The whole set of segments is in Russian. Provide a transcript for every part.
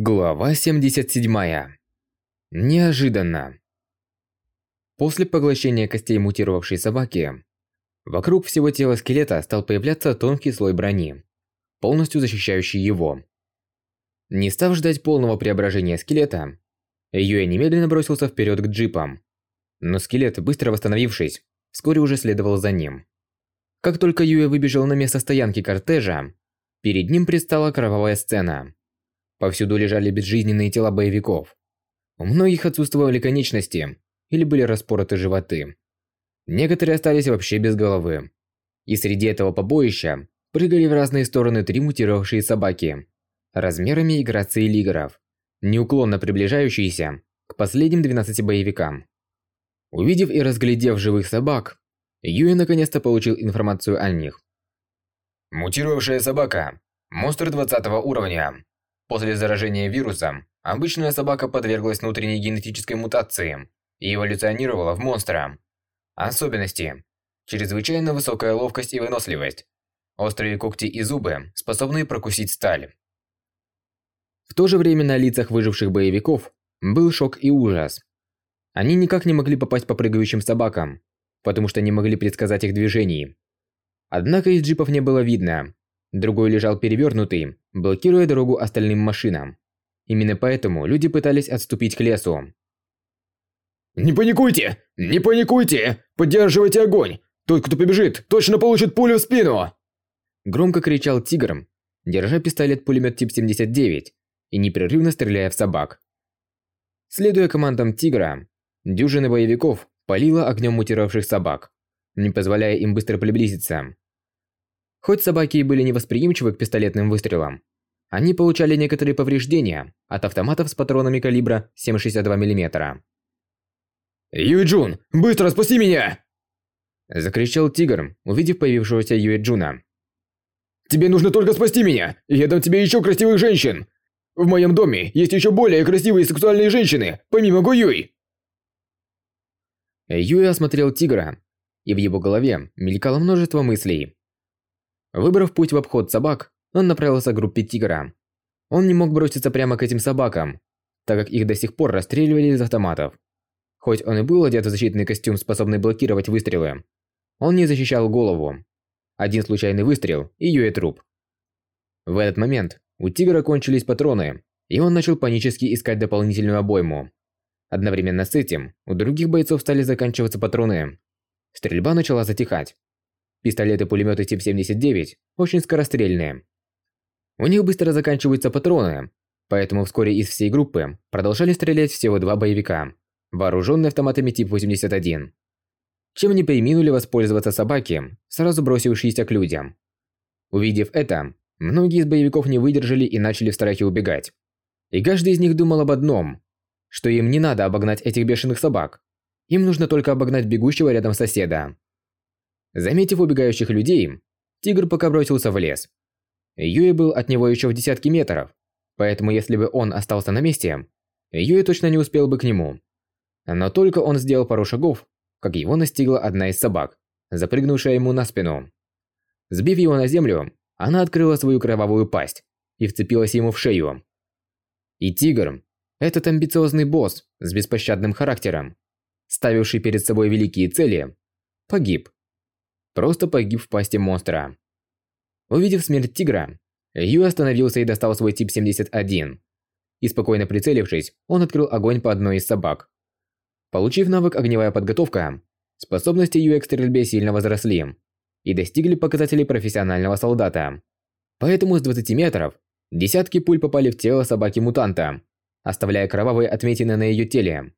Глава 77. Неожиданно. После поглощения костей мутировавшей собаки, вокруг всего тела скелета стал появляться тонкий слой брони, полностью защищающий его. Не став ждать полного преображения скелета, Юэ немедленно бросился вперед к джипам. Но скелет, быстро восстановившись, вскоре уже следовал за ним. Как только Юэ выбежал на место стоянки кортежа, перед ним предстала кровавая сцена – Повсюду лежали безжизненные тела боевиков. У многих отсутствовали конечности или были распороты животы. Некоторые остались вообще без головы. И среди этого побоища прыгали в разные стороны три мутировавшие собаки, размерами и грацией лигеров, неуклонно приближающиеся к последним 12 боевикам. Увидев и разглядев живых собак, Юи наконец-то получил информацию о них. Мутировавшая собака. Монстр 20 уровня. После заражения вирусом, обычная собака подверглась внутренней генетической мутации и эволюционировала в монстра. Особенности. Чрезвычайно высокая ловкость и выносливость. Острые когти и зубы, способные прокусить сталь. В то же время на лицах выживших боевиков был шок и ужас. Они никак не могли попасть по прыгающим собакам, потому что не могли предсказать их движений. Однако из джипов не было видно, Другой лежал перевернутый, блокируя дорогу остальным машинам. Именно поэтому люди пытались отступить к лесу. «Не паникуйте! Не паникуйте! Поддерживайте огонь! Тот, кто побежит, точно получит пулю в спину!» Громко кричал тигр, держа пистолет-пулемет тип 79 и непрерывно стреляя в собак. Следуя командам тигра, дюжины боевиков полила огнем мутировавших собак, не позволяя им быстро приблизиться. Хоть собаки и были невосприимчивы к пистолетным выстрелам, они получали некоторые повреждения от автоматов с патронами калибра 7,62 мм. «Юйджун, быстро спаси меня!» Закричал Тигр, увидев появившегося Юэджуна. «Тебе нужно только спасти меня, я дам тебе еще красивых женщин! В моем доме есть еще более красивые сексуальные женщины, помимо Гуюй!» Юй осмотрел Тигра, и в его голове мелькало множество мыслей. Выбрав путь в обход собак, он направился к группе тигра. Он не мог броситься прямо к этим собакам, так как их до сих пор расстреливали из автоматов. Хоть он и был одет в защитный костюм, способный блокировать выстрелы, он не защищал голову. Один случайный выстрел и Юэ труп. В этот момент у тигра кончились патроны, и он начал панически искать дополнительную обойму. Одновременно с этим у других бойцов стали заканчиваться патроны. Стрельба начала затихать. Пистолеты-пулеметы тип 79 очень скорострельные. У них быстро заканчиваются патроны, поэтому вскоре из всей группы продолжали стрелять всего два боевика, вооруженные автоматами тип 81. Чем не приминули воспользоваться собаки, сразу бросившиеся к людям. Увидев это, многие из боевиков не выдержали и начали в страхе убегать. И каждый из них думал об одном, что им не надо обогнать этих бешеных собак. Им нужно только обогнать бегущего рядом соседа. Заметив убегающих людей, тигр пока бросился в лес. Юэ был от него еще в десятки метров, поэтому если бы он остался на месте, Юэ точно не успел бы к нему. Но только он сделал пару шагов, как его настигла одна из собак, запрыгнувшая ему на спину. Сбив его на землю, она открыла свою кровавую пасть и вцепилась ему в шею. И тигр, этот амбициозный босс с беспощадным характером, ставивший перед собой великие цели, погиб просто погиб в пасти монстра. Увидев смерть тигра, Ю остановился и достал свой тип 71. И спокойно прицелившись, он открыл огонь по одной из собак. Получив навык огневая подготовка, способности Ю к стрельбе сильно возросли и достигли показателей профессионального солдата. Поэтому с 20 метров десятки пуль попали в тело собаки-мутанта, оставляя кровавые отметины на ее теле.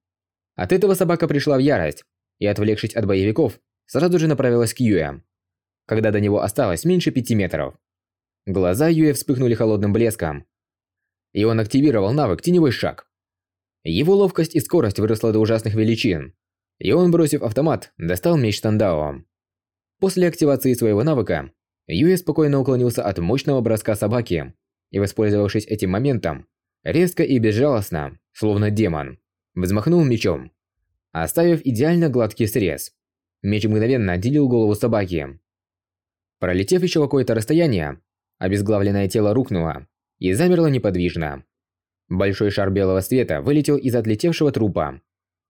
От этого собака пришла в ярость и, отвлекшись от боевиков, сразу же направилась к Юэ, когда до него осталось меньше пяти метров. Глаза Юэ вспыхнули холодным блеском, и он активировал навык «Теневой шаг». Его ловкость и скорость выросла до ужасных величин, и он, бросив автомат, достал меч Тандао. После активации своего навыка, Юэ спокойно уклонился от мощного броска собаки и, воспользовавшись этим моментом, резко и безжалостно, словно демон, взмахнул мечом, оставив идеально гладкий срез. Меч мгновенно отделил голову собаки. Пролетев еще какое-то расстояние, обезглавленное тело рухнуло и замерло неподвижно. Большой шар белого света вылетел из отлетевшего трупа.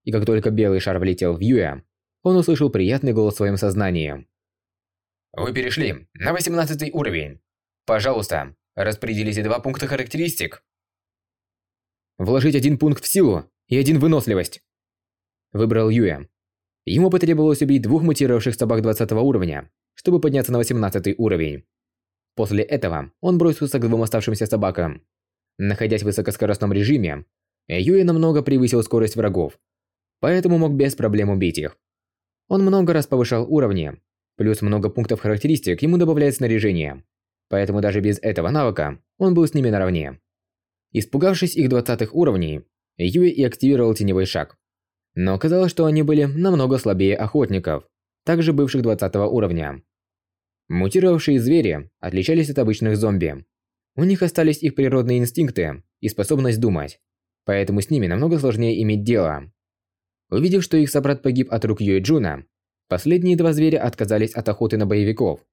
И как только белый шар влетел в Юя, он услышал приятный голос в своем сознании. Вы перешли на 18 уровень. Пожалуйста, распределите два пункта характеристик. Вложить один пункт в силу и один в выносливость. Выбрал Юя. Ему потребовалось убить двух мутировавших собак 20 уровня, чтобы подняться на 18 уровень. После этого он бросился к двум оставшимся собакам. Находясь в высокоскоростном режиме, Юя намного превысил скорость врагов, поэтому мог без проблем убить их. Он много раз повышал уровни, плюс много пунктов характеристик ему добавляет снаряжение, поэтому даже без этого навыка он был с ними наравне. Испугавшись их 20 уровней, Юи и активировал теневой шаг. Но оказалось, что они были намного слабее охотников, также бывших 20 уровня. Мутировавшие звери отличались от обычных зомби. У них остались их природные инстинкты и способность думать, поэтому с ними намного сложнее иметь дело. Увидев, что их собрат погиб от рук Юи Джуна, Последние два зверя отказались от охоты на боевиков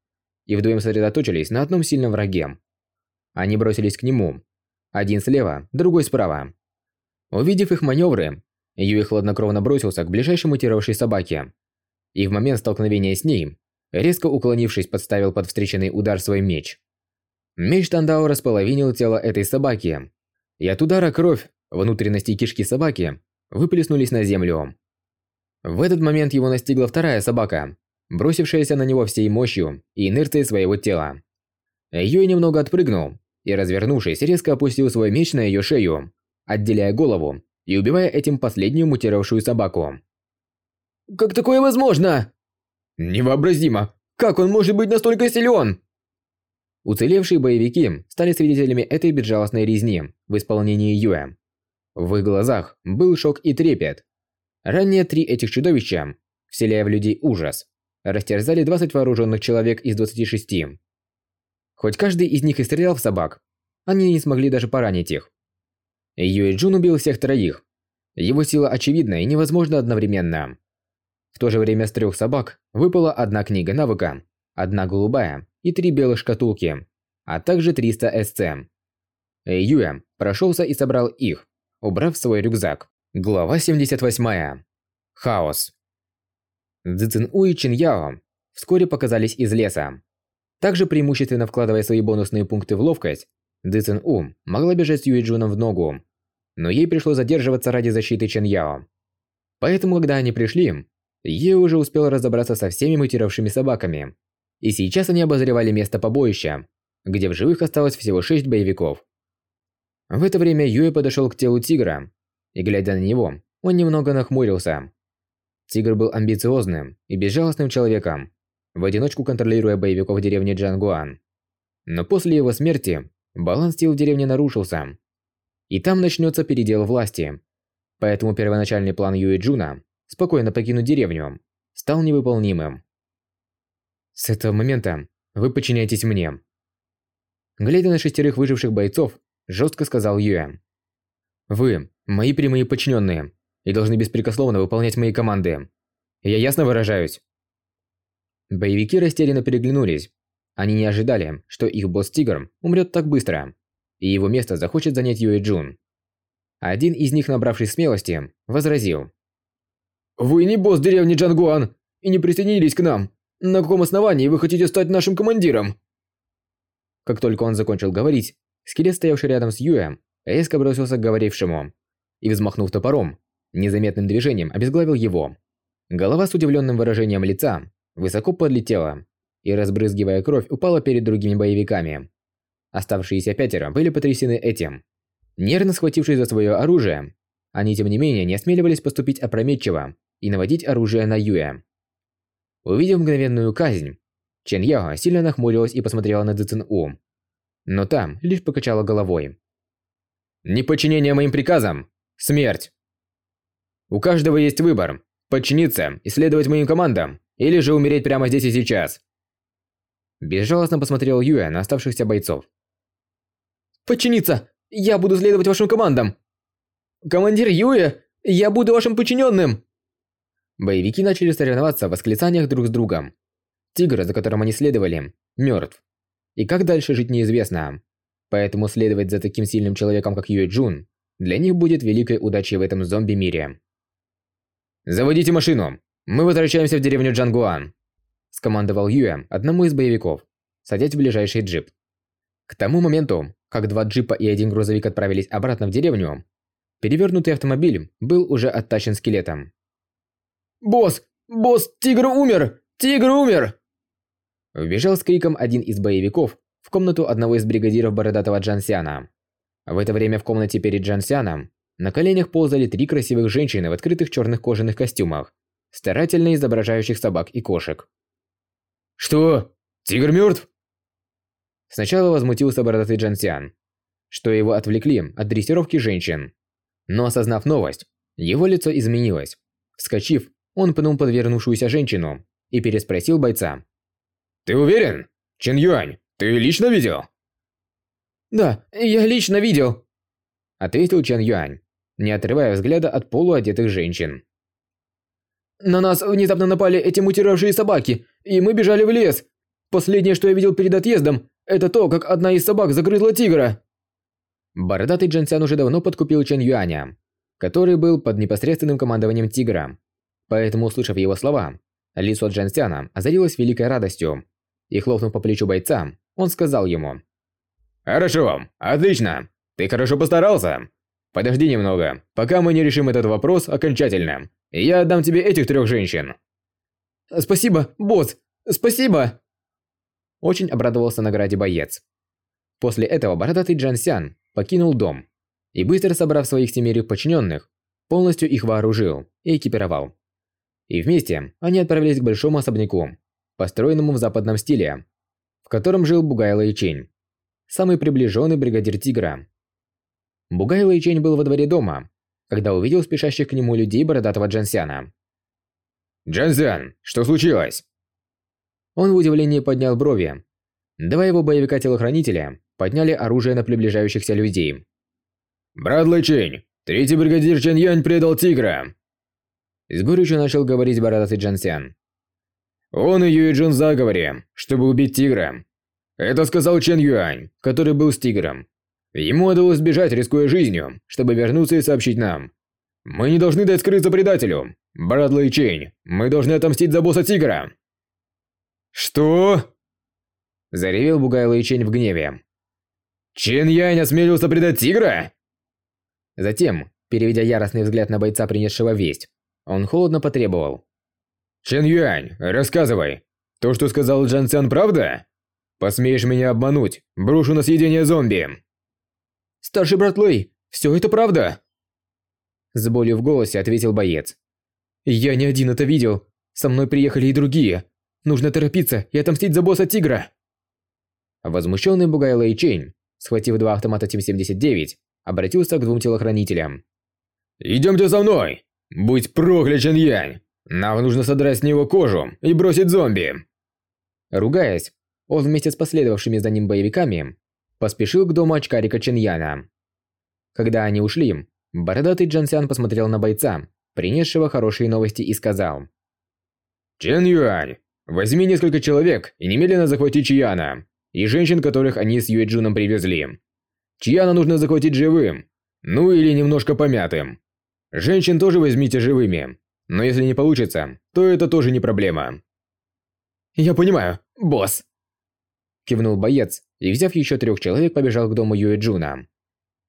и вдвоем сосредоточились на одном сильном враге. Они бросились к нему. Один слева, другой справа. Увидев их маневры, Юи хладнокровно бросился к ближайшей мутировавшей собаке. И в момент столкновения с ней, резко уклонившись, подставил под встреченный удар свой меч. Меч Тандао располовинил тело этой собаки. И от удара кровь, внутренности кишки собаки, выплеснулись на землю. В этот момент его настигла вторая собака, бросившаяся на него всей мощью и инерцией своего тела. Юй немного отпрыгнул и, развернувшись, резко опустил свой меч на ее шею, отделяя голову и убивая этим последнюю мутировавшую собаку. «Как такое возможно?» «Невообразимо! Как он может быть настолько силен?» Уцелевшие боевики стали свидетелями этой безжалостной резни в исполнении Юэ. В их глазах был шок и трепет, Ранее три этих чудовища, вселяя в людей ужас, растерзали 20 вооруженных человек из 26. Хоть каждый из них и стрелял в собак, они не смогли даже поранить их. Юэ Джун убил всех троих. Его сила очевидна и невозможна одновременно. В то же время с трех собак выпала одна книга навыка, одна голубая и три белых шкатулки, а также 300 СЦ. Юэ прошелся и собрал их, убрав в свой рюкзак. Глава 78. Хаос. Цзин У и Чин Яо вскоре показались из леса. Также преимущественно вкладывая свои бонусные пункты в ловкость, Цзин У могла бежать с Юи Джуном в ногу, но ей пришлось задерживаться ради защиты Чин Яо. Поэтому, когда они пришли, Ей уже успел разобраться со всеми мутировавшими собаками. И сейчас они обозревали место побоища, где в живых осталось всего шесть боевиков. В это время Юэ подошел к телу тигра и глядя на него, он немного нахмурился. Тигр был амбициозным и безжалостным человеком, в одиночку контролируя боевиков деревни Джангуан. Но после его смерти баланс сил в деревне нарушился. И там начнется передел власти. Поэтому первоначальный план Юэ Джуна спокойно покинуть деревню стал невыполнимым. С этого момента вы подчиняетесь мне. Глядя на шестерых выживших бойцов, жестко сказал Юэ. Вы мои прямые подчиненные и должны беспрекословно выполнять мои команды. Я ясно выражаюсь. Боевики растерянно переглянулись. Они не ожидали, что их босс Тигр умрет так быстро, и его место захочет занять Юэ Джун. Один из них, набравшись смелости, возразил. «Вы не босс деревни Джангуан и не присоединились к нам. На каком основании вы хотите стать нашим командиром?» Как только он закончил говорить, скелет, стоявший рядом с Юэ, резко бросился к говорившему и, взмахнув топором, незаметным движением обезглавил его. Голова с удивленным выражением лица высоко подлетела и, разбрызгивая кровь, упала перед другими боевиками. Оставшиеся пятеро были потрясены этим. Нервно схватившись за свое оружие, они тем не менее не осмеливались поступить опрометчиво и наводить оружие на Юэ. Увидев мгновенную казнь, Чен Яо сильно нахмурилась и посмотрела на Цзин У. Но там лишь покачала головой. Неподчинение моим приказам – смерть. У каждого есть выбор – подчиниться и следовать моим командам, или же умереть прямо здесь и сейчас. Безжалостно посмотрел Юэ на оставшихся бойцов. «Подчиниться! Я буду следовать вашим командам! Командир Юэ, я буду вашим подчиненным!» Боевики начали соревноваться в восклицаниях друг с другом. Тигр, за которым они следовали, мертв. И как дальше жить неизвестно. Поэтому следовать за таким сильным человеком, как Юэ Джун, для них будет великой удачей в этом зомби-мире. «Заводите машину! Мы возвращаемся в деревню Джангуан!» Скомандовал Юэ одному из боевиков, садясь в ближайший джип. К тому моменту, как два джипа и один грузовик отправились обратно в деревню, перевернутый автомобиль был уже оттащен скелетом. «Босс! Босс! Тигр умер! Тигр умер!» Вбежал с криком один из боевиков в комнату одного из бригадиров бородатого Джансяна. В это время в комнате перед Джансяном на коленях ползали три красивых женщины в открытых черных кожаных костюмах, старательно изображающих собак и кошек. «Что? Тигр мертв?» Сначала возмутился бородатый Джансян, что его отвлекли от дрессировки женщин. Но осознав новость, его лицо изменилось. Вскочив, он пнул подвернувшуюся женщину и переспросил бойца. «Ты уверен? Чен Юань, ты лично видел?» «Да, я лично видел», — ответил Чен Юань, не отрывая взгляда от полуодетых женщин. «На нас внезапно напали эти мутировавшие собаки, и мы бежали в лес. Последнее, что я видел перед отъездом, это то, как одна из собак загрызла тигра». Бородатый Джансян уже давно подкупил Чен Юаня, который был под непосредственным командованием тигра. Поэтому, услышав его слова, лицо Джансяна озарилось великой радостью. И хлопнув по плечу бойца, он сказал ему. «Хорошо, отлично. Ты хорошо постарался. Подожди немного, пока мы не решим этот вопрос окончательно. Я отдам тебе этих трех женщин». «Спасибо, босс! Спасибо!» Очень обрадовался награде боец. После этого бородатый Джансян покинул дом и, быстро собрав своих семерых подчиненных, полностью их вооружил и экипировал. И вместе они отправились к большому особняку, построенному в западном стиле, в котором жил Бугай Лэйчень, самый приближенный бригадир Тигра. Бугай Лэйчень был во дворе дома, когда увидел спешащих к нему людей бородатого Джансяна. «Джансян, что случилось?» Он в удивлении поднял брови. Два его боевика-телохранителя подняли оружие на приближающихся людей. «Брат Лэйчень, третий бригадир Чен Янь предал Тигра!» С горечью начал говорить бородатый Джансян. Он и Юэ Джун в заговоре, чтобы убить тигра. Это сказал Чен Юань, который был с тигром. Ему удалось сбежать, рискуя жизнью, чтобы вернуться и сообщить нам. Мы не должны дать скрыться предателю. Брат Лэй Чень, мы должны отомстить за босса тигра. Что? Заревел Бугай Лэй Чень в гневе. Чен Янь осмелился предать тигра? Затем, переведя яростный взгляд на бойца, принесшего весть, он холодно потребовал. Чен Юань, рассказывай. То, что сказал Джан Цян, правда? Посмеешь меня обмануть, брошу на съедение зомби. Старший брат Лэй, все это правда? С болью в голосе ответил боец. Я не один это видел. Со мной приехали и другие. Нужно торопиться и отомстить за босса тигра. Возмущенный Бугай Лэй Чень, схватив два автомата Тим-79, обратился к двум телохранителям. «Идемте за мной! Будь проклят, Чен Янь! Нам нужно содрать с него кожу и бросить зомби!» Ругаясь, он вместе с последовавшими за ним боевиками поспешил к дому очкарика Ченьяна. Когда они ушли, бородатый Джансян посмотрел на бойца, принесшего хорошие новости и сказал. «Чен Юань, возьми несколько человек и немедленно захвати Чияна и женщин, которых они с Юэ Джуном привезли. Чияна нужно захватить живым, ну или немножко помятым. Женщин тоже возьмите живыми, но если не получится, то это тоже не проблема. Я понимаю, босс. Кивнул боец и, взяв еще трех человек, побежал к дому Юэ Джуна.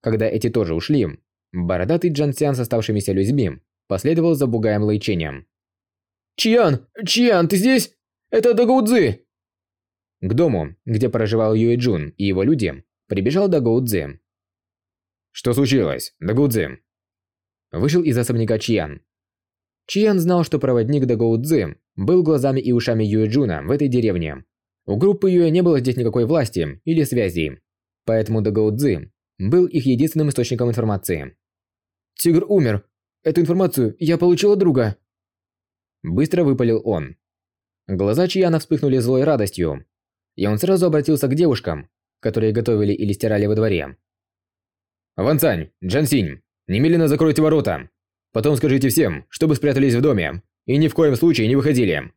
Когда эти тоже ушли, бородатый Джан Сян с оставшимися людьми последовал за бугаем Лэйченем. «Чьян! Чьян, ты здесь? Это Дагоудзи!» К дому, где проживал Юэ Джун и его люди, прибежал Дагоудзи. «Что случилось, Дагоудзи?» Вышел из особняка Чьян. Чиян знал, что проводник Дагоу Цзы был глазами и ушами Юэ Джуна в этой деревне. У группы Юэ не было здесь никакой власти или связи, поэтому Дагоу Цзы был их единственным источником информации. «Тигр умер. Эту информацию я получил от друга». Быстро выпалил он. Глаза Чияна вспыхнули злой радостью, и он сразу обратился к девушкам, которые готовили или стирали во дворе. «Ван Цань, Джан Синь, немедленно закройте ворота. Потом скажите всем, чтобы спрятались в доме и ни в коем случае не выходили.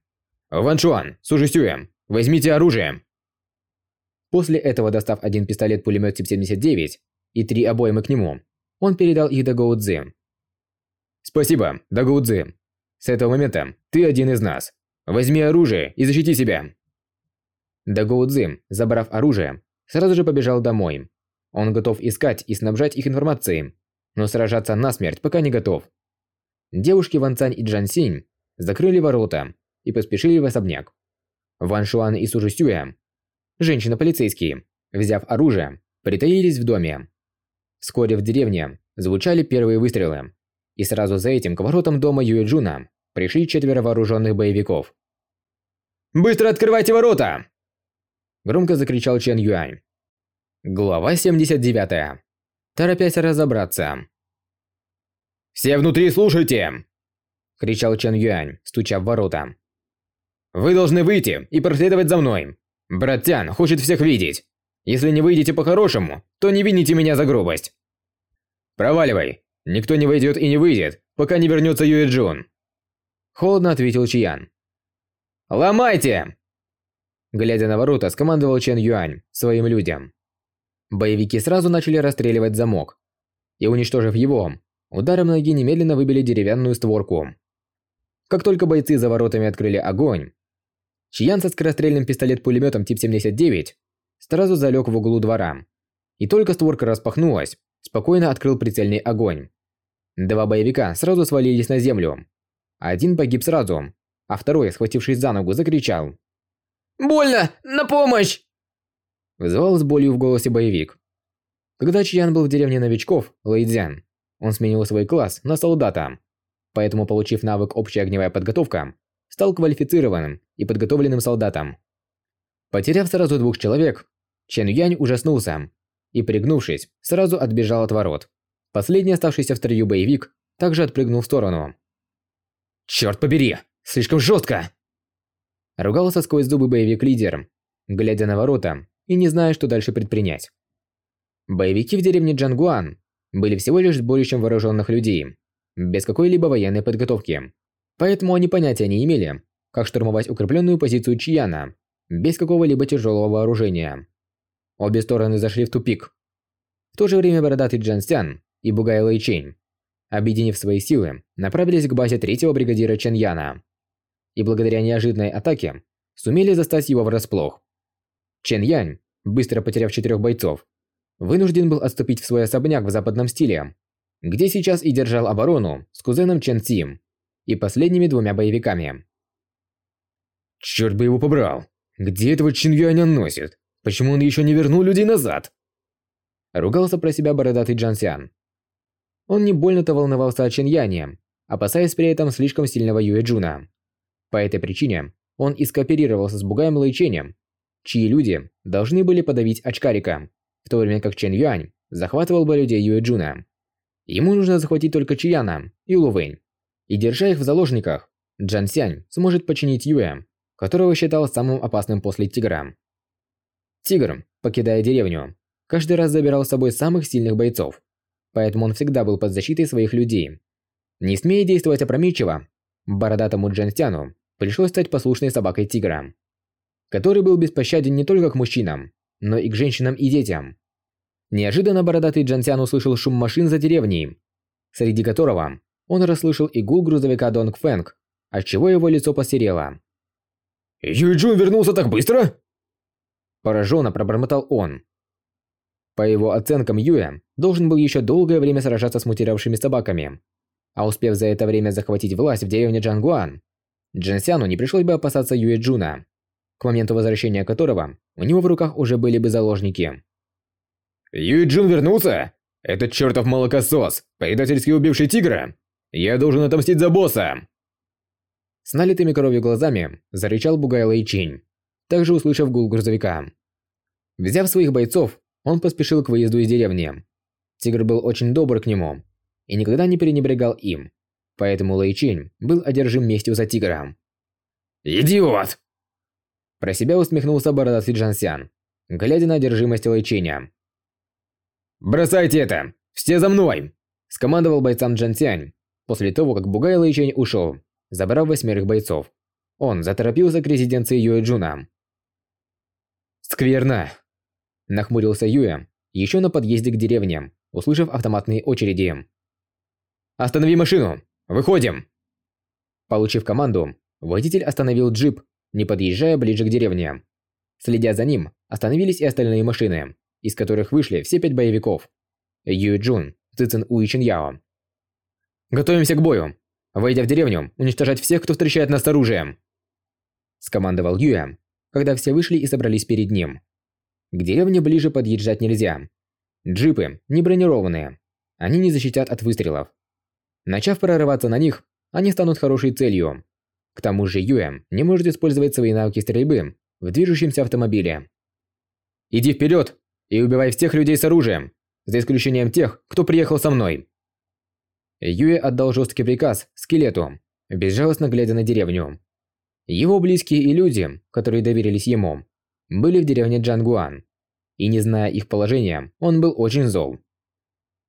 Ван Шуан, Сужи Сюэ, возьмите оружие. После этого, достав один пистолет-пулемет Тип-79 и три обоймы к нему, он передал их Дагоу Цзы. «Спасибо, Дагоу Цзы. С этого момента ты один из нас. Возьми оружие и защити себя». Дагоу Цзы, забрав оружие, сразу же побежал домой. Он готов искать и снабжать их информацией, но сражаться насмерть пока не готов. Девушки Ван Цань и Джан Синь закрыли ворота и поспешили в особняк. Ван Шуан и Сужи Сюэ, женщина-полицейские, взяв оружие, притаились в доме. Вскоре в деревне звучали первые выстрелы, и сразу за этим к воротам дома Юэджуна пришли четверо вооруженных боевиков. «Быстро открывайте ворота!» Громко закричал Чен Юань. Глава 79. Торопясь разобраться. «Все внутри слушайте!» Кричал Чен Юань, стуча в ворота. «Вы должны выйти и проследовать за мной. Брат Тян хочет всех видеть. Если не выйдете по-хорошему, то не вините меня за грубость. Проваливай. Никто не войдет и не выйдет, пока не вернется Юэ Джун. Холодно ответил Чиян. Ломайте! Глядя на ворота, скомандовал Чен Юань своим людям. Боевики сразу начали расстреливать замок. И уничтожив его, ударом ноги немедленно выбили деревянную створку. Как только бойцы за воротами открыли огонь, Чиян со скорострельным пистолет-пулеметом тип 79 сразу залег в углу двора. И только створка распахнулась, спокойно открыл прицельный огонь. Два боевика сразу свалились на землю. Один погиб сразу, а второй, схватившись за ногу, закричал. «Больно! На помощь!» Вызывал с болью в голосе боевик. Когда Чиян был в деревне новичков, Лэйдзян, он сменил свой класс на солдата. Поэтому, получив навык «Общая огневая подготовка», стал квалифицированным и подготовленным солдатом. Потеряв сразу двух человек, Чен Янь ужаснулся и, пригнувшись, сразу отбежал от ворот. Последний оставшийся в строю боевик также отпрыгнул в сторону. «Чёрт побери! Слишком жестко!» Ругался сквозь зубы боевик-лидер, глядя на ворота и не зная, что дальше предпринять. Боевики в деревне Джангуан были всего лишь сборищем вооруженных людей, без какой-либо военной подготовки. Поэтому они понятия не имели, как штурмовать укрепленную позицию Чияна без какого-либо тяжелого вооружения. Обе стороны зашли в тупик. В то же время бородатый Джан Сян и Бугай Лэйчень, объединив свои силы, направились к базе третьего бригадира Чен Яна. И благодаря неожиданной атаке сумели застать его врасплох. Чен Янь, быстро потеряв четырех бойцов, вынужден был отступить в свой особняк в западном стиле, где сейчас и держал оборону с кузеном Чен Сим и последними двумя боевиками. Черт бы его побрал! Где этого Чин Юаня носит? Почему он еще не вернул людей назад? Ругался про себя бородатый Джансян. Он не больно-то волновался о Чин Яне, опасаясь при этом слишком сильного Юэ Джуна. По этой причине он и скооперировался с Бугаем Лэйченем, чьи люди должны были подавить очкарика, в то время как Чен Юань захватывал бы людей Юэ Джуна. Ему нужно захватить только Чияна и Лувэнь. И держа их в заложниках, Джан Сянь сможет подчинить Юэ, которого считал самым опасным после Тигра. Тигр, покидая деревню, каждый раз забирал с собой самых сильных бойцов, поэтому он всегда был под защитой своих людей. Не смея действовать опрометчиво, бородатому Джанстяну пришлось стать послушной собакой Тигра, который был беспощаден не только к мужчинам, но и к женщинам и детям. Неожиданно бородатый Джансян услышал шум машин за деревней, среди которого он расслышал и гул грузовика Донг Фэнг, отчего его лицо посерело. «Юэ Джун вернулся так быстро?» Пораженно пробормотал он. По его оценкам, Юэ должен был еще долгое время сражаться с мутировавшими собаками. А успев за это время захватить власть в деревне Джангуан, Джинсяну не пришлось бы опасаться Юэ Джуна, к моменту возвращения которого у него в руках уже были бы заложники. «Юэ Джун вернулся? Этот чертов молокосос, предательски убивший тигра? Я должен отомстить за босса!» С налитыми кровью глазами зарычал Бугай Лэйчинь, также услышав гул грузовика. Взяв своих бойцов, он поспешил к выезду из деревни. Тигр был очень добр к нему и никогда не пренебрегал им, поэтому Лэйчинь был одержим местью за тигра. «Идиот!» Про себя усмехнулся бородатый Джансян, глядя на одержимость Лэйчиня. «Бросайте это! Все за мной!» Скомандовал бойцам Джансянь после того, как Бугай Лэйчень ушел забрав восьмерых бойцов. Он заторопился к резиденции Юэ Джуна. «Скверно!» Нахмурился Юэ еще на подъезде к деревне, услышав автоматные очереди. «Останови машину! Выходим!» Получив команду, водитель остановил джип, не подъезжая ближе к деревне. Следя за ним, остановились и остальные машины, из которых вышли все пять боевиков. Юй Джун, Цицин У и Чин Яо. «Готовимся к бою! Войдя в деревню, уничтожать всех, кто встречает нас с оружием!» Скомандовал Юя, когда все вышли и собрались перед ним. К деревне ближе подъезжать нельзя. Джипы не бронированные. Они не защитят от выстрелов. Начав прорываться на них, они станут хорошей целью. К тому же Юэ не может использовать свои навыки стрельбы в движущемся автомобиле. «Иди вперед и убивай всех людей с оружием, за исключением тех, кто приехал со мной!» Юэ отдал жесткий приказ скелету, безжалостно глядя на деревню. Его близкие и люди, которые доверились ему, были в деревне Джангуан, и не зная их положения, он был очень зол.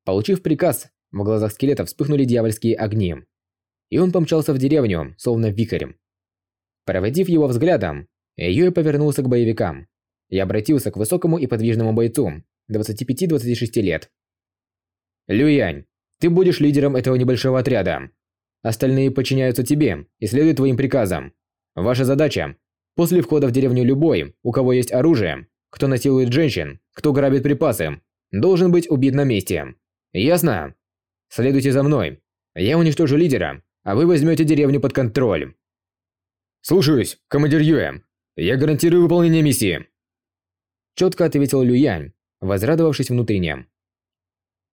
Получив приказ, в глазах скелета вспыхнули дьявольские огни, и он помчался в деревню, словно викарем. Проводив его взглядом, Юэ повернулся к боевикам и обратился к высокому и подвижному бойцу 25-26 лет. «Люянь, ты будешь лидером этого небольшого отряда. Остальные подчиняются тебе и следуют твоим приказам. Ваша задача – после входа в деревню любой, у кого есть оружие, кто насилует женщин, кто грабит припасы, должен быть убит на месте. Ясно? Следуйте за мной. Я уничтожу лидера, а вы возьмете деревню под контроль. Слушаюсь, командир Юэ. Я гарантирую выполнение миссии. Четко ответил Лю Янь, возрадовавшись внутренне.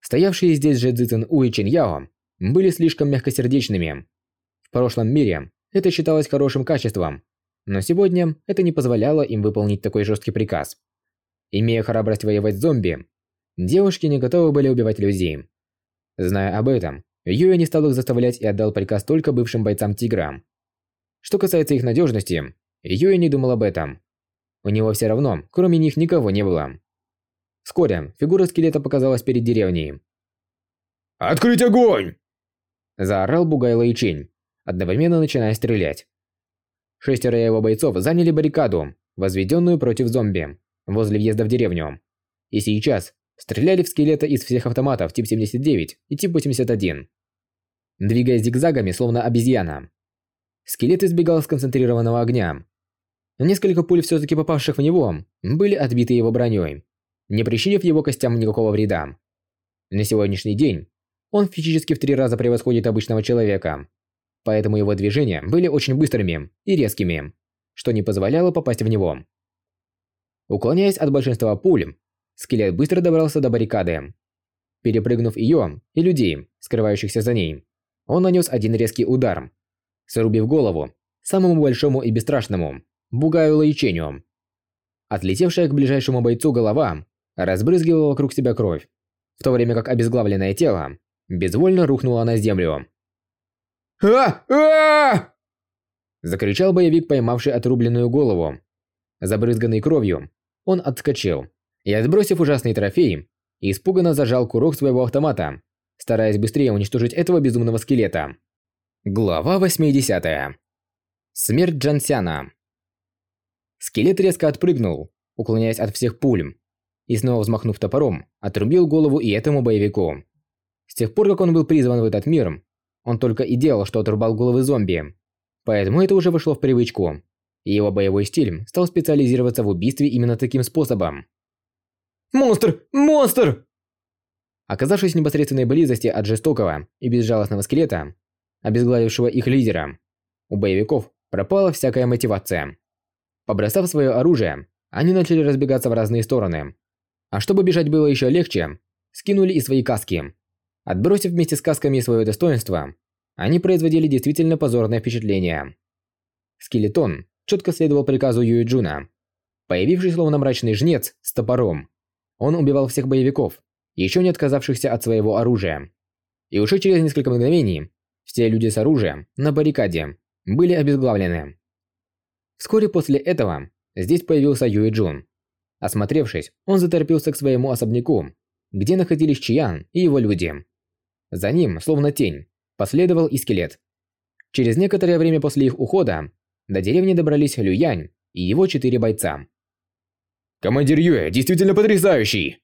Стоявшие здесь же Цзицин У и Чин Яо были слишком мягкосердечными. В прошлом мире это считалось хорошим качеством, но сегодня это не позволяло им выполнить такой жесткий приказ. Имея храбрость воевать с зомби, девушки не готовы были убивать людей. Зная об этом, Юя не стал их заставлять и отдал приказ только бывшим бойцам Тигра. Что касается их надежности, Юя не думал об этом. У него все равно, кроме них, никого не было. Вскоре фигура скелета показалась перед деревней. «Открыть огонь!» Заорал Бугайло и Чинь, одновременно начиная стрелять. Шестеро его бойцов заняли баррикаду, возведенную против зомби, возле въезда в деревню. И сейчас стреляли в скелета из всех автоматов тип 79 и тип 81 двигаясь зигзагами, словно обезьяна. Скелет избегал сконцентрированного огня. Несколько пуль, все-таки попавших в него, были отбиты его броней, не причинив его костям никакого вреда. На сегодняшний день он физически в три раза превосходит обычного человека, поэтому его движения были очень быстрыми и резкими, что не позволяло попасть в него. Уклоняясь от большинства пуль, скелет быстро добрался до баррикады. Перепрыгнув ее и людей, скрывающихся за ней, он нанес один резкий удар, срубив голову самому большому и бесстрашному Бугаю Лаичению. Отлетевшая к ближайшему бойцу голова разбрызгивала вокруг себя кровь, в то время как обезглавленное тело безвольно рухнуло на землю. А а Закричал боевик, поймавший отрубленную голову. Забрызганный кровью, он отскочил и, отбросив ужасный трофей, испуганно зажал курок своего автомата стараясь быстрее уничтожить этого безумного скелета. Глава 80. Смерть Джансяна. Скелет резко отпрыгнул, уклоняясь от всех пуль, и снова взмахнув топором, отрубил голову и этому боевику. С тех пор, как он был призван в этот мир, он только и делал, что отрубал головы зомби. Поэтому это уже вошло в привычку, и его боевой стиль стал специализироваться в убийстве именно таким способом. «Монстр! Монстр!» Оказавшись в непосредственной близости от жестокого и безжалостного скелета, обезглавившего их лидера, у боевиков пропала всякая мотивация. Побросав свое оружие, они начали разбегаться в разные стороны. А чтобы бежать было еще легче, скинули и свои каски. Отбросив вместе с касками свое достоинство, они производили действительно позорное впечатление. Скелетон четко следовал приказу Юэ Джуна. Появившись словно мрачный жнец с топором, он убивал всех боевиков, еще не отказавшихся от своего оружия. И уже через несколько мгновений все люди с оружием на баррикаде были обезглавлены. Вскоре после этого здесь появился Юи Джун. Осмотревшись, он заторопился к своему особняку, где находились Чиян и его люди. За ним, словно тень, последовал и скелет. Через некоторое время после их ухода до деревни добрались Люянь и его четыре бойца. «Командир Юэ действительно потрясающий!»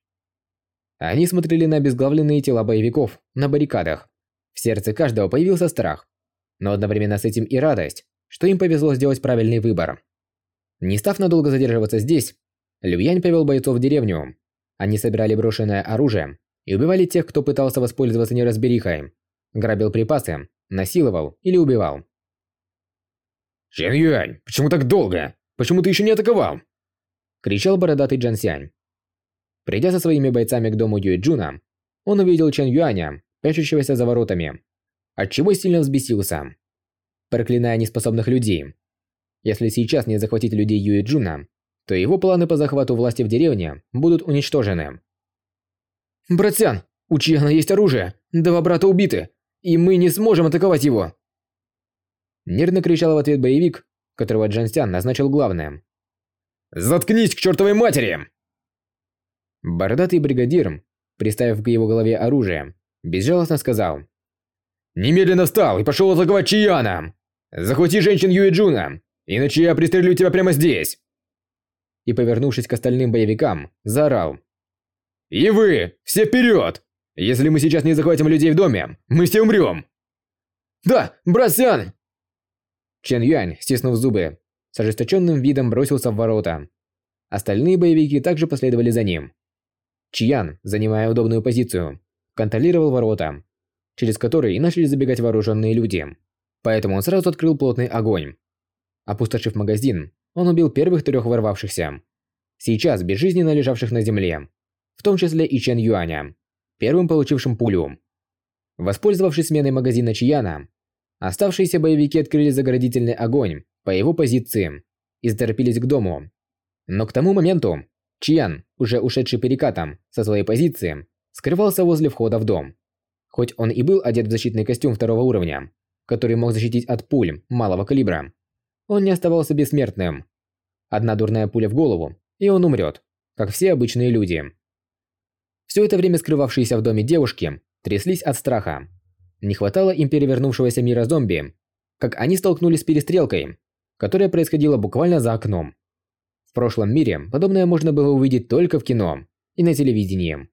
Они смотрели на обезглавленные тела боевиков на баррикадах. В сердце каждого появился страх, но одновременно с этим и радость, что им повезло сделать правильный выбор. Не став надолго задерживаться здесь, Люянь повел бойцов в деревню. Они собирали брошенное оружие и убивали тех, кто пытался воспользоваться неразберихой, грабил припасы, насиловал или убивал. «Чен Юань, почему так долго? Почему ты еще не атаковал?» кричал бородатый Джан Сянь. Придя со своими бойцами к дому Юэ Джуна, он увидел Чен Юаня, прячущегося за воротами, отчего сильно взбесился. Проклиная неспособных людей. Если сейчас не захватить людей Юэ Джуна, то его планы по захвату власти в деревне будут уничтожены. «Братьян, у Чьяна есть оружие, два брата убиты, и мы не сможем атаковать его!» Нервно кричал в ответ боевик, которого Джан Сян назначил главным. «Заткнись к чертовой матери!» Бородатый бригадир, приставив к его голове оружие, безжалостно сказал. «Немедленно встал и пошел атаковать Чияна! Захвати женщин Юэджуна, иначе я пристрелю тебя прямо здесь!» И, повернувшись к остальным боевикам, заорал. «И вы! Все вперед! Если мы сейчас не захватим людей в доме, мы все умрем!» «Да, брат Сян!» Чен Юань, стиснув зубы, с ожесточенным видом бросился в ворота. Остальные боевики также последовали за ним. Чиян, занимая удобную позицию, контролировал ворота, через которые и начали забегать вооруженные люди. Поэтому он сразу открыл плотный огонь. Опустошив магазин, он убил первых трех ворвавшихся. Сейчас безжизненно лежавших на земле, в том числе и Чен Юаня, первым получившим пулю. Воспользовавшись сменой магазина Чияна, оставшиеся боевики открыли заградительный огонь по его позиции и заторопились к дому. Но к тому моменту Чьян, уже ушедший перекатом со своей позиции, скрывался возле входа в дом. Хоть он и был одет в защитный костюм второго уровня, который мог защитить от пуль малого калибра, он не оставался бессмертным. Одна дурная пуля в голову, и он умрет, как все обычные люди. Все это время скрывавшиеся в доме девушки тряслись от страха. Не хватало им перевернувшегося мира зомби, как они столкнулись с перестрелкой, которая происходила буквально за окном. В прошлом мире подобное можно было увидеть только в кино и на телевидении.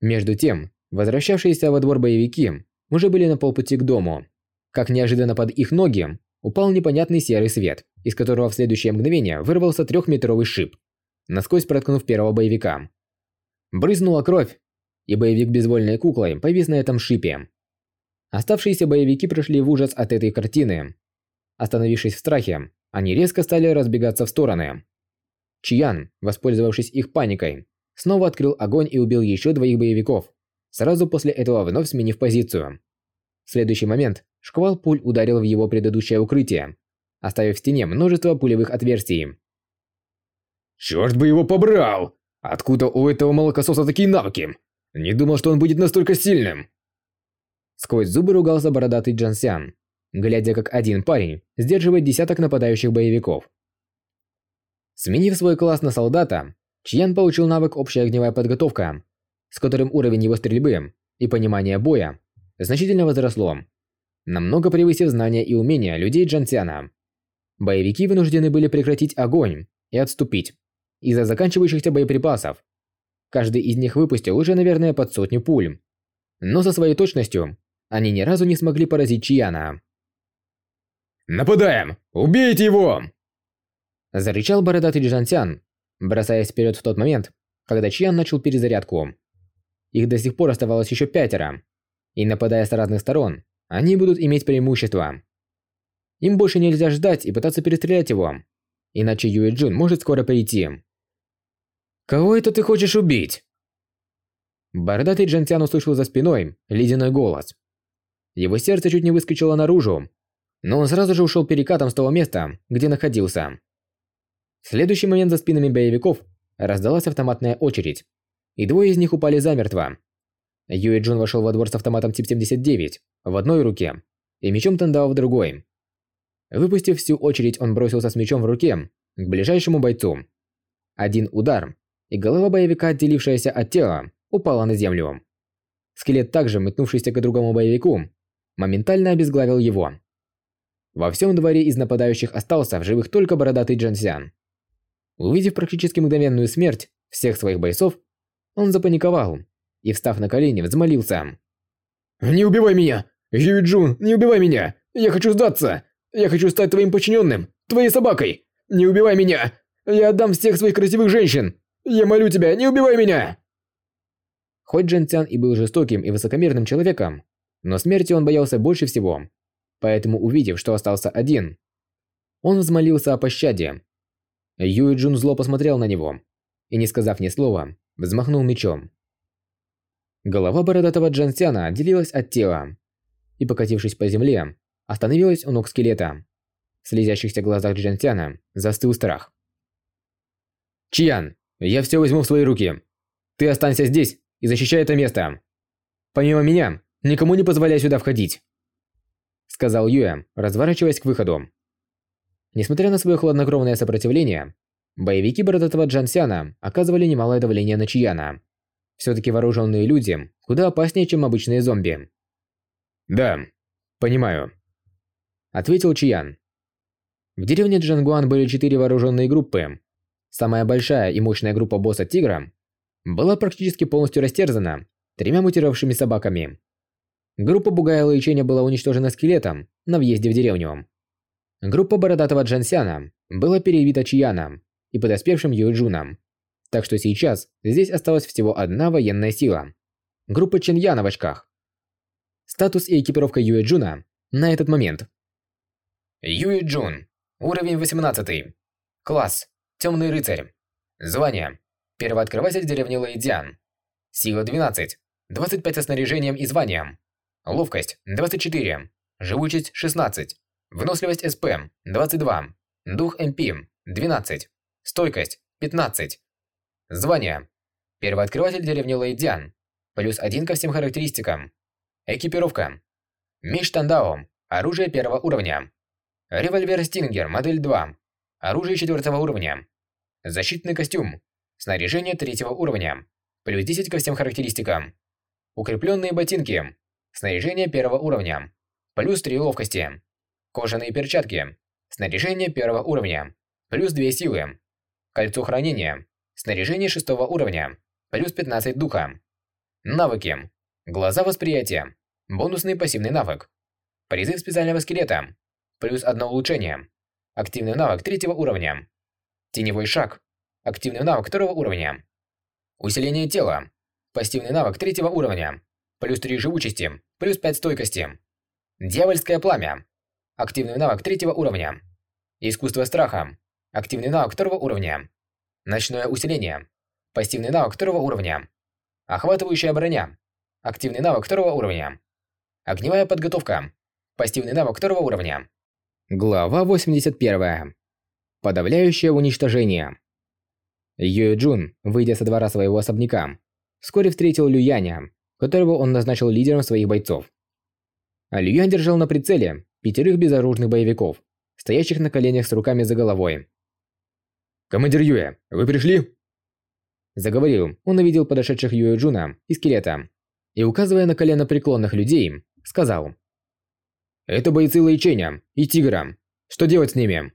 Между тем, возвращавшиеся во двор боевики уже были на полпути к дому. Как неожиданно под их ноги упал непонятный серый свет, из которого в следующее мгновение вырвался трехметровый шип, насквозь проткнув первого боевика. Брызнула кровь, и боевик безвольной куклой повис на этом шипе. Оставшиеся боевики пришли в ужас от этой картины Остановившись в страхе, они резко стали разбегаться в стороны. Чиян, воспользовавшись их паникой, снова открыл огонь и убил еще двоих боевиков, сразу после этого вновь сменив позицию. В следующий момент шквал пуль ударил в его предыдущее укрытие, оставив в стене множество пулевых отверстий. «Черт бы его побрал! Откуда у этого молокососа такие навыки? Не думал, что он будет настолько сильным!» Сквозь зубы ругался бородатый Джансян, глядя как один парень сдерживает десяток нападающих боевиков. Сменив свой класс на солдата, Чьян получил навык «Общая огневая подготовка», с которым уровень его стрельбы и понимание боя значительно возросло, намного превысив знания и умения людей Джансяна. Боевики вынуждены были прекратить огонь и отступить из-за заканчивающихся боеприпасов. Каждый из них выпустил уже, наверное, под сотню пуль. Но со своей точностью они ни разу не смогли поразить Чияна. «Нападаем! Убейте его!» Зарычал бородатый Джантян, бросаясь вперед в тот момент, когда Чьян начал перезарядку. Их до сих пор оставалось еще пятеро, и нападая с разных сторон, они будут иметь преимущество. Им больше нельзя ждать и пытаться перестрелять его, иначе Юэ Джун может скоро прийти. «Кого это ты хочешь убить?» Бородатый Джантян услышал за спиной ледяной голос. Его сердце чуть не выскочило наружу, но он сразу же ушел перекатом с того места, где находился. В следующий момент за спинами боевиков раздалась автоматная очередь, и двое из них упали замертво. Юэ Джун вошел во двор с автоматом тип 79 в одной руке и мечом Тандао в другой. Выпустив всю очередь, он бросился с мечом в руке к ближайшему бойцу. Один удар, и голова боевика, отделившаяся от тела, упала на землю. Скелет, также метнувшийся к другому боевику, моментально обезглавил его. Во всем дворе из нападающих остался в живых только бородатый Джансян. Увидев практически мгновенную смерть всех своих бойцов, Он запаниковал и, встав на колени, взмолился. «Не убивай меня! Юй Джун, не убивай меня! Я хочу сдаться! Я хочу стать твоим подчиненным, твоей собакой! Не убивай меня! Я отдам всех своих красивых женщин! Я молю тебя, не убивай меня!» Хоть Джан Цян и был жестоким и высокомерным человеком, но смерти он боялся больше всего. Поэтому, увидев, что остался один, он взмолился о пощаде. Юй Джун зло посмотрел на него и, не сказав ни слова, взмахнул мечом. Голова бородатого Джансяна отделилась от тела и, покатившись по земле, остановилась у ног скелета. В слезящихся глазах Джансяна застыл страх. «Чиян, я все возьму в свои руки. Ты останься здесь и защищай это место. Помимо меня, никому не позволяй сюда входить», сказал Юэ, разворачиваясь к выходу. Несмотря на свое хладнокровное сопротивление, боевики бородатого Джансяна оказывали немалое давление на Чияна. Все-таки вооруженные люди куда опаснее, чем обычные зомби. «Да, понимаю», – ответил Чиян. В деревне Джангуан были четыре вооруженные группы. Самая большая и мощная группа босса Тигра была практически полностью растерзана тремя мутировавшими собаками. Группа Бугая Лэйченя была уничтожена скелетом на въезде в деревню. Группа бородатого Джансяна была перебита Чияном и подоспевшим Юэджуном. Так что сейчас здесь осталась всего одна военная сила. Группа Чиньяна в очках. Статус и экипировка Юэджуна на этот момент. Юэджун. Уровень 18. Класс. Темный рыцарь. Звание. Первооткрыватель деревни Лэйдзян. Сила 12. 25 со снаряжением и званием. Ловкость 24. Живучесть 16. Выносливость СП 22. Дух МП 12. Стойкость 15. Звание. Первооткрыватель деревни Лэйдзян. Плюс один ко всем характеристикам. Экипировка. Меч Тандао. Оружие первого уровня. Револьвер Стингер, модель 2. Оружие четвертого уровня. Защитный костюм. Снаряжение третьего уровня. Плюс 10 ко всем характеристикам. Укрепленные ботинки. Снаряжение первого уровня. Плюс 3 ловкости. Кожаные перчатки. Снаряжение первого уровня. Плюс 2 силы. Кольцо хранения. Снаряжение шестого уровня. Плюс 15 духа. Навыки. Глаза восприятия. Бонусный пассивный навык. Призыв специального скелета. Плюс одно улучшение. Активный навык третьего уровня. Теневой шаг. Активный навык второго уровня. Усиление тела. Пассивный навык третьего уровня. Плюс 3 живучести. Плюс 5 стойкости. Дьявольское пламя. Активный навык третьего уровня. Искусство страха. Активный навык второго уровня. Ночное усиление. Пассивный навык второго уровня. Охватывающая броня. Активный навык второго уровня. Огневая подготовка. Пассивный навык второго уровня. Глава 81. Подавляющее уничтожение. Юэ Джун, выйдя со двора своего особняка, вскоре встретил Лю Яня, которого он назначил лидером своих бойцов. А Лю Янь держал на прицеле пятерых безоружных боевиков, стоящих на коленях с руками за головой. «Командир Юэ, вы пришли?» Заговорил, он увидел подошедших Юэ Джуна и скелета, и, указывая на колено преклонных людей, сказал. «Это бойцы Лэйченя и Тигра. Что делать с ними?»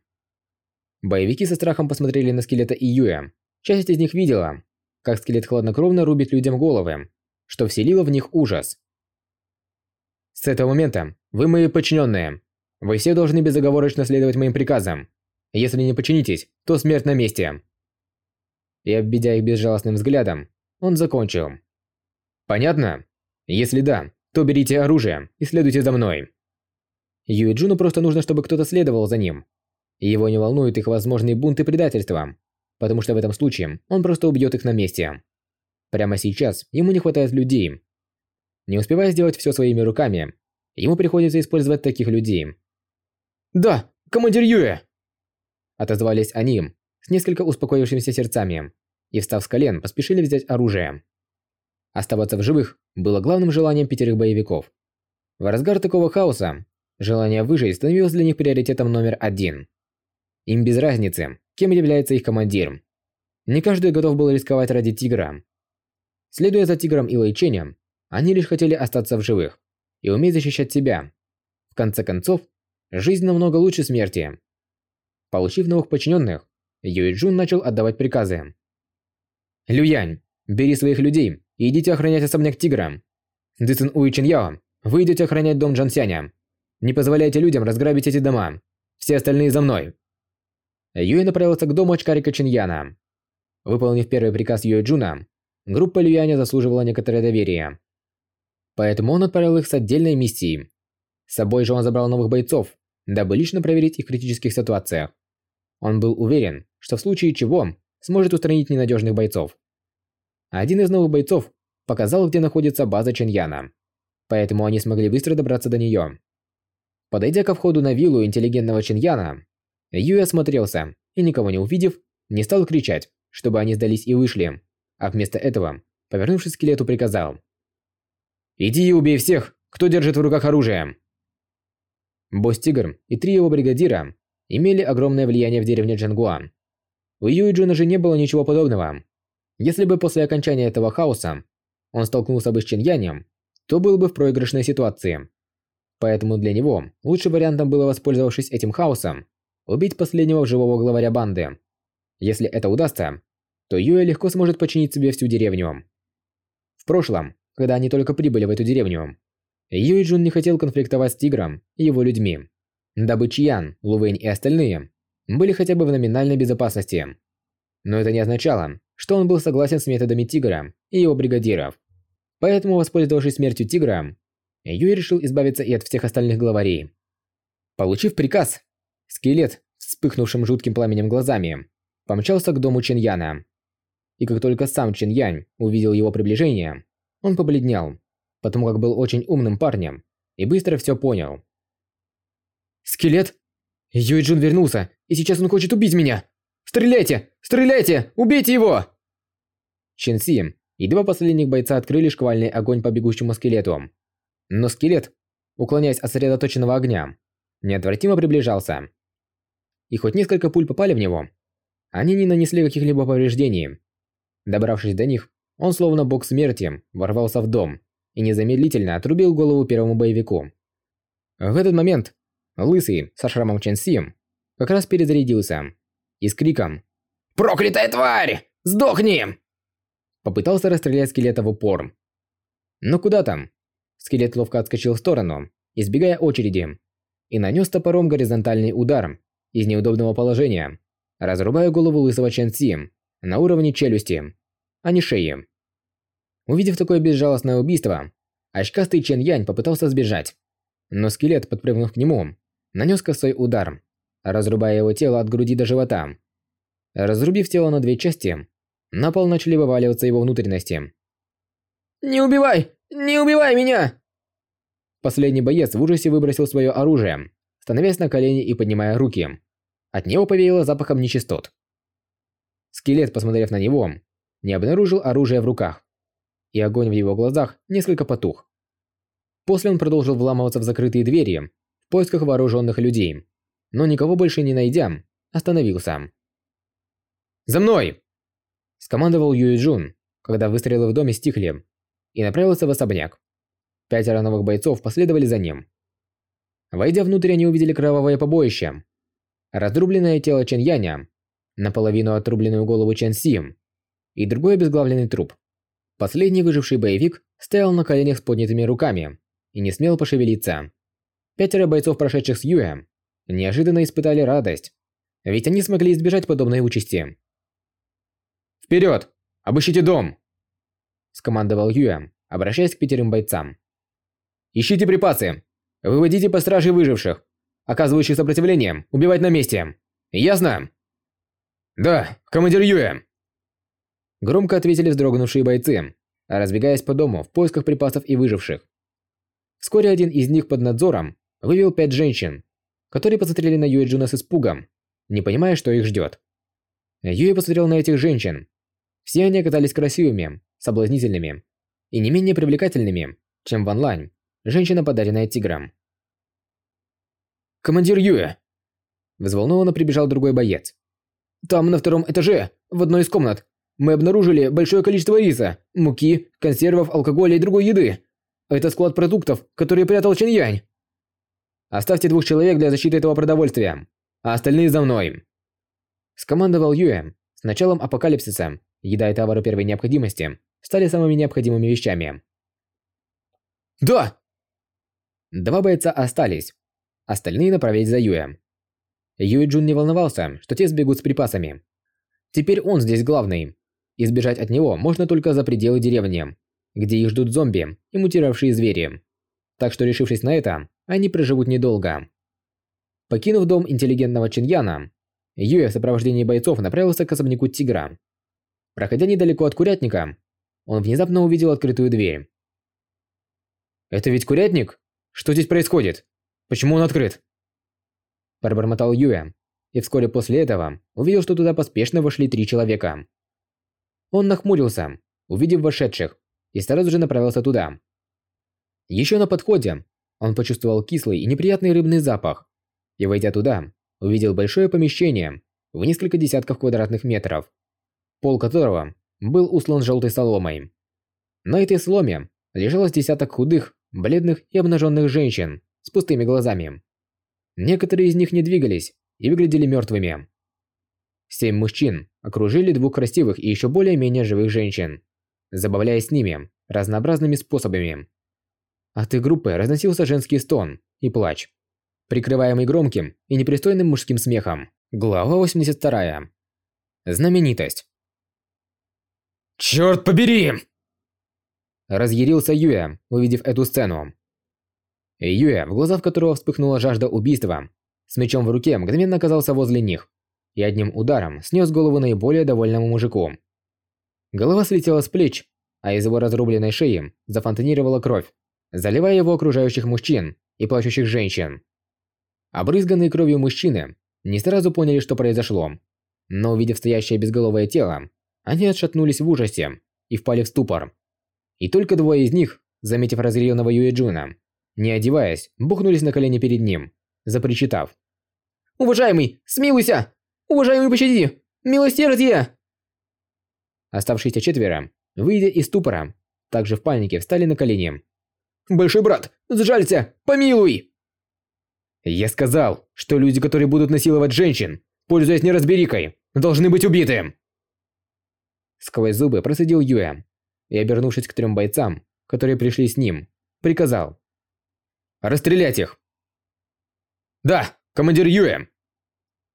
Боевики со страхом посмотрели на скелета и Юэ. Часть из них видела, как скелет хладнокровно рубит людям головы, что вселило в них ужас. С этого момента вы мои подчиненные. Вы все должны безоговорочно следовать моим приказам. Если не подчинитесь, то смерть на месте. И обведя их безжалостным взглядом, он закончил. Понятно? Если да, то берите оружие и следуйте за мной. Юи Джуну просто нужно, чтобы кто-то следовал за ним. Его не волнуют их возможные бунты и предательства, потому что в этом случае он просто убьет их на месте. Прямо сейчас ему не хватает людей. Не успевая сделать все своими руками, ему приходится использовать таких людей. «Да, командир Юэ!» Отозвались они с несколько успокоившимися сердцами и, встав с колен, поспешили взять оружие. Оставаться в живых было главным желанием пятерых боевиков. В разгар такого хаоса желание выжить становилось для них приоритетом номер один. Им без разницы, кем является их командир. Не каждый готов был рисковать ради тигра. Следуя за тигром и Лэйченем, они лишь хотели остаться в живых и уметь защищать себя. В конце концов, жизнь намного лучше смерти. Получив новых подчиненных, Юй Джун начал отдавать приказы. Люянь, бери своих людей и идите охранять особняк Тигра. Дыцин У и Чин Яо, вы идете охранять дом Джансяня. Не позволяйте людям разграбить эти дома. Все остальные за мной. Юй направился к дому очкарика Чиньяна. Выполнив первый приказ Юэ Джуна, группа Люяня заслуживала некоторое доверие. Поэтому он отправил их с отдельной миссией. С собой же он забрал новых бойцов, дабы лично проверить их в критических ситуациях. Он был уверен, что в случае чего сможет устранить ненадежных бойцов. Один из новых бойцов показал, где находится база Чиньяна, поэтому они смогли быстро добраться до нее. Подойдя ко входу на виллу интеллигентного Чиньяна, Юй осмотрелся и, никого не увидев, не стал кричать, чтобы они сдались и вышли, а вместо этого, повернувшись к скелету, приказал. «Иди и убей всех, кто держит в руках оружие!» Босс Тигр и три его бригадира имели огромное влияние в деревне Джангуа. У Юи Джуна же не было ничего подобного. Если бы после окончания этого хаоса он столкнулся бы с Чин Янем, то был бы в проигрышной ситуации. Поэтому для него лучшим вариантом было, воспользовавшись этим хаосом, убить последнего живого главаря банды. Если это удастся, то Юэ легко сможет починить себе всю деревню. В прошлом, когда они только прибыли в эту деревню, Юэ Джун не хотел конфликтовать с Тигром и его людьми, дабы Чиян, Лувэнь и остальные были хотя бы в номинальной безопасности. Но это не означало, что он был согласен с методами Тигра и его бригадиров. Поэтому, воспользовавшись смертью Тигра, Юй решил избавиться и от всех остальных главарей. Получив приказ, скелет, вспыхнувшим жутким пламенем глазами, помчался к дому Чиньяна. И как только сам Чиньянь увидел его приближение, он побледнел, потому как был очень умным парнем и быстро все понял. «Скелет? Юй Джун вернулся, и сейчас он хочет убить меня! Стреляйте! Стреляйте! Убейте его!» Чин Си и два последних бойца открыли шквальный огонь по бегущему скелету. Но скелет, уклоняясь от сосредоточенного огня, неотвратимо приближался. И хоть несколько пуль попали в него, они не нанесли каких-либо повреждений. Добравшись до них, он словно бог смерти ворвался в дом и незамедлительно отрубил голову первому боевику. В этот момент лысый со шрамом Чен Си как раз перезарядился и с криком «Проклятая тварь! Сдохни!» Попытался расстрелять скелета в упор. Но куда там? Скелет ловко отскочил в сторону, избегая очереди, и нанес топором горизонтальный удар из неудобного положения, разрубая голову лысого Чен Си на уровне челюсти, а не шеи. Увидев такое безжалостное убийство, очкастый Чен Янь попытался сбежать, но скелет, подпрыгнув к нему, нанес косой удар, разрубая его тело от груди до живота. Разрубив тело на две части, на пол начали вываливаться его внутренности. «Не убивай! Не убивай меня!» Последний боец в ужасе выбросил свое оружие, становясь на колени и поднимая руки. От него повеяло запахом нечистот. Скелет, посмотрев на него, не обнаружил оружия в руках, и огонь в его глазах несколько потух. После он продолжил вламываться в закрытые двери в поисках вооруженных людей, но никого больше не найдя, остановился. «За мной!» – скомандовал Юй Джун, когда выстрелы в доме стихли, и направился в особняк. Пятеро новых бойцов последовали за ним. Войдя внутрь, они увидели кровавое побоище. Разрубленное тело Чен Яня, наполовину отрубленную голову Чен Си и другой обезглавленный труп. Последний выживший боевик стоял на коленях с поднятыми руками и не смел пошевелиться. Пятеро бойцов, прошедших с Юэ, неожиданно испытали радость, ведь они смогли избежать подобной участи. «Вперед! Обыщите дом!» Скомандовал Юэ, обращаясь к пятерым бойцам. «Ищите припасы! Выводите по страже выживших! Оказывающих сопротивление, убивать на месте! Ясно?» «Да, командир Юэ!» Громко ответили вздрогнувшие бойцы, разбегаясь по дому в поисках припасов и выживших. Вскоре один из них под надзором вывел пять женщин, которые посмотрели на Юэ Джуна с испугом, не понимая, что их ждет. Юэ посмотрел на этих женщин. Все они оказались красивыми, соблазнительными и не менее привлекательными, чем Ван Лань, женщина, подаренная тигром. «Командир Юэ!» Взволнованно прибежал другой боец. «Там, на втором этаже, в одной из комнат, мы обнаружили большое количество риса, муки, консервов, алкоголя и другой еды. Это склад продуктов, который прятал Чен Янь. Оставьте двух человек для защиты этого продовольствия, а остальные за мной!» Скомандовал Юэ с началом апокалипсиса еда и товары первой необходимости стали самыми необходимыми вещами. Да! Два бойца остались. Остальные направились за Юэ. Юэ Джун не волновался, что те сбегут с припасами. Теперь он здесь главный. Избежать от него можно только за пределы деревни, где их ждут зомби и мутировавшие звери. Так что, решившись на это, они проживут недолго. Покинув дом интеллигентного Чиньяна, Юэ в сопровождении бойцов направился к особняку тигра. Проходя недалеко от курятника, он внезапно увидел открытую дверь. «Это ведь курятник? Что здесь происходит? Почему он открыт?» Пробормотал Юэ, и вскоре после этого увидел, что туда поспешно вошли три человека. Он нахмурился, увидев вошедших, и сразу же направился туда. Еще на подходе он почувствовал кислый и неприятный рыбный запах, и войдя туда, увидел большое помещение в несколько десятков квадратных метров, пол которого был услан желтой соломой. На этой соломе лежалось десяток худых, бледных и обнаженных женщин с пустыми глазами. Некоторые из них не двигались и выглядели мертвыми. Семь мужчин окружили двух красивых и еще более-менее живых женщин, забавляясь с ними разнообразными способами. От их группы разносился женский стон и плач, прикрываемый громким и непристойным мужским смехом. Глава 82. Знаменитость. «Черт побери!» Разъярился Юя, увидев эту сцену. Юя, в глазах которого вспыхнула жажда убийства, с мечом в руке мгновенно оказался возле них и одним ударом снес голову наиболее довольному мужику. Голова слетела с плеч, а из его разрубленной шеи зафонтанировала кровь, заливая его окружающих мужчин и плачущих женщин. Обрызганные кровью мужчины не сразу поняли, что произошло, но увидев стоящее безголовое тело, они отшатнулись в ужасе и впали в ступор. И только двое из них, заметив разъяренного Юэджуна, не одеваясь, бухнулись на колени перед ним, запричитав. «Уважаемый, смилуйся! Уважаемый, пощади! Милосердие!» Оставшиеся четверо, выйдя из ступора, также в панике встали на колени. «Большой брат, сжалься! Помилуй!» «Я сказал, что люди, которые будут насиловать женщин, пользуясь неразберикой, должны быть убиты!» Сквозь зубы процедил Юэ и, обернувшись к трем бойцам, которые пришли с ним, приказал. «Расстрелять их!» «Да, командир Юэ!»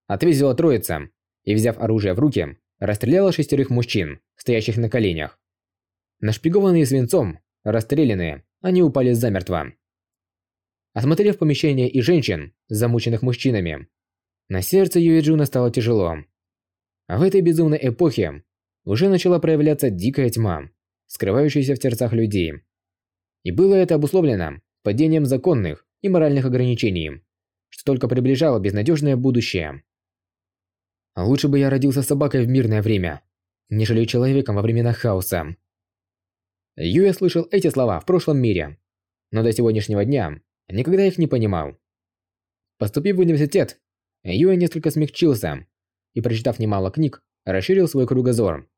Ответила троица и, взяв оружие в руки, расстреляла шестерых мужчин, стоящих на коленях. Нашпигованные свинцом, расстрелянные, они упали замертво. Осмотрев помещение и женщин, замученных мужчинами, на сердце Юэджуна стало тяжело. В этой безумной эпохе уже начала проявляться дикая тьма, скрывающаяся в сердцах людей. И было это обусловлено падением законных и моральных ограничений, что только приближало безнадежное будущее. Лучше бы я родился собакой в мирное время, нежели человеком во времена хаоса. Юя слышал эти слова в прошлом мире, но до сегодняшнего дня никогда их не понимал. Поступив в университет, Юя несколько смягчился и, прочитав немало книг, расширил свой кругозор.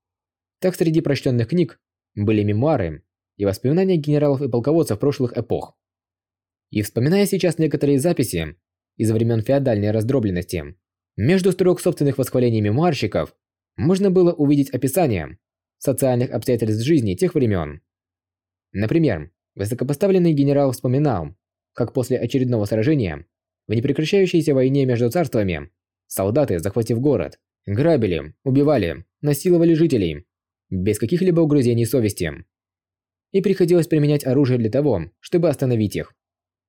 Так среди прочтенных книг были мемуары и воспоминания генералов и полководцев прошлых эпох. И вспоминая сейчас некоторые записи из времен феодальной раздробленности, между строк собственных восхвалений мемуарщиков можно было увидеть описание социальных обстоятельств жизни тех времен. Например, высокопоставленный генерал вспоминал, как после очередного сражения в непрекращающейся войне между царствами солдаты, захватив город, грабили, убивали, насиловали жителей без каких-либо угрызений совести. И приходилось применять оружие для того, чтобы остановить их.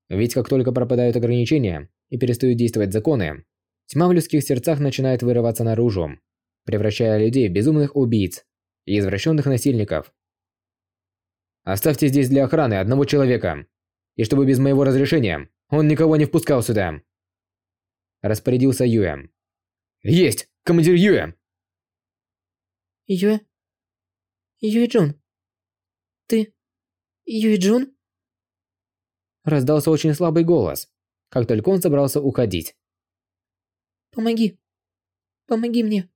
Ведь как только пропадают ограничения и перестают действовать законы, тьма в людских сердцах начинает вырываться наружу, превращая людей в безумных убийц и извращенных насильников. Оставьте здесь для охраны одного человека, и чтобы без моего разрешения он никого не впускал сюда. Распорядился Юэ. Есть, командир Юэ. Юэ? Юйджун? Ты... Юйджун? Раздался очень слабый голос, как только он собрался уходить. Помоги. Помоги мне.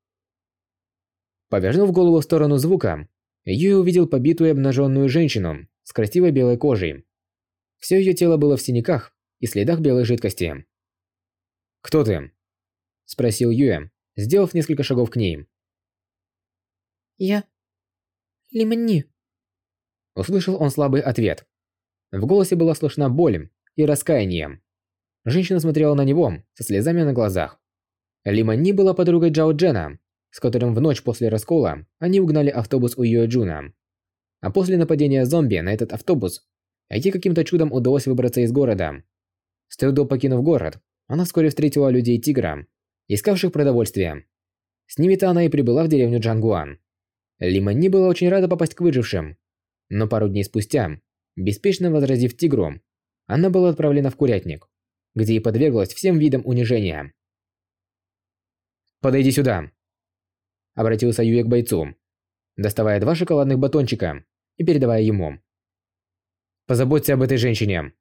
Повернув голову в сторону звука, Юй увидел побитую и обнаженную женщину с красивой белой кожей. Все ее тело было в синяках и следах белой жидкости. «Кто ты?» – спросил Юэ, сделав несколько шагов к ней. Я... Лимонни. Услышал он слабый ответ. В голосе была слышна боль и раскаяние. Женщина смотрела на него со слезами на глазах. Лимонни была подругой Джао Джена, с которым в ночь после раскола они угнали автобус у Юэ Джуна. А после нападения зомби на этот автобус, ей каким-то чудом удалось выбраться из города. С трудом покинув город, она вскоре встретила людей Тигра, искавших продовольствие. С ними-то она и прибыла в деревню Джангуан. Лимонни была очень рада попасть к выжившим, но пару дней спустя, беспечно возразив Тигру, она была отправлена в курятник, где и подверглась всем видам унижения. «Подойди сюда», – обратился Юэ к бойцу, доставая два шоколадных батончика и передавая ему. «Позаботься об этой женщине».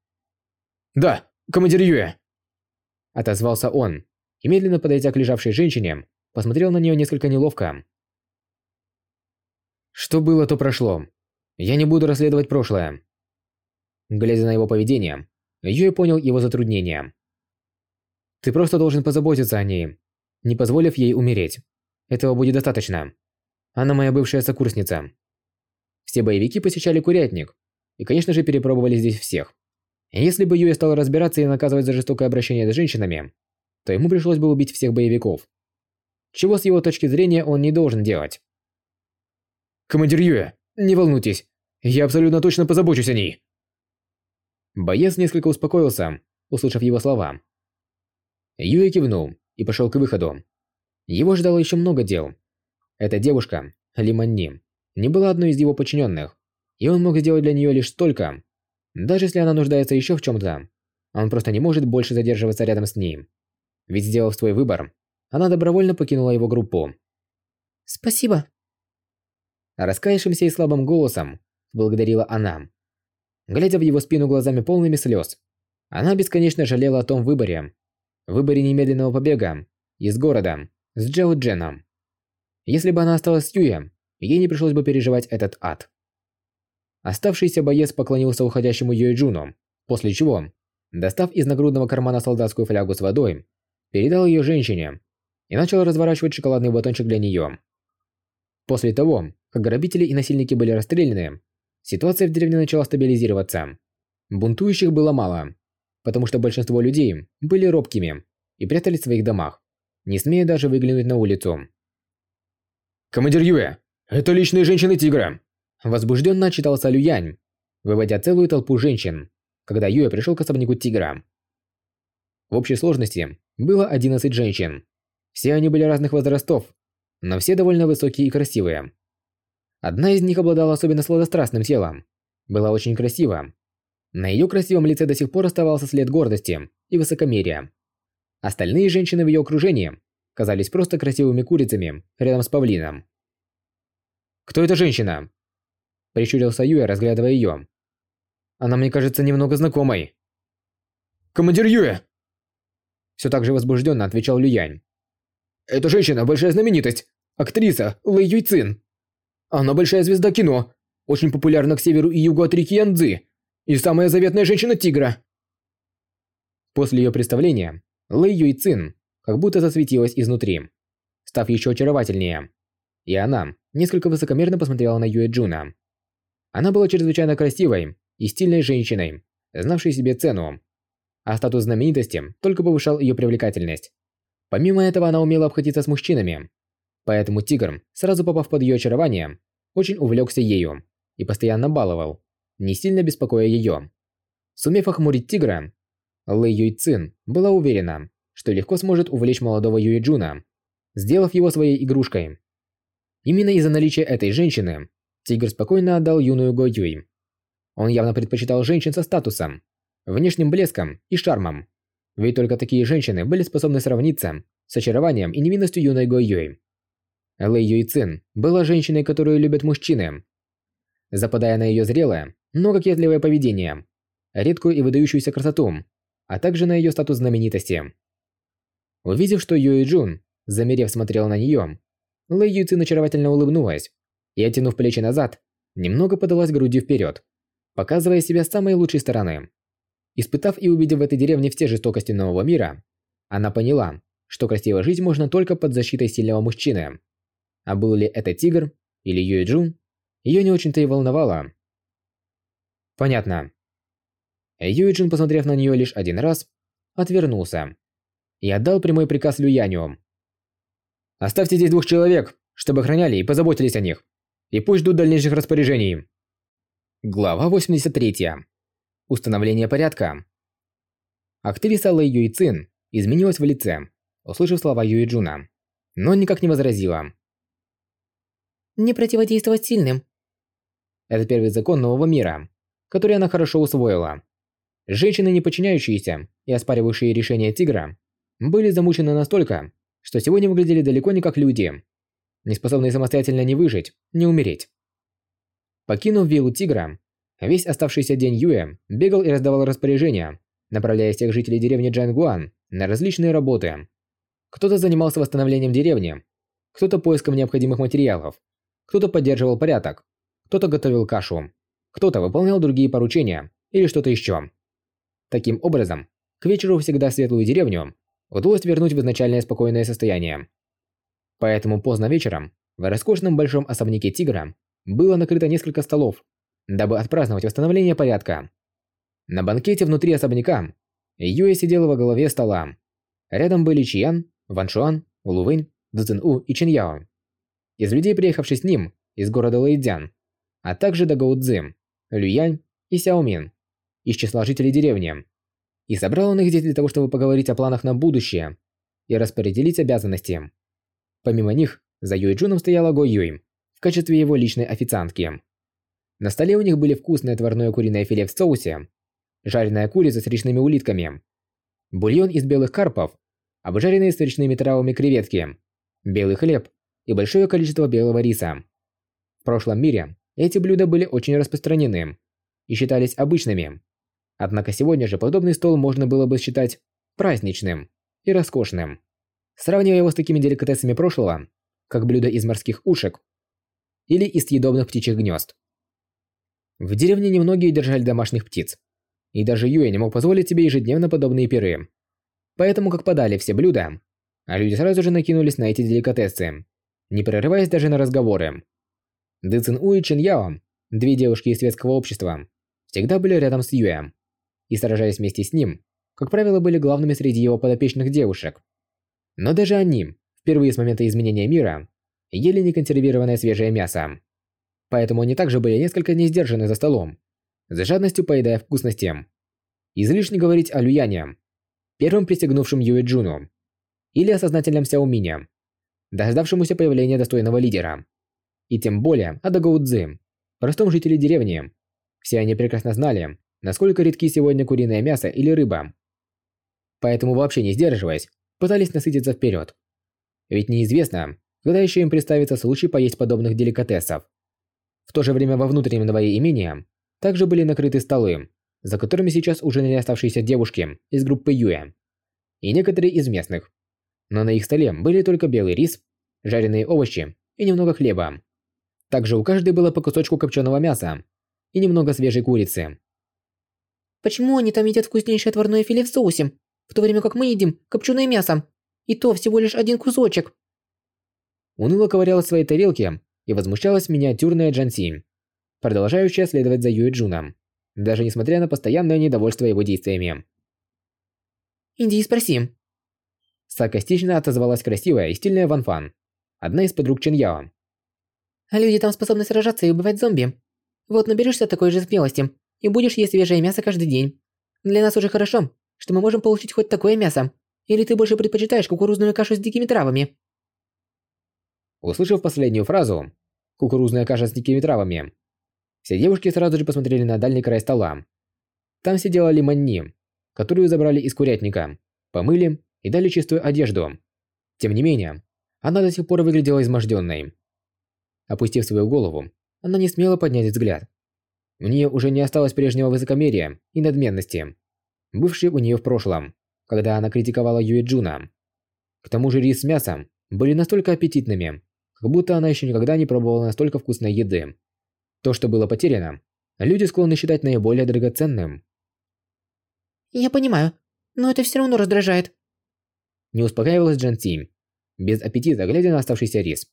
«Да, командир Юэ», – отозвался он и, медленно подойдя к лежавшей женщине, посмотрел на нее несколько неловко. «Что было, то прошло. Я не буду расследовать прошлое». Глядя на его поведение, Юэ понял его затруднение. «Ты просто должен позаботиться о ней, не позволив ей умереть. Этого будет достаточно. Она моя бывшая сокурсница». Все боевики посещали курятник и, конечно же, перепробовали здесь всех. Если бы Юэ стал разбираться и наказывать за жестокое обращение с женщинами, то ему пришлось бы убить всех боевиков. Чего с его точки зрения он не должен делать. «Командир Юэ, не волнуйтесь, я абсолютно точно позабочусь о ней!» Боец несколько успокоился, услышав его слова. Юэ кивнул и пошел к выходу. Его ждало еще много дел. Эта девушка, Лиманни, не была одной из его подчиненных, и он мог сделать для нее лишь столько. Даже если она нуждается еще в чем-то, он просто не может больше задерживаться рядом с ней. Ведь сделав свой выбор, она добровольно покинула его группу. Спасибо. Раскаявшимся и слабым голосом благодарила она глядя в его спину глазами полными слез. Она бесконечно жалела о том выборе. Выборе немедленного побега из города с Джао Дженом. Если бы она осталась с Юем, ей не пришлось бы переживать этот ад. Оставшийся боец поклонился уходящему Юэ Джуну, после чего, достав из нагрудного кармана солдатскую флягу с водой, передал ее женщине и начал разворачивать шоколадный батончик для нее. После того, как грабители и насильники были расстреляны, Ситуация в деревне начала стабилизироваться. Бунтующих было мало, потому что большинство людей были робкими и прятались в своих домах, не смея даже выглянуть на улицу. «Командир Юэ, это личные женщины Тигра!» Возбужденно отчитался Люянь, выводя целую толпу женщин, когда Юэ пришел к особняку Тигра. В общей сложности было 11 женщин. Все они были разных возрастов, но все довольно высокие и красивые. Одна из них обладала особенно сладострастным телом. Была очень красива. На ее красивом лице до сих пор оставался след гордости и высокомерия. Остальные женщины в ее окружении казались просто красивыми курицами рядом с павлином. «Кто эта женщина?» Прищурился Юя, разглядывая ее. «Она мне кажется немного знакомой». «Командир Юя!» Все так же возбужденно отвечал Люянь. «Эта женщина – большая знаменитость! Актриса Лэй Юйцин!» Она большая звезда кино, очень популярна к северу и югу от реки Янцзы, и самая заветная женщина-тигра. После ее представления, Лэй Юйцин как будто засветилась изнутри, став еще очаровательнее. И она несколько высокомерно посмотрела на Юэ Джуна. Она была чрезвычайно красивой и стильной женщиной, знавшей себе цену. А статус знаменитости только повышал ее привлекательность. Помимо этого, она умела обходиться с мужчинами, Поэтому тигр, сразу попав под ее очарование, очень увлекся ею и постоянно баловал, не сильно беспокоя ее. Сумев охмурить тигра, Лэй Юй Цин была уверена, что легко сможет увлечь молодого Юй Джуна, сделав его своей игрушкой. Именно из-за наличия этой женщины тигр спокойно отдал юную Го Юй. Он явно предпочитал женщин со статусом, внешним блеском и шармом. Ведь только такие женщины были способны сравниться с очарованием и невинностью юной Го Юй. Лэй Юйцин была женщиной, которую любят мужчины. Западая на ее зрелое, но кокетливое поведение, редкую и выдающуюся красоту, а также на ее статус знаменитости. Увидев, что Юй Джун, замерев, смотрел на нее, Лэй Юйцин очаровательно улыбнулась и, оттянув плечи назад, немного подалась грудью вперед, показывая себя с самой лучшей стороны. Испытав и увидев в этой деревне все жестокости нового мира, она поняла, что красиво жить можно только под защитой сильного мужчины. А был ли это тигр или Юэджун? ее не очень-то и волновало. Понятно. Юиджин, посмотрев на нее лишь один раз, отвернулся и отдал прямой приказ Люяню. «Оставьте здесь двух человек, чтобы охраняли и позаботились о них, и пусть ждут дальнейших распоряжений». Глава 83. Установление порядка. Актриса Лэй Юйцин изменилась в лице, услышав слова Юиджуна, но никак не возразила. «Не противодействовать сильным». Это первый закон нового мира, который она хорошо усвоила. Женщины, не подчиняющиеся и оспаривающие решения тигра, были замучены настолько, что сегодня выглядели далеко не как люди, не способные самостоятельно не выжить, не умереть. Покинув виллу тигра, весь оставшийся день Юэ бегал и раздавал распоряжения, направляя всех жителей деревни Джангуан на различные работы. Кто-то занимался восстановлением деревни, кто-то поиском необходимых материалов, кто-то поддерживал порядок, кто-то готовил кашу, кто-то выполнял другие поручения или что-то еще. Таким образом, к вечеру всегда светлую деревню удалось вернуть в изначальное спокойное состояние. Поэтому поздно вечером в роскошном большом особняке тигра было накрыто несколько столов, дабы отпраздновать восстановление порядка. На банкете внутри особняка Юэ сидела во главе стола. Рядом были Чиян, Ван Шуан, Лувэнь, Цзэн У и Чин Яо. Из людей, приехавших с ним из города Лэйдзян, а также Дагао Цзы, Люянь и Сяомин из числа жителей деревни. И собрал он их здесь для того, чтобы поговорить о планах на будущее и распределить обязанности. Помимо них, за Юйджуном стояла Го Юй в качестве его личной официантки. На столе у них были вкусное отварное куриное филе в соусе, жареная курица с речными улитками, бульон из белых карпов, обжаренные с речными травами креветки, белый хлеб и большое количество белого риса. В прошлом мире эти блюда были очень распространены и считались обычными. Однако сегодня же подобный стол можно было бы считать праздничным и роскошным. Сравнивая его с такими деликатесами прошлого, как блюда из морских ушек или из съедобных птичьих гнезд. В деревне немногие держали домашних птиц, и даже Юэ не мог позволить себе ежедневно подобные пиры. Поэтому как подали все блюда, а люди сразу же накинулись на эти деликатесы, не прерываясь даже на разговоры. Ды Цин У и Чин Яо, две девушки из светского общества, всегда были рядом с Юэ и сражались вместе с ним, как правило, были главными среди его подопечных девушек. Но даже они, впервые с момента изменения мира, ели неконсервированное свежее мясо. Поэтому они также были несколько несдержаны за столом, за жадностью поедая вкусности. Излишне говорить о Люяне, первым присягнувшем Юэ Джуну, или о сознательном Сяомине, дождавшемуся появления достойного лидера. И тем более о Дагоу Цзы, простом жителе деревни. Все они прекрасно знали, насколько редки сегодня куриное мясо или рыба. Поэтому вообще не сдерживаясь, пытались насытиться вперед. Ведь неизвестно, когда еще им представится случай поесть подобных деликатесов. В то же время во внутреннем дворе имения также были накрыты столы, за которыми сейчас ужинали оставшиеся девушки из группы Юэ. И некоторые из местных. Но на их столе были только белый рис, жареные овощи и немного хлеба. Также у каждой было по кусочку копченого мяса и немного свежей курицы. Почему они там едят вкуснейшее отварное филе в соусе, в то время как мы едим копченое мясо? И то всего лишь один кусочек. Уныло ковырялась в своей тарелке и возмущалась миниатюрная Джанси, продолжающая следовать за Юэ Джуном, даже несмотря на постоянное недовольство его действиями. «Иди и спроси». Саркастично отозвалась красивая и стильная Ван Фан, одна из подруг Чен Яо. «А люди там способны сражаться и убивать зомби. Вот наберешься такой же смелости и будешь есть свежее мясо каждый день. Для нас уже хорошо, что мы можем получить хоть такое мясо. Или ты больше предпочитаешь кукурузную кашу с дикими травами?» Услышав последнюю фразу «кукурузная каша с дикими травами», все девушки сразу же посмотрели на дальний край стола. Там сидела Лиманни, которую забрали из курятника, помыли и дали чистую одежду. Тем не менее, она до сих пор выглядела изможденной. Опустив свою голову, она не смела поднять взгляд. У нее уже не осталось прежнего высокомерия и надменности, бывшей у нее в прошлом, когда она критиковала Юэ Джуна. К тому же рис с мясом были настолько аппетитными, как будто она еще никогда не пробовала настолько вкусной еды. То, что было потеряно, люди склонны считать наиболее драгоценным. «Я понимаю, но это все равно раздражает». Не успокаивалась Джан Си, без аппетита глядя на оставшийся рис.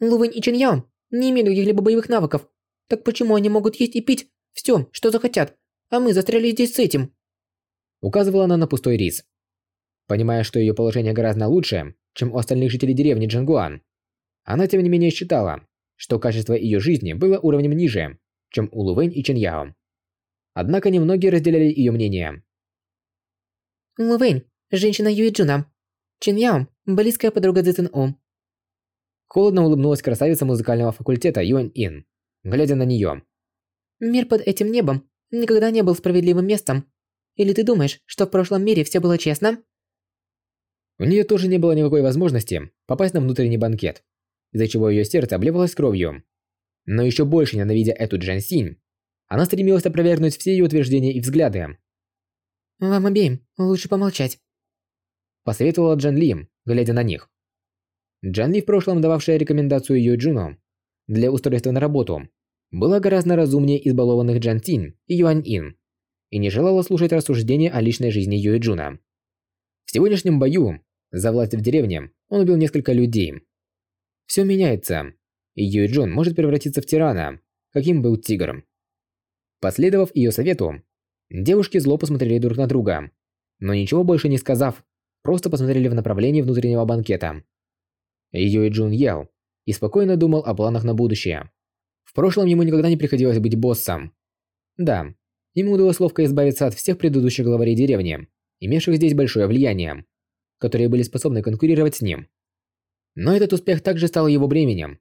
Лувэнь и Чин Яо не имеют каких-либо боевых навыков. Так почему они могут есть и пить все, что захотят, а мы застряли здесь с этим?» Указывала она на пустой рис. Понимая, что ее положение гораздо лучше, чем у остальных жителей деревни Джангуан, она тем не менее считала, что качество ее жизни было уровнем ниже, чем у Лувэнь и Чен Яо. Однако немногие разделяли ее мнение. Лувэнь, женщина Юи Джуна. Чин Яо, близкая подруга Цзэн О. Холодно улыбнулась красавица музыкального факультета Юань Ин, глядя на нее. Мир под этим небом никогда не был справедливым местом. Или ты думаешь, что в прошлом мире все было честно? У нее тоже не было никакой возможности попасть на внутренний банкет, из-за чего ее сердце обливалось кровью. Но еще больше ненавидя эту Джан Синь, она стремилась опровергнуть все ее утверждения и взгляды. «Вам обеим лучше помолчать», – посоветовала Джан Ли, глядя на них. Джан Ли, в прошлом дававшая рекомендацию Юй Джуну для устройства на работу, была гораздо разумнее избалованных Джан Тинь и Юань Ин и не желала слушать рассуждения о личной жизни Юй Джуна. В сегодняшнем бою за власть в деревне он убил несколько людей. Все меняется, и Юй Джун может превратиться в тирана, каким был тигр. Последовав ее совету, девушки зло посмотрели друг на друга, но ничего больше не сказав, просто посмотрели в направлении внутреннего банкета. Юй Джун ел и спокойно думал о планах на будущее. В прошлом ему никогда не приходилось быть боссом. Да, ему удалось ловко избавиться от всех предыдущих главарей деревни, имевших здесь большое влияние, которые были способны конкурировать с ним. Но этот успех также стал его бременем,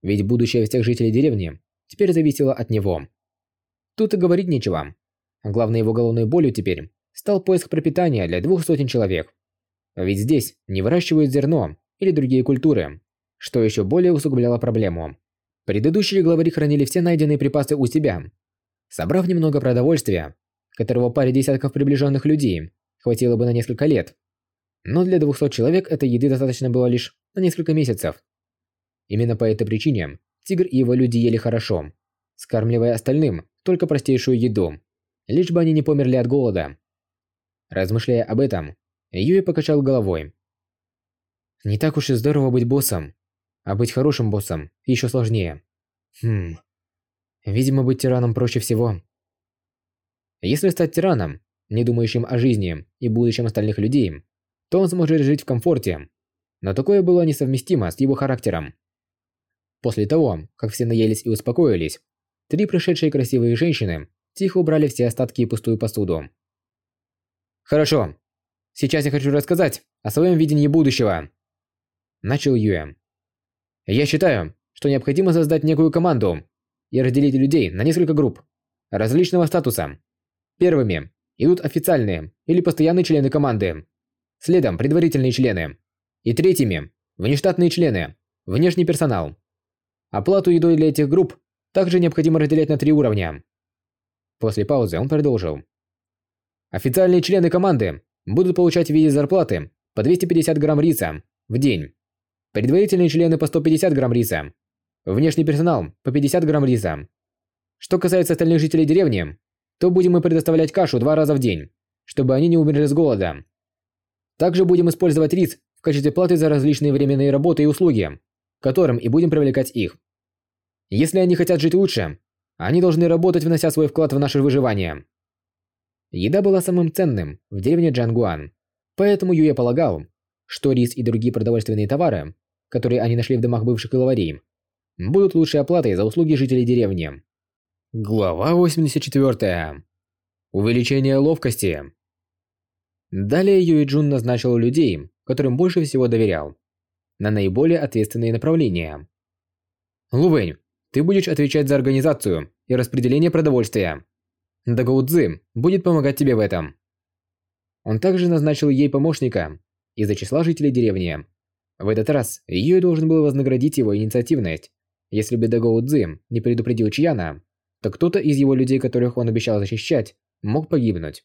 ведь будущее всех жителей деревни теперь зависело от него. Тут и говорить нечего. Главной его головной болью теперь стал поиск пропитания для двух сотен человек. Ведь здесь не выращивают зерно или другие культуры, что еще более усугубляло проблему. Предыдущие главари хранили все найденные припасы у себя. Собрав немного продовольствия, которого паре десятков приближенных людей хватило бы на несколько лет, но для 200 человек этой еды достаточно было лишь на несколько месяцев. Именно по этой причине тигр и его люди ели хорошо, скармливая остальным только простейшую еду, лишь бы они не померли от голода. Размышляя об этом, Юи покачал головой. Не так уж и здорово быть боссом, а быть хорошим боссом еще сложнее. Хм. Видимо, быть тираном проще всего. Если стать тираном, не думающим о жизни и будущем остальных людей, то он сможет жить в комфорте. Но такое было несовместимо с его характером. После того, как все наелись и успокоились, три пришедшие красивые женщины тихо убрали все остатки и пустую посуду. «Хорошо. Сейчас я хочу рассказать о своем видении будущего», – начал Юэ. «Я считаю, что необходимо создать некую команду и разделить людей на несколько групп различного статуса. Первыми идут официальные или постоянные члены команды, следом предварительные члены, и третьими – внештатные члены, внешний персонал. Оплату едой для этих групп также необходимо разделять на три уровня. После паузы он продолжил. Официальные члены команды будут получать в виде зарплаты по 250 грамм риса в день. Предварительные члены по 150 грамм риса. Внешний персонал по 50 грамм риса. Что касается остальных жителей деревни, то будем мы предоставлять кашу два раза в день, чтобы они не умерли с голода. Также будем использовать рис в качестве платы за различные временные работы и услуги, которым и будем привлекать их. Если они хотят жить лучше, они должны работать, внося свой вклад в наше выживание. Еда была самым ценным в деревне Джангуан, поэтому Юя полагал, что рис и другие продовольственные товары, которые они нашли в домах бывших главарей, будут лучшей оплатой за услуги жителей деревни. Глава 84. Увеличение ловкости. Далее Юй Джун назначил людей, которым больше всего доверял, на наиболее ответственные направления. Лувэнь, ты будешь отвечать за организацию и распределение продовольствия. Дагоу Цзы будет помогать тебе в этом. Он также назначил ей помощника из-за числа жителей деревни. В этот раз Юй должен был вознаградить его инициативность. Если бы Дагоу Цзы не предупредил Чьяна, то кто-то из его людей, которых он обещал защищать, мог погибнуть.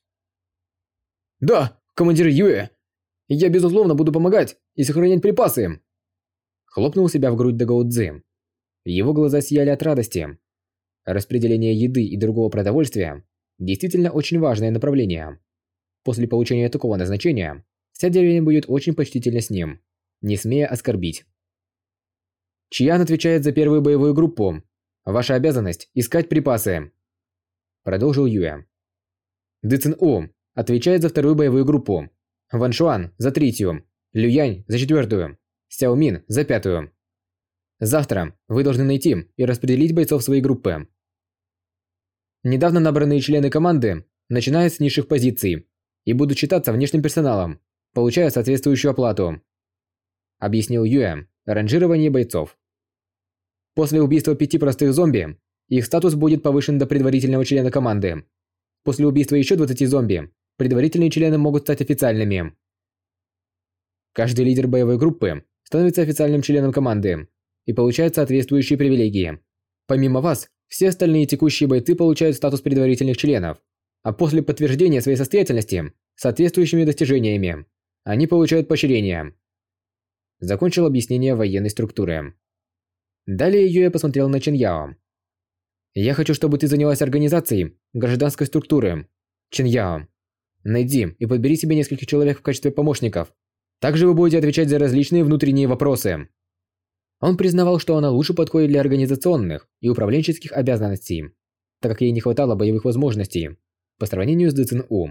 «Да, командир Юэ! Я, безусловно, буду помогать и сохранять припасы!» Хлопнул себя в грудь Дагао Цзы. Его глаза сияли от радости. Распределение еды и другого продовольствия действительно очень важное направление. После получения такого назначения, вся деревня будет очень почтительна с ним, не смея оскорбить. Чиян отвечает за первую боевую группу. Ваша обязанность – искать припасы. Продолжил Юэ. Дэцин У отвечает за вторую боевую группу. Ван Шуан – за третью. Люянь – за четвертую. Сяо Мин – за пятую. Завтра вы должны найти и распределить бойцов своей группы. Недавно набранные члены команды начинают с низших позиций и будут считаться внешним персоналом, получая соответствующую оплату. Объяснил Юэ ранжирование бойцов. После убийства пяти простых зомби, их статус будет повышен до предварительного члена команды. После убийства еще 20 зомби, предварительные члены могут стать официальными. Каждый лидер боевой группы становится официальным членом команды и получают соответствующие привилегии. Помимо вас, все остальные текущие бойцы получают статус предварительных членов, а после подтверждения своей состоятельности соответствующими достижениями, они получают поощрение. Закончил объяснение военной структуры. Далее Юэ посмотрел на Чин Яо. «Я хочу, чтобы ты занялась организацией гражданской структуры. Чин Яо, найди и подбери себе нескольких человек в качестве помощников. Также вы будете отвечать за различные внутренние вопросы». Он признавал, что она лучше подходит для организационных и управленческих обязанностей, так как ей не хватало боевых возможностей по сравнению с Дцин У.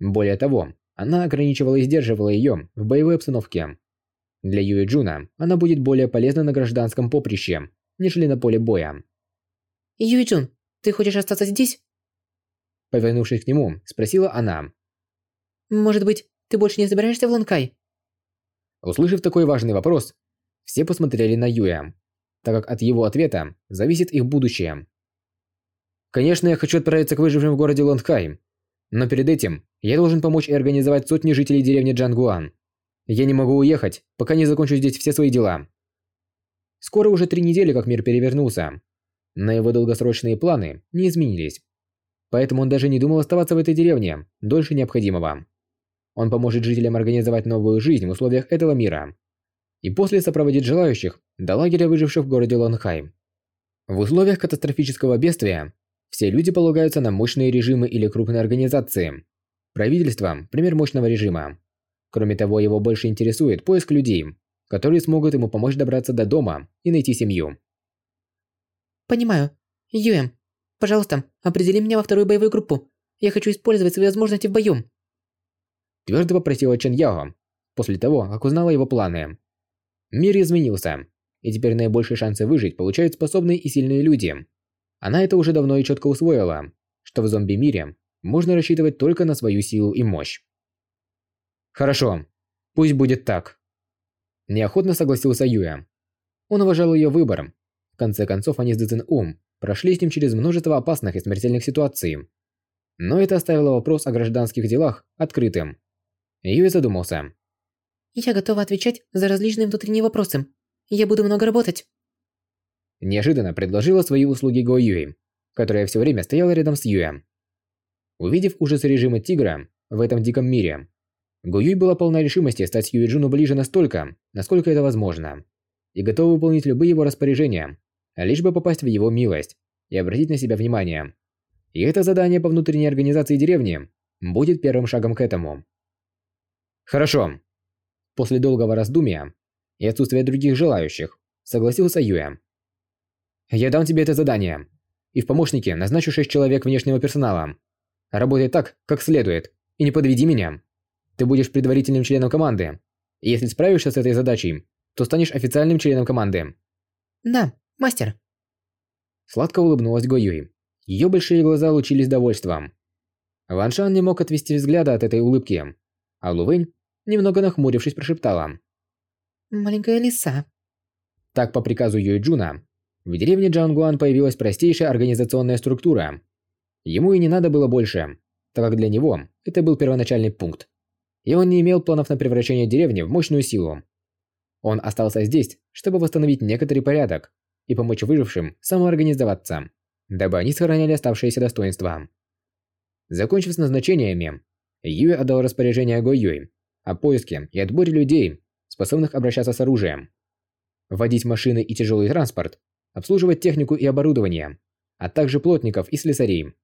Более того, она ограничивала и сдерживала ее в боевой обстановке. Для Юи Джуна она будет более полезна на гражданском поприще, нежели на поле боя. Юи Джун, ты хочешь остаться здесь? Повернувшись к нему, спросила она. Может быть, ты больше не собираешься в Ланкай? Услышав такой важный вопрос, все посмотрели на Юя, так как от его ответа зависит их будущее. Конечно, я хочу отправиться к выжившим в городе Лондхайм, но перед этим я должен помочь и организовать сотни жителей деревни Джангуан. Я не могу уехать, пока не закончу здесь все свои дела. Скоро уже три недели, как мир перевернулся. Но его долгосрочные планы не изменились. Поэтому он даже не думал оставаться в этой деревне дольше необходимого. Он поможет жителям организовать новую жизнь в условиях этого мира и после сопроводит желающих до лагеря выживших в городе Лонхайм. В условиях катастрофического бедствия все люди полагаются на мощные режимы или крупные организации. Правительство – пример мощного режима. Кроме того, его больше интересует поиск людей, которые смогут ему помочь добраться до дома и найти семью. Понимаю. Юэм, пожалуйста, определи меня во вторую боевую группу. Я хочу использовать свои возможности в бою. Твердо попросила Чен Яо, после того, как узнала его планы. Мир изменился, и теперь наибольшие шансы выжить получают способные и сильные люди. Она это уже давно и четко усвоила, что в зомби-мире можно рассчитывать только на свою силу и мощь. Хорошо, пусть будет так. Неохотно согласился Юя. Он уважал ее выбор. В конце концов, они с Цзэн Ум прошли с ним через множество опасных и смертельных ситуаций. Но это оставило вопрос о гражданских делах открытым. Юя задумался. Я готова отвечать за различные внутренние вопросы. Я буду много работать. Неожиданно предложила свои услуги Го Юй, которая все время стояла рядом с Юем. Увидев ужас режима Тигра в этом диком мире, Го Юй была полна решимости стать Юй Джуну ближе настолько, насколько это возможно, и готова выполнить любые его распоряжения, лишь бы попасть в его милость и обратить на себя внимание. И это задание по внутренней организации деревни будет первым шагом к этому. Хорошо, После долгого раздумья и отсутствия других желающих, согласился Юэ. «Я дам тебе это задание, и в помощнике назначу шесть человек внешнего персонала. Работай так, как следует, и не подведи меня. Ты будешь предварительным членом команды, и если справишься с этой задачей, то станешь официальным членом команды». «Да, мастер». Сладко улыбнулась Го Юй. Ее большие глаза лучились довольством. Ван Шан не мог отвести взгляда от этой улыбки, а Лувэнь немного нахмурившись, прошептала. «Маленькая лиса». Так, по приказу Юй Джуна, в деревне Джангуан появилась простейшая организационная структура. Ему и не надо было больше, так как для него это был первоначальный пункт. И он не имел планов на превращение деревни в мощную силу. Он остался здесь, чтобы восстановить некоторый порядок и помочь выжившим самоорганизоваться, дабы они сохраняли оставшиеся достоинства. Закончив с назначениями, Юй отдал распоряжение Го Юй о поиске и отборе людей, способных обращаться с оружием. Водить машины и тяжелый транспорт, обслуживать технику и оборудование, а также плотников и слесарей.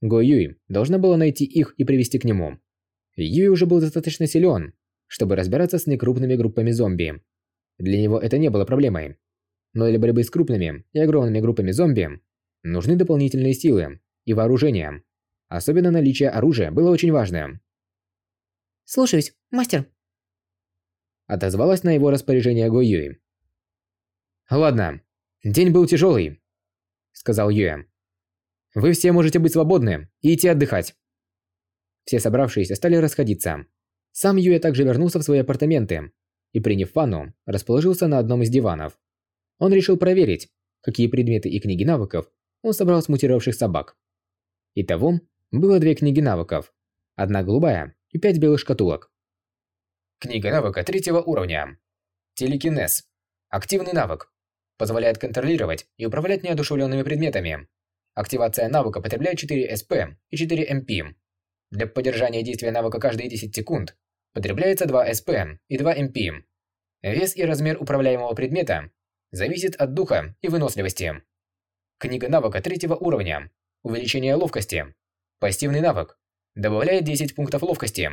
Го Юй должна была найти их и привести к нему. Юй уже был достаточно силен, чтобы разбираться с некрупными группами зомби. Для него это не было проблемой. Но для борьбы с крупными и огромными группами зомби нужны дополнительные силы и вооружение. Особенно наличие оружия было очень важным. Слушаюсь, мастер. Отозвалась на его распоряжение Го Юй. Ладно, день был тяжелый, сказал Юэ. Вы все можете быть свободны и идти отдыхать. Все собравшиеся стали расходиться. Сам Юэ также вернулся в свои апартаменты и, приняв ванну, расположился на одном из диванов. Он решил проверить, какие предметы и книги навыков он собрал с мутировавших собак. Итого, было две книги навыков, одна голубая и пять белых шкатулок. Книга навыка третьего уровня. Телекинез. Активный навык. Позволяет контролировать и управлять неодушевленными предметами. Активация навыка потребляет 4 СП и 4 МП. Для поддержания действия навыка каждые 10 секунд потребляется 2 СП и 2 МП. Вес и размер управляемого предмета зависит от духа и выносливости. Книга навыка третьего уровня. Увеличение ловкости. Пассивный навык. Добавляет 10 пунктов ловкости.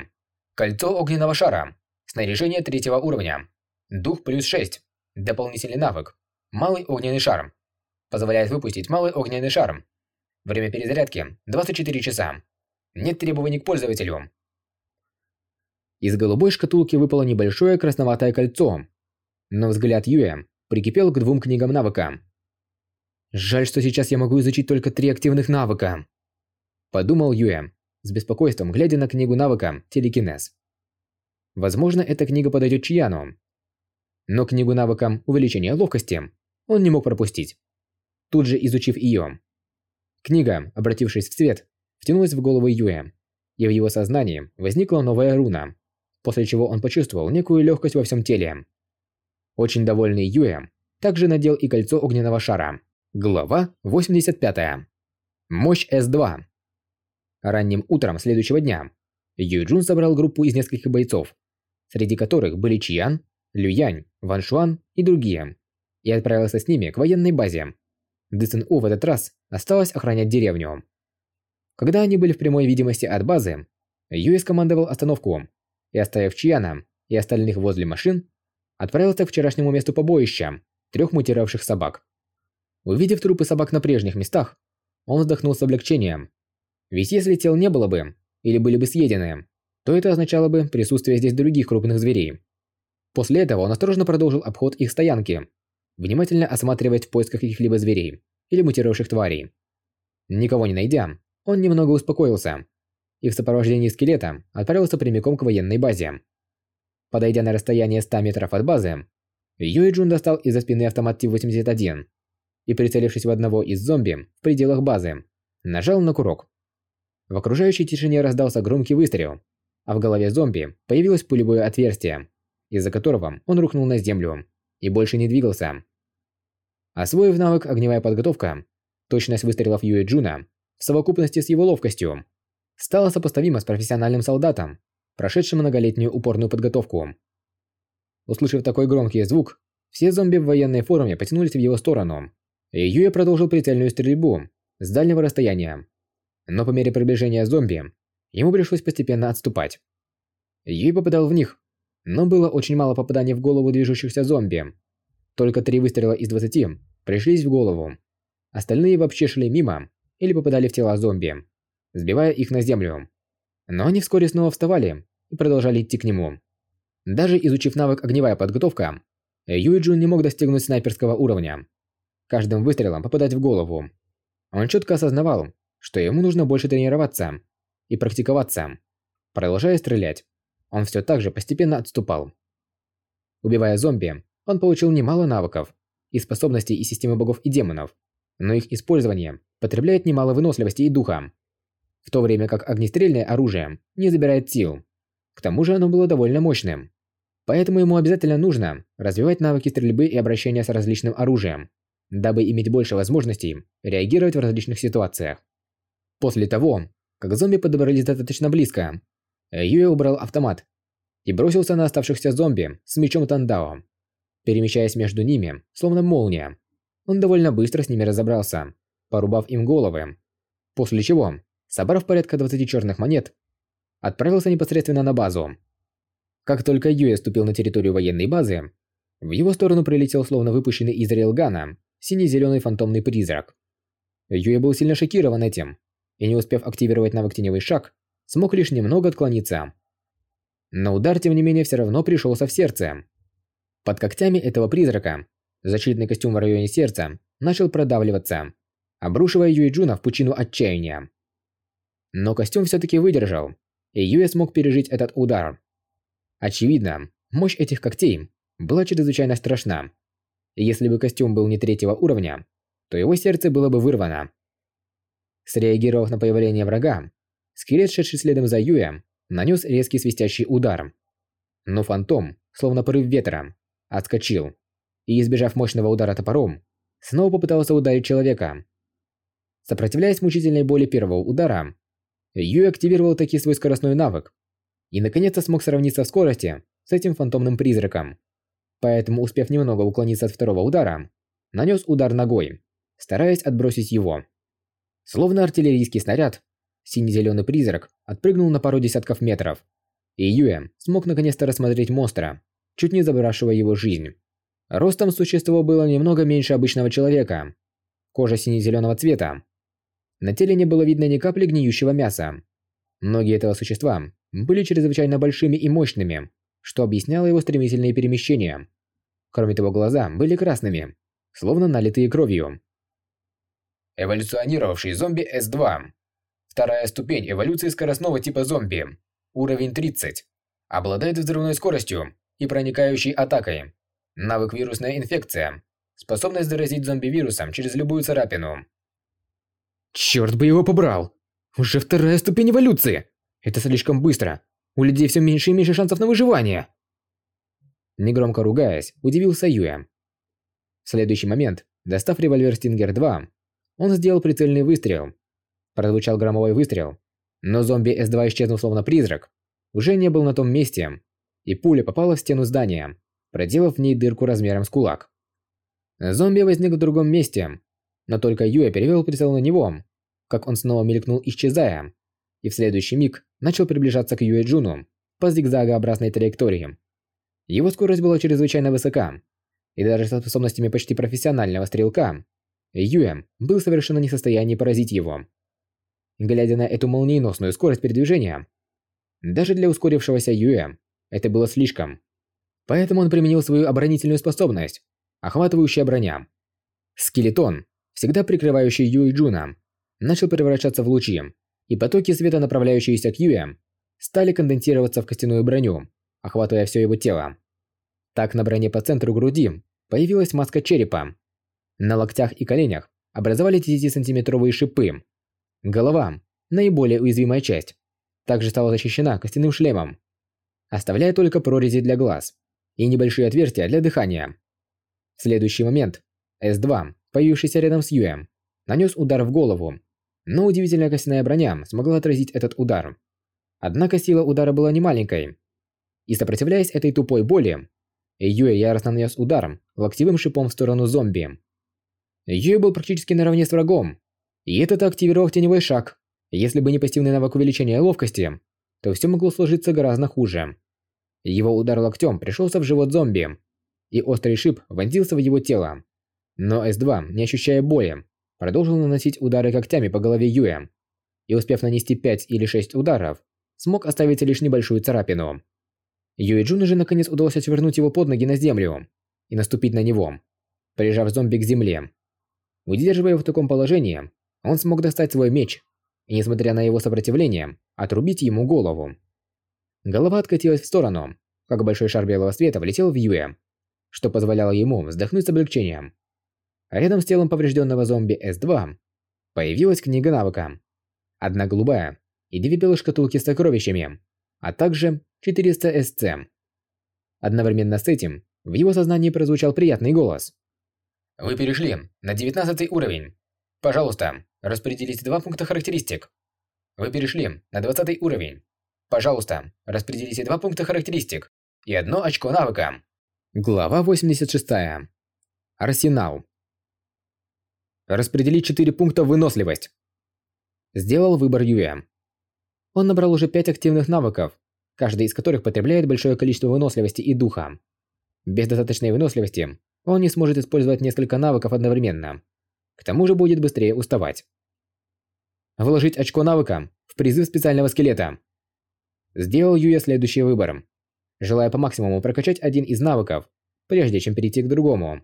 Кольцо огненного шара. Снаряжение третьего уровня. Дух плюс 6. Дополнительный навык. Малый огненный шар. Позволяет выпустить малый огненный шар. Время перезарядки 24 часа. Нет требований к пользователю. Из голубой шкатулки выпало небольшое красноватое кольцо. Но взгляд Юэ прикипел к двум книгам навыка. Жаль, что сейчас я могу изучить только три активных навыка. Подумал Юэ, с беспокойством глядя на книгу навыка «Телекинез». Возможно, эта книга подойдет Чьяну. Но книгу навыка увеличения ловкости он не мог пропустить. Тут же изучив ее. Книга, обратившись в цвет, втянулась в голову Юэ, и в его сознании возникла новая руна, после чего он почувствовал некую легкость во всем теле. Очень довольный Юэ также надел и кольцо огненного шара. Глава 85. Мощь С2. Ранним утром следующего дня Юджун собрал группу из нескольких бойцов, среди которых были Чиян, Люянь, Ван Шуан и другие, и отправился с ними к военной базе. Дэцин У в этот раз осталось охранять деревню. Когда они были в прямой видимости от базы, Юэ скомандовал остановку и, оставив Чияна и остальных возле машин, отправился к вчерашнему месту побоища трех мутировавших собак. Увидев трупы собак на прежних местах, он вздохнул с облегчением. Ведь если тел не было бы, или были бы съедены, то это означало бы присутствие здесь других крупных зверей. После этого он осторожно продолжил обход их стоянки, внимательно осматривать в поисках каких-либо зверей или мутировавших тварей. Никого не найдя, он немного успокоился и в сопровождении скелета отправился прямиком к военной базе. Подойдя на расстояние 100 метров от базы, Юй Джун достал из-за спины автомат Т-81 и, прицелившись в одного из зомби в пределах базы, нажал на курок. В окружающей тишине раздался громкий выстрел, а в голове зомби появилось пулевое отверстие, из-за которого он рухнул на землю и больше не двигался. Освоив навык «Огневая подготовка», точность выстрелов Юэ Джуна в совокупности с его ловкостью стала сопоставима с профессиональным солдатом, прошедшим многолетнюю упорную подготовку. Услышав такой громкий звук, все зомби в военной форме потянулись в его сторону, и Юэ продолжил прицельную стрельбу с дальнего расстояния. Но по мере приближения зомби, ему пришлось постепенно отступать. Юй попадал в них, но было очень мало попаданий в голову движущихся зомби. Только три выстрела из 20 пришлись в голову. Остальные вообще шли мимо или попадали в тела зомби, сбивая их на землю. Но они вскоре снова вставали и продолжали идти к нему. Даже изучив навык огневая подготовка, Юйджун не мог достигнуть снайперского уровня. Каждым выстрелом попадать в голову. Он четко осознавал, что ему нужно больше тренироваться и практиковаться. Продолжая стрелять, он все так же постепенно отступал. Убивая зомби, он получил немало навыков и способностей из системы богов и демонов, но их использование потребляет немало выносливости и духа, в то время как огнестрельное оружие не забирает сил. К тому же оно было довольно мощным. Поэтому ему обязательно нужно развивать навыки стрельбы и обращения с различным оружием, дабы иметь больше возможностей реагировать в различных ситуациях. После того, как зомби подобрались достаточно близко, Юэ убрал автомат и бросился на оставшихся зомби с мечом Тандао. Перемещаясь между ними, словно молния, он довольно быстро с ними разобрался, порубав им головы. После чего, собрав порядка 20 черных монет, отправился непосредственно на базу. Как только Юэ ступил на территорию военной базы, В его сторону прилетел словно выпущенный из рейлгана синий-зеленый фантомный призрак. Юэ был сильно шокирован этим, и не успев активировать навык теневой шаг, смог лишь немного отклониться. Но удар, тем не менее, все равно пришелся в сердце. Под когтями этого призрака защитный костюм в районе сердца начал продавливаться, обрушивая Юэ Джуна в пучину отчаяния. Но костюм все-таки выдержал, и Юэ смог пережить этот удар. Очевидно, мощь этих когтей была чрезвычайно страшна. Если бы костюм был не третьего уровня, то его сердце было бы вырвано. Среагировав на появление врага, скелет, шедший следом за Юем, нанес резкий свистящий удар. Но фантом, словно порыв ветра, отскочил и, избежав мощного удара топором, снова попытался ударить человека. Сопротивляясь мучительной боли первого удара, Юй активировал таки свой скоростной навык и наконец-то смог сравниться в скорости с этим фантомным призраком. Поэтому, успев немного уклониться от второго удара, нанес удар ногой, стараясь отбросить его. Словно артиллерийский снаряд, синий-зеленый призрак отпрыгнул на пару десятков метров, и Юэ смог наконец-то рассмотреть монстра, чуть не забравшего его жизнь. Ростом существо было немного меньше обычного человека. Кожа сине-зеленого цвета. На теле не было видно ни капли гниющего мяса. Ноги этого существа были чрезвычайно большими и мощными, что объясняло его стремительные перемещения. Кроме того, глаза были красными, словно налитые кровью. Эволюционировавший зомби С2. Вторая ступень эволюции скоростного типа зомби. Уровень 30. Обладает взрывной скоростью и проникающей атакой. Навык вирусная инфекция. Способность заразить зомби вирусом через любую царапину. Черт бы его побрал! Уже вторая ступень эволюции! Это слишком быстро. У людей все меньше и меньше шансов на выживание. Негромко ругаясь, удивился Юя. В следующий момент, достав револьвер Стингер 2, он сделал прицельный выстрел. Прозвучал громовой выстрел, но зомби С2 исчезнул словно призрак. Уже не был на том месте, и пуля попала в стену здания, проделав в ней дырку размером с кулак. Зомби возник в другом месте, но только Юя перевел прицел на него, как он снова мелькнул, исчезая, и в следующий миг начал приближаться к Юэ Джуну по зигзагообразной траектории. Его скорость была чрезвычайно высока, и даже со способностями почти профессионального стрелка Юэ был совершенно не в состоянии поразить его. Глядя на эту молниеносную скорость передвижения, даже для ускорившегося Юэ это было слишком. Поэтому он применил свою оборонительную способность, охватывающая броня. Скелетон, всегда прикрывающий Юэ Джуна, начал превращаться в лучи, и потоки света, направляющиеся к Юэ, стали конденсироваться в костяную броню, охватывая все его тело. Так на броне по центру груди появилась маска черепа, на локтях и коленях образовали 10-сантиметровые шипы. Голова, наиболее уязвимая часть, также стала защищена костяным шлемом, оставляя только прорези для глаз и небольшие отверстия для дыхания. В следующий момент С2, появившийся рядом с Юем, нанес удар в голову, но удивительная костяная броня смогла отразить этот удар. Однако сила удара была немаленькой. И сопротивляясь этой тупой боли, Юэ яростно нанес удар локтевым шипом в сторону зомби. Юй был практически наравне с врагом. И этот активировал теневой шаг. Если бы не пассивный навык увеличения ловкости, то все могло сложиться гораздо хуже. Его удар локтем пришелся в живот зомби, и острый шип вонзился в его тело. Но С2, не ощущая боли, продолжил наносить удары когтями по голове Юя, и успев нанести 5 или 6 ударов, смог оставить лишь небольшую царапину. Юи Джун уже наконец удалось отвернуть его под ноги на землю и наступить на него, прижав зомби к земле. Удерживая его в таком положении, он смог достать свой меч и, несмотря на его сопротивление, отрубить ему голову. Голова откатилась в сторону, как большой шар белого света влетел в Юэ, что позволяло ему вздохнуть с облегчением. рядом с телом поврежденного зомби С2 появилась книга навыка. Одна голубая и две белые шкатулки с сокровищами, а также 400 СЦ. Одновременно с этим в его сознании прозвучал приятный голос. Вы перешли на 19 уровень. Пожалуйста, распределите два пункта характеристик. Вы перешли на 20 уровень. Пожалуйста, распределите два пункта характеристик и одно очко навыка. Глава 86. Арсенал. Распределить 4 пункта выносливость. Сделал выбор Юэ. Он набрал уже 5 активных навыков, каждый из которых потребляет большое количество выносливости и духа. Без достаточной выносливости он не сможет использовать несколько навыков одновременно. К тому же будет быстрее уставать. Вложить очко навыка в призыв специального скелета. Сделал Юя следующий выбор. Желая по максимуму прокачать один из навыков, прежде чем перейти к другому.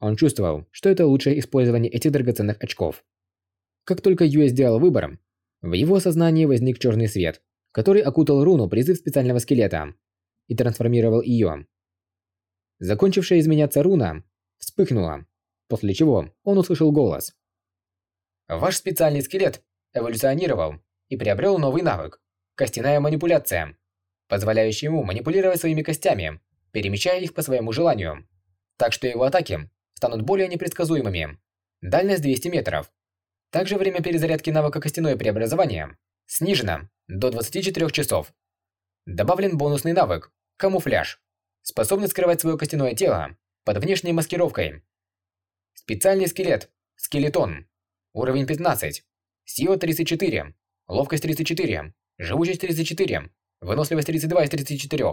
Он чувствовал, что это лучшее использование этих драгоценных очков. Как только Юэ сделал выбор, в его сознании возник черный свет, который окутал руну призыв специального скелета и трансформировал ее. Закончившая изменяться руна вспыхнула, после чего он услышал голос. Ваш специальный скелет эволюционировал и приобрел новый навык – костяная манипуляция, позволяющий ему манипулировать своими костями, перемещая их по своему желанию, так что его атаки станут более непредсказуемыми. Дальность 200 метров. Также время перезарядки навыка костяное преобразование снижено до 24 часов. Добавлен бонусный навык – камуфляж, способный скрывать свое костяное тело под внешней маскировкой. Специальный скелет – скелетон. Уровень 15. Сила 34. Ловкость 34. Живучесть 34. Выносливость 32 из 34.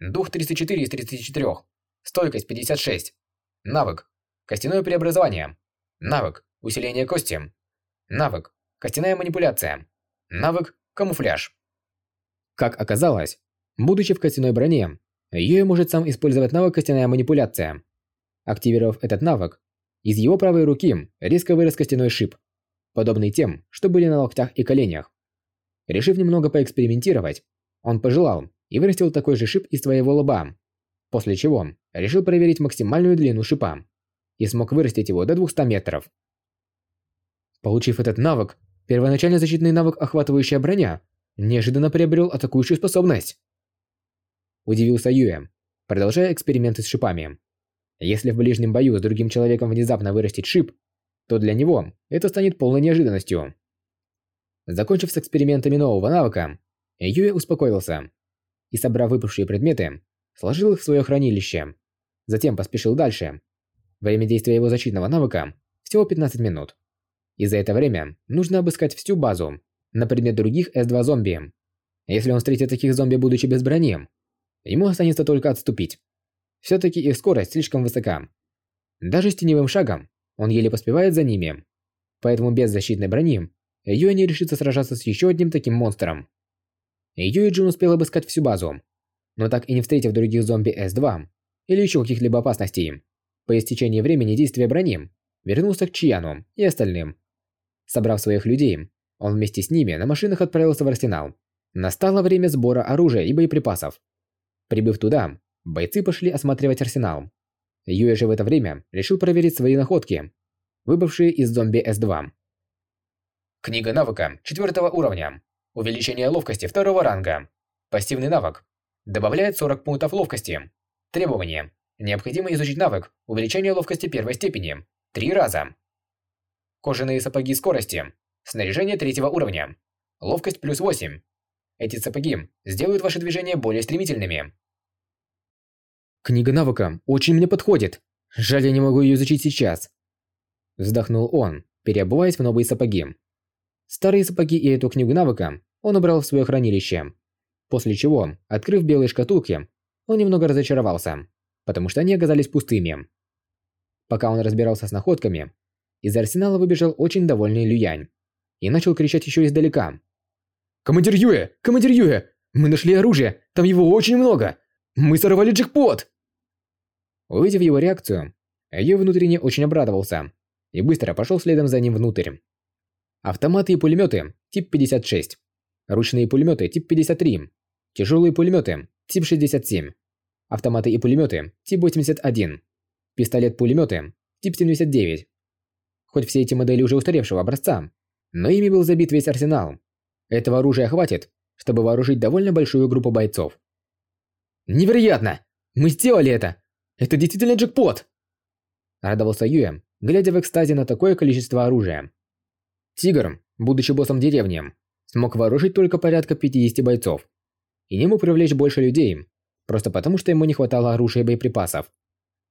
Дух 34 из 34. Стойкость 56. Навык. Костяное преобразование. Навык. Усиление кости. Навык. Костяная манипуляция. Навык. Камуфляж. Как оказалось, будучи в костяной броне, Юэ может сам использовать навык «Костяная манипуляция». Активировав этот навык, из его правой руки резко вырос костяной шип, подобный тем, что были на локтях и коленях. Решив немного поэкспериментировать, он пожелал и вырастил такой же шип из своего лба, после чего решил проверить максимальную длину шипа и смог вырастить его до 200 метров. Получив этот навык, первоначально защитный навык «Охватывающая броня» неожиданно приобрел атакующую способность. Удивился Юэ, продолжая эксперименты с шипами. Если в ближнем бою с другим человеком внезапно вырастет шип, то для него это станет полной неожиданностью. Закончив с экспериментами нового навыка, Юэ успокоился и, собрав выпавшие предметы, сложил их в свое хранилище. Затем поспешил дальше. Время действия его защитного навыка всего 15 минут. И за это время нужно обыскать всю базу на предмет других С2 зомби. Если он встретит таких зомби, будучи без брони, ему останется только отступить. Все-таки их скорость слишком высока. Даже с теневым шагом он еле поспевает за ними. Поэтому без защитной брони Юэ не решится сражаться с еще одним таким монстром. Юэ Джун успел обыскать всю базу, но так и не встретив других зомби С2 или еще каких-либо опасностей. По истечении времени действия брони вернулся к Чияну и остальным. Собрав своих людей, он вместе с ними на машинах отправился в арсенал. Настало время сбора оружия и боеприпасов. Прибыв туда, бойцы пошли осматривать арсенал. Юэ же в это время решил проверить свои находки, выбывшие из зомби С2. Книга навыка четвертого уровня. Увеличение ловкости второго ранга. Пассивный навык. Добавляет 40 пунктов ловкости. Требование. Необходимо изучить навык увеличения ловкости первой степени. Три раза. Кожаные сапоги скорости. Снаряжение третьего уровня. Ловкость плюс 8. Эти сапоги сделают ваши движения более стремительными. Книга навыка очень мне подходит. Жаль, я не могу ее изучить сейчас. Вздохнул он, переобуваясь в новые сапоги. Старые сапоги и эту книгу навыка он убрал в свое хранилище. После чего, открыв белые шкатулки, он немного разочаровался, потому что они оказались пустыми. Пока он разбирался с находками, из арсенала выбежал очень довольный Люянь и начал кричать еще издалека. «Командир Юэ! Командир Юэ! Мы нашли оружие! Там его очень много! Мы сорвали джекпот!» Увидев его реакцию, Ю внутренне очень обрадовался и быстро пошел следом за ним внутрь. Автоматы и пулеметы тип 56, ручные пулеметы тип 53, тяжелые пулеметы тип 67, автоматы и пулеметы тип 81, пистолет-пулеметы тип 79. Хоть все эти модели уже устаревшего образца, но ими был забит весь арсенал. Этого оружия хватит, чтобы вооружить довольно большую группу бойцов. «Невероятно! Мы сделали это! Это действительно джекпот!» Радовался Юэ, глядя в экстазе на такое количество оружия. Тигр, будучи боссом деревни, смог вооружить только порядка 50 бойцов. И мог привлечь больше людей, просто потому что ему не хватало оружия и боеприпасов.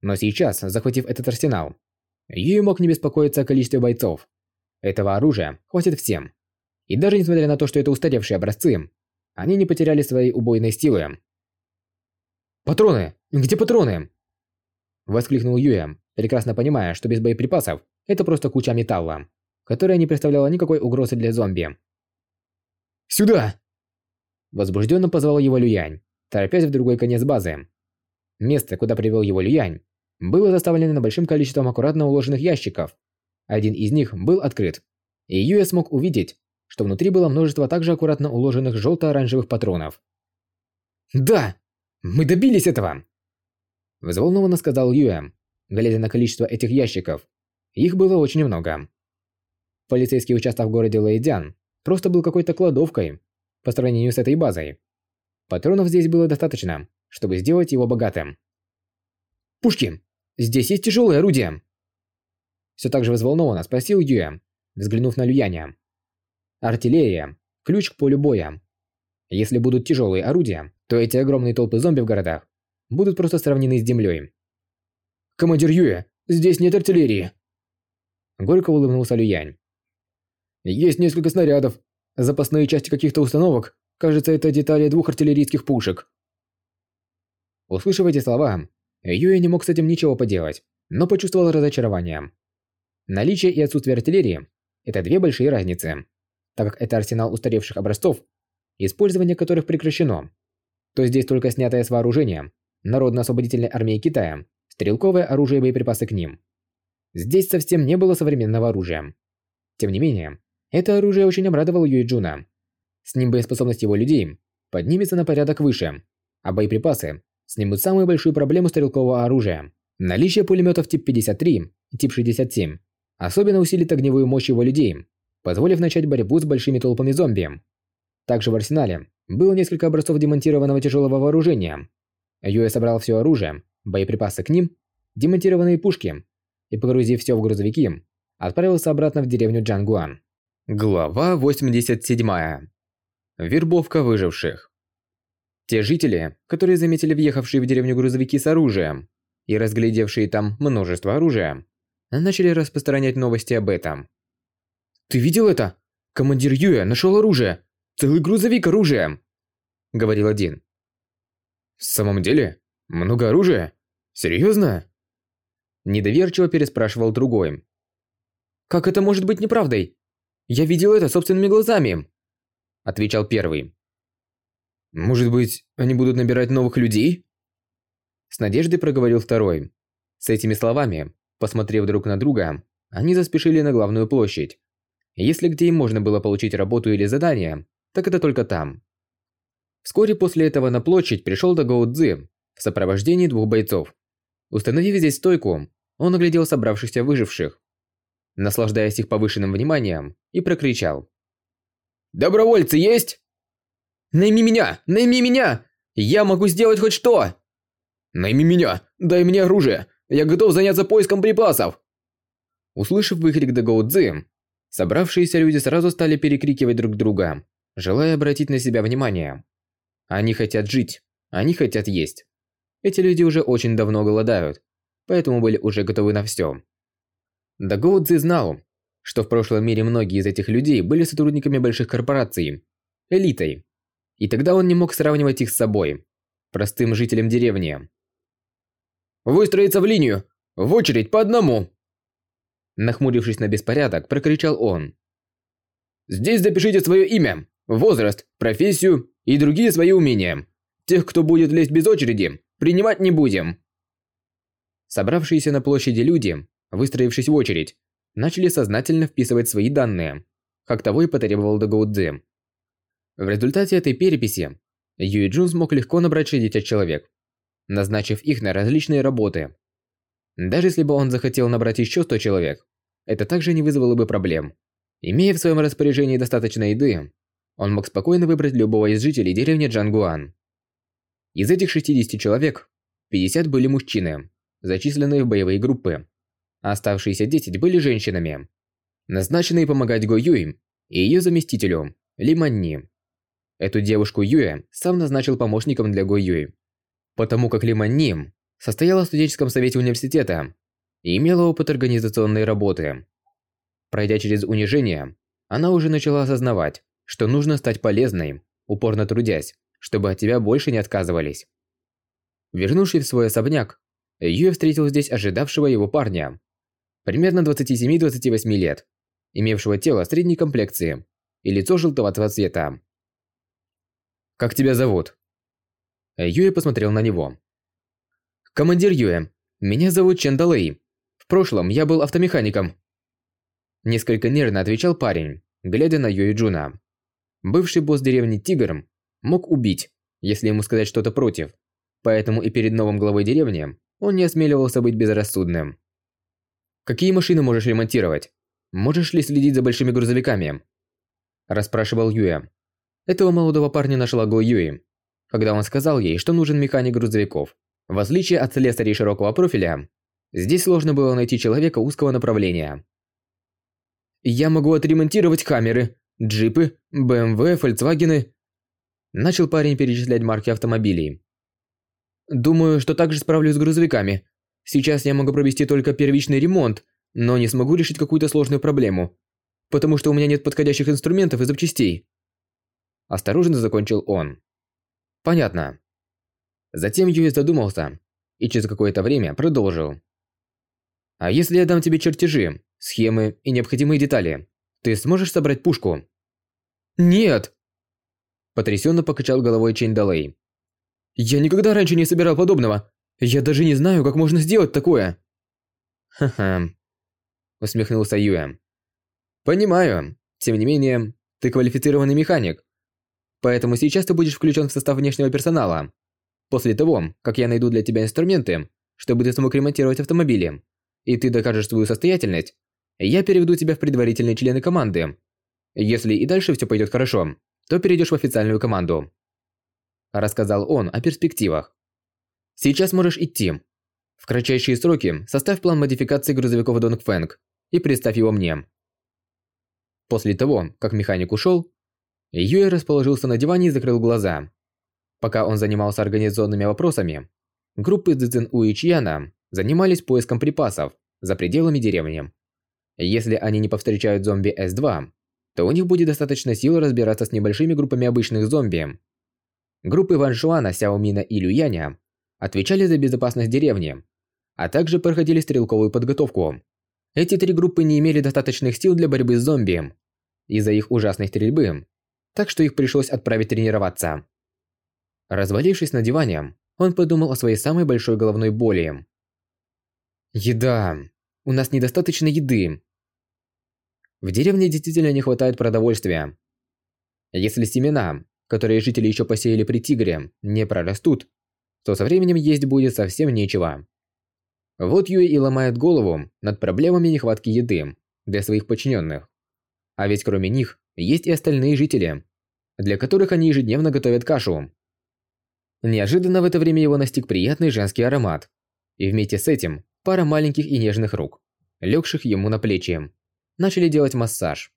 Но сейчас, захватив этот арсенал, Юэ мог не беспокоиться о количестве бойцов. Этого оружия хватит всем. И даже несмотря на то, что это устаревшие образцы, они не потеряли своей убойной силы. «Патроны! Где патроны?» Воскликнул Юэ, прекрасно понимая, что без боеприпасов это просто куча металла, которая не представляла никакой угрозы для зомби. «Сюда!» Возбужденно позвал его Люянь, торопясь в другой конец базы. Место, куда привел его Люянь, было заставлено большим количеством аккуратно уложенных ящиков. Один из них был открыт, и Юэ смог увидеть, что внутри было множество также аккуратно уложенных желто-оранжевых патронов. «Да! Мы добились этого!» Взволнованно сказал Юэ, глядя на количество этих ящиков. Их было очень много. Полицейский участок в городе Лэйдян просто был какой-то кладовкой по сравнению с этой базой. Патронов здесь было достаточно, чтобы сделать его богатым. «Пушки! Здесь есть тяжелые орудия!» Все так же взволнованно спросил Юэ, взглянув на Люяня. Артиллерия – ключ к полю боя. Если будут тяжелые орудия, то эти огромные толпы зомби в городах будут просто сравнены с землей. «Командир Юэ, здесь нет артиллерии!» Горько улыбнулся Люянь. «Есть несколько снарядов, запасные части каких-то установок. Кажется, это детали двух артиллерийских пушек». Услышав эти слова, Юэ не мог с этим ничего поделать, но почувствовал разочарование. Наличие и отсутствие артиллерии – это две большие разницы. Так как это арсенал устаревших образцов, использование которых прекращено, то здесь только снятое с вооружения Народно-освободительной армии Китая, стрелковое оружие и боеприпасы к ним. Здесь совсем не было современного оружия. Тем не менее, это оружие очень обрадовало Юэджуна. С ним боеспособность его людей поднимется на порядок выше, а боеприпасы снимут самую большую проблему стрелкового оружия. Наличие пулеметов тип 53 и тип 67 особенно усилит огневую мощь его людей, позволив начать борьбу с большими толпами зомби. Также в арсенале было несколько образцов демонтированного тяжелого вооружения. Юэ собрал все оружие, боеприпасы к ним, демонтированные пушки и, погрузив все в грузовики, отправился обратно в деревню Джангуан. Глава 87. Вербовка выживших. Те жители, которые заметили въехавшие в деревню грузовики с оружием и разглядевшие там множество оружия, начали распространять новости об этом. «Ты видел это? Командир Юя нашел оружие! Целый грузовик оружия!» Говорил один. «В самом деле? Много оружия? Серьезно?» Недоверчиво переспрашивал другой. «Как это может быть неправдой? Я видел это собственными глазами!» Отвечал первый. «Может быть, они будут набирать новых людей?» С надеждой проговорил второй. С этими словами, посмотрев друг на друга, они заспешили на главную площадь. Если где им можно было получить работу или задание, так это только там. Вскоре после этого на площадь пришел Дагоу Цзи в сопровождении двух бойцов. Установив здесь стойку, он оглядел собравшихся выживших, наслаждаясь их повышенным вниманием, и прокричал. «Добровольцы есть? Найми меня! Найми меня! Я могу сделать хоть что! Найми меня! Дай мне оружие! Я готов заняться поиском припасов!» Услышав выкрик Дагоу Цзи, Собравшиеся люди сразу стали перекрикивать друг друга, желая обратить на себя внимание. Они хотят жить, они хотят есть. Эти люди уже очень давно голодают, поэтому были уже готовы на все. Дагоудзи знал, что в прошлом мире многие из этих людей были сотрудниками больших корпораций, элитой. И тогда он не мог сравнивать их с собой, простым жителем деревни. «Выстроиться в линию! В очередь по одному!» Нахмурившись на беспорядок, прокричал он. «Здесь запишите свое имя, возраст, профессию и другие свои умения. Тех, кто будет лезть без очереди, принимать не будем». Собравшиеся на площади люди, выстроившись в очередь, начали сознательно вписывать свои данные, как того и потребовал Дагоудзе. В результате этой переписи Юй Джун смог легко набрать 60 человек, назначив их на различные работы. Даже если бы он захотел набрать еще 100 человек, это также не вызвало бы проблем. Имея в своем распоряжении достаточно еды, он мог спокойно выбрать любого из жителей деревни Джангуан. Из этих 60 человек, 50 были мужчины, зачисленные в боевые группы, а оставшиеся 10 были женщинами, назначенные помогать Го Юй и ее заместителю, Ли Манни. Эту девушку Юэ сам назначил помощником для Го Юй, потому как Ли Манни состояла в студенческом совете университета и имела опыт организационной работы. Пройдя через унижение, она уже начала осознавать, что нужно стать полезной, упорно трудясь, чтобы от тебя больше не отказывались. Вернувшись в свой особняк, Юэ встретил здесь ожидавшего его парня. Примерно 27-28 лет, имевшего тело средней комплекции и лицо желтоватого цвета. «Как тебя зовут?» Юэ посмотрел на него. «Командир Юэ, меня зовут Чен Далэй. В прошлом я был автомехаником». Несколько нервно отвечал парень, глядя на Юэ Джуна. Бывший босс деревни Тигр мог убить, если ему сказать что-то против, поэтому и перед новым главой деревни он не осмеливался быть безрассудным. «Какие машины можешь ремонтировать? Можешь ли следить за большими грузовиками?» Расспрашивал Юэ. Этого молодого парня нашла Го Юи, когда он сказал ей, что нужен механик грузовиков. В отличие от слесарей широкого профиля, здесь сложно было найти человека узкого направления. «Я могу отремонтировать камеры, джипы, БМВ, Фольксвагены...» Начал парень перечислять марки автомобилей. «Думаю, что также справлюсь с грузовиками. Сейчас я могу провести только первичный ремонт, но не смогу решить какую-то сложную проблему, потому что у меня нет подходящих инструментов и запчастей». Осторожно закончил он. «Понятно». Затем Юис задумался и через какое-то время продолжил. «А если я дам тебе чертежи, схемы и необходимые детали, ты сможешь собрать пушку?» «Нет!» Потрясенно покачал головой Чейн Далей. «Я никогда раньше не собирал подобного. Я даже не знаю, как можно сделать такое!» «Ха-ха», усмехнулся Юэ. «Понимаю. Тем не менее, ты квалифицированный механик. Поэтому сейчас ты будешь включен в состав внешнего персонала. После того, как я найду для тебя инструменты, чтобы ты смог ремонтировать автомобили, и ты докажешь свою состоятельность, я переведу тебя в предварительные члены команды. Если и дальше все пойдет хорошо, то перейдешь в официальную команду. Рассказал он о перспективах. Сейчас можешь идти. В кратчайшие сроки составь план модификации грузовиков Донгфэнг и представь его мне. После того, как механик ушел, Юэ расположился на диване и закрыл глаза. Пока он занимался организационными вопросами, группы Цзин У и Чьяна занимались поиском припасов за пределами деревни. Если они не повстречают зомби С2, то у них будет достаточно сил разбираться с небольшими группами обычных зомби. Группы Ван Шуана, Сяо Мина и Люяня отвечали за безопасность деревни, а также проходили стрелковую подготовку. Эти три группы не имели достаточных сил для борьбы с зомби из-за их ужасной стрельбы, так что их пришлось отправить тренироваться. Развалившись на диване, он подумал о своей самой большой головной боли. Еда. У нас недостаточно еды. В деревне действительно не хватает продовольствия. Если семена, которые жители еще посеяли при тигре, не прорастут, то со временем есть будет совсем нечего. Вот Юэ и ломает голову над проблемами нехватки еды для своих подчиненных. А ведь кроме них, есть и остальные жители, для которых они ежедневно готовят кашу. Неожиданно в это время его настиг приятный женский аромат. И вместе с этим пара маленьких и нежных рук, легших ему на плечи, начали делать массаж.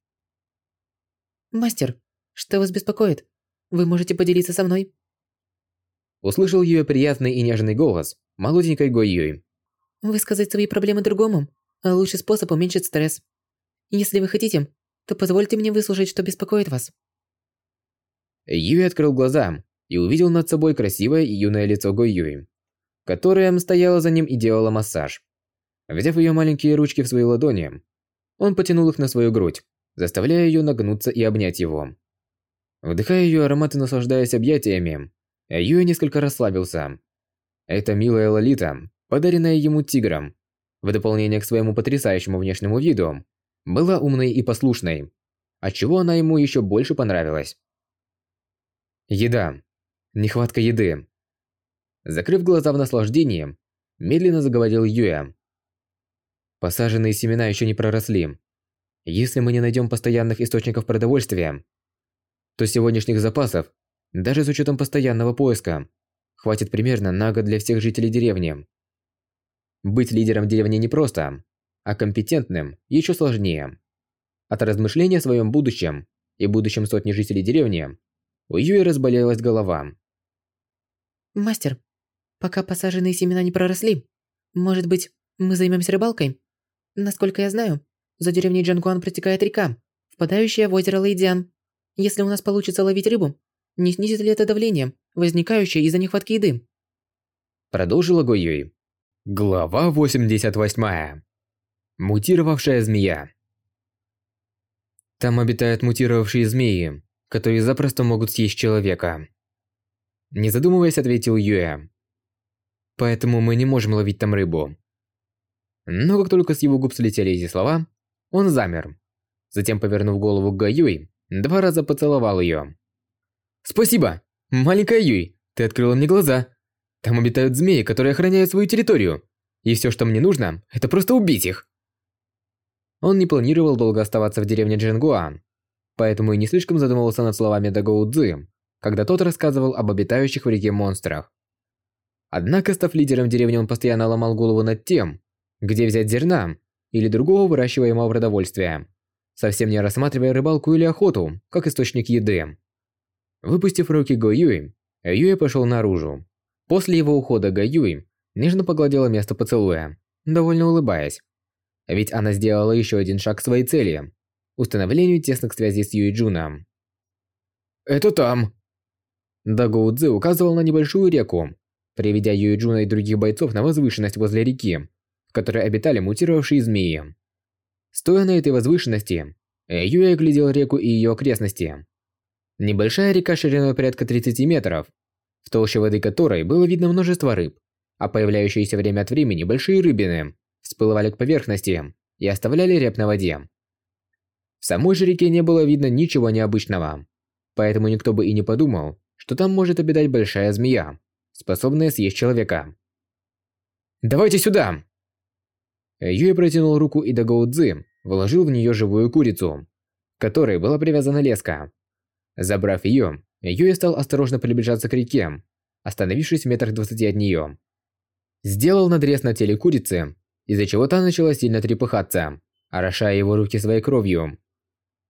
«Мастер, что вас беспокоит? Вы можете поделиться со мной?» Услышал ее приятный и нежный голос молоденькой Гойюй. «Высказать свои проблемы другому – лучший способ уменьшить стресс. Если вы хотите, то позвольте мне выслушать, что беспокоит вас». Юй открыл глаза и увидел над собой красивое и юное лицо Гой Юй, которая стояла за ним и делала массаж. Взяв ее маленькие ручки в свои ладони, он потянул их на свою грудь, заставляя ее нагнуться и обнять его. Вдыхая ее аромат и наслаждаясь объятиями, Юэ несколько расслабился. Эта милая Лолита, подаренная ему тигром, в дополнение к своему потрясающему внешнему виду, была умной и послушной, отчего она ему еще больше понравилась. Еда. Нехватка еды. Закрыв глаза в наслаждении, медленно заговорил Юэ. Посаженные семена еще не проросли. Если мы не найдем постоянных источников продовольствия, то сегодняшних запасов, даже с учетом постоянного поиска, хватит примерно на год для всех жителей деревни. Быть лидером деревни непросто, а компетентным еще сложнее. От размышления о своем будущем и будущем сотни жителей деревни у Юи разболелась голова. «Мастер, пока посаженные семена не проросли, может быть, мы займемся рыбалкой? Насколько я знаю, за деревней Джангуан протекает река, впадающая в озеро Лэйдзян. Если у нас получится ловить рыбу, не снизит ли это давление, возникающее из-за нехватки еды?» Продолжила Го Юй. Глава 88. Мутировавшая змея. Там обитают мутировавшие змеи, которые запросто могут съесть человека. Не задумываясь, ответил Юэ. Поэтому мы не можем ловить там рыбу. Но как только с его губ слетели эти слова, он замер. Затем, повернув голову к Гаюй, два раза поцеловал ее. «Спасибо! Маленькая Юй, ты открыла мне глаза!» Там обитают змеи, которые охраняют свою территорию. И все, что мне нужно, это просто убить их. Он не планировал долго оставаться в деревне Джингуан, поэтому и не слишком задумывался над словами Дагоу когда тот рассказывал об обитающих в реке монстрах. Однако, став лидером деревни, он постоянно ломал голову над тем, где взять зерна или другого выращиваемого продовольствия, совсем не рассматривая рыбалку или охоту как источник еды. Выпустив руки Го Юй, Юэ пошел наружу. После его ухода Гаюй нежно погладила место поцелуя, довольно улыбаясь. Ведь она сделала еще один шаг к своей цели – установлению тесных связей с Юй Джуном. «Это там!» Дагоу Цзы указывал на небольшую реку, приведя Юй Джуна и других бойцов на возвышенность возле реки, в которой обитали мутировавшие змеи. Стоя на этой возвышенности, Юй оглядел реку и ее окрестности. Небольшая река шириной порядка 30 метров в толще воды которой было видно множество рыб, а появляющиеся время от времени большие рыбины всплывали к поверхности и оставляли рябь на воде. В самой же реке не было видно ничего необычного, поэтому никто бы и не подумал, что там может обитать большая змея, способная съесть человека. «Давайте сюда!» Юй протянул руку и Дагоу Цзы вложил в нее живую курицу, которой была привязана леска. Забрав ее, Юя стал осторожно приближаться к реке, остановившись в метрах двадцати от нее. Сделал надрез на теле курицы, из-за чего та начала сильно трепыхаться, орошая его руки своей кровью.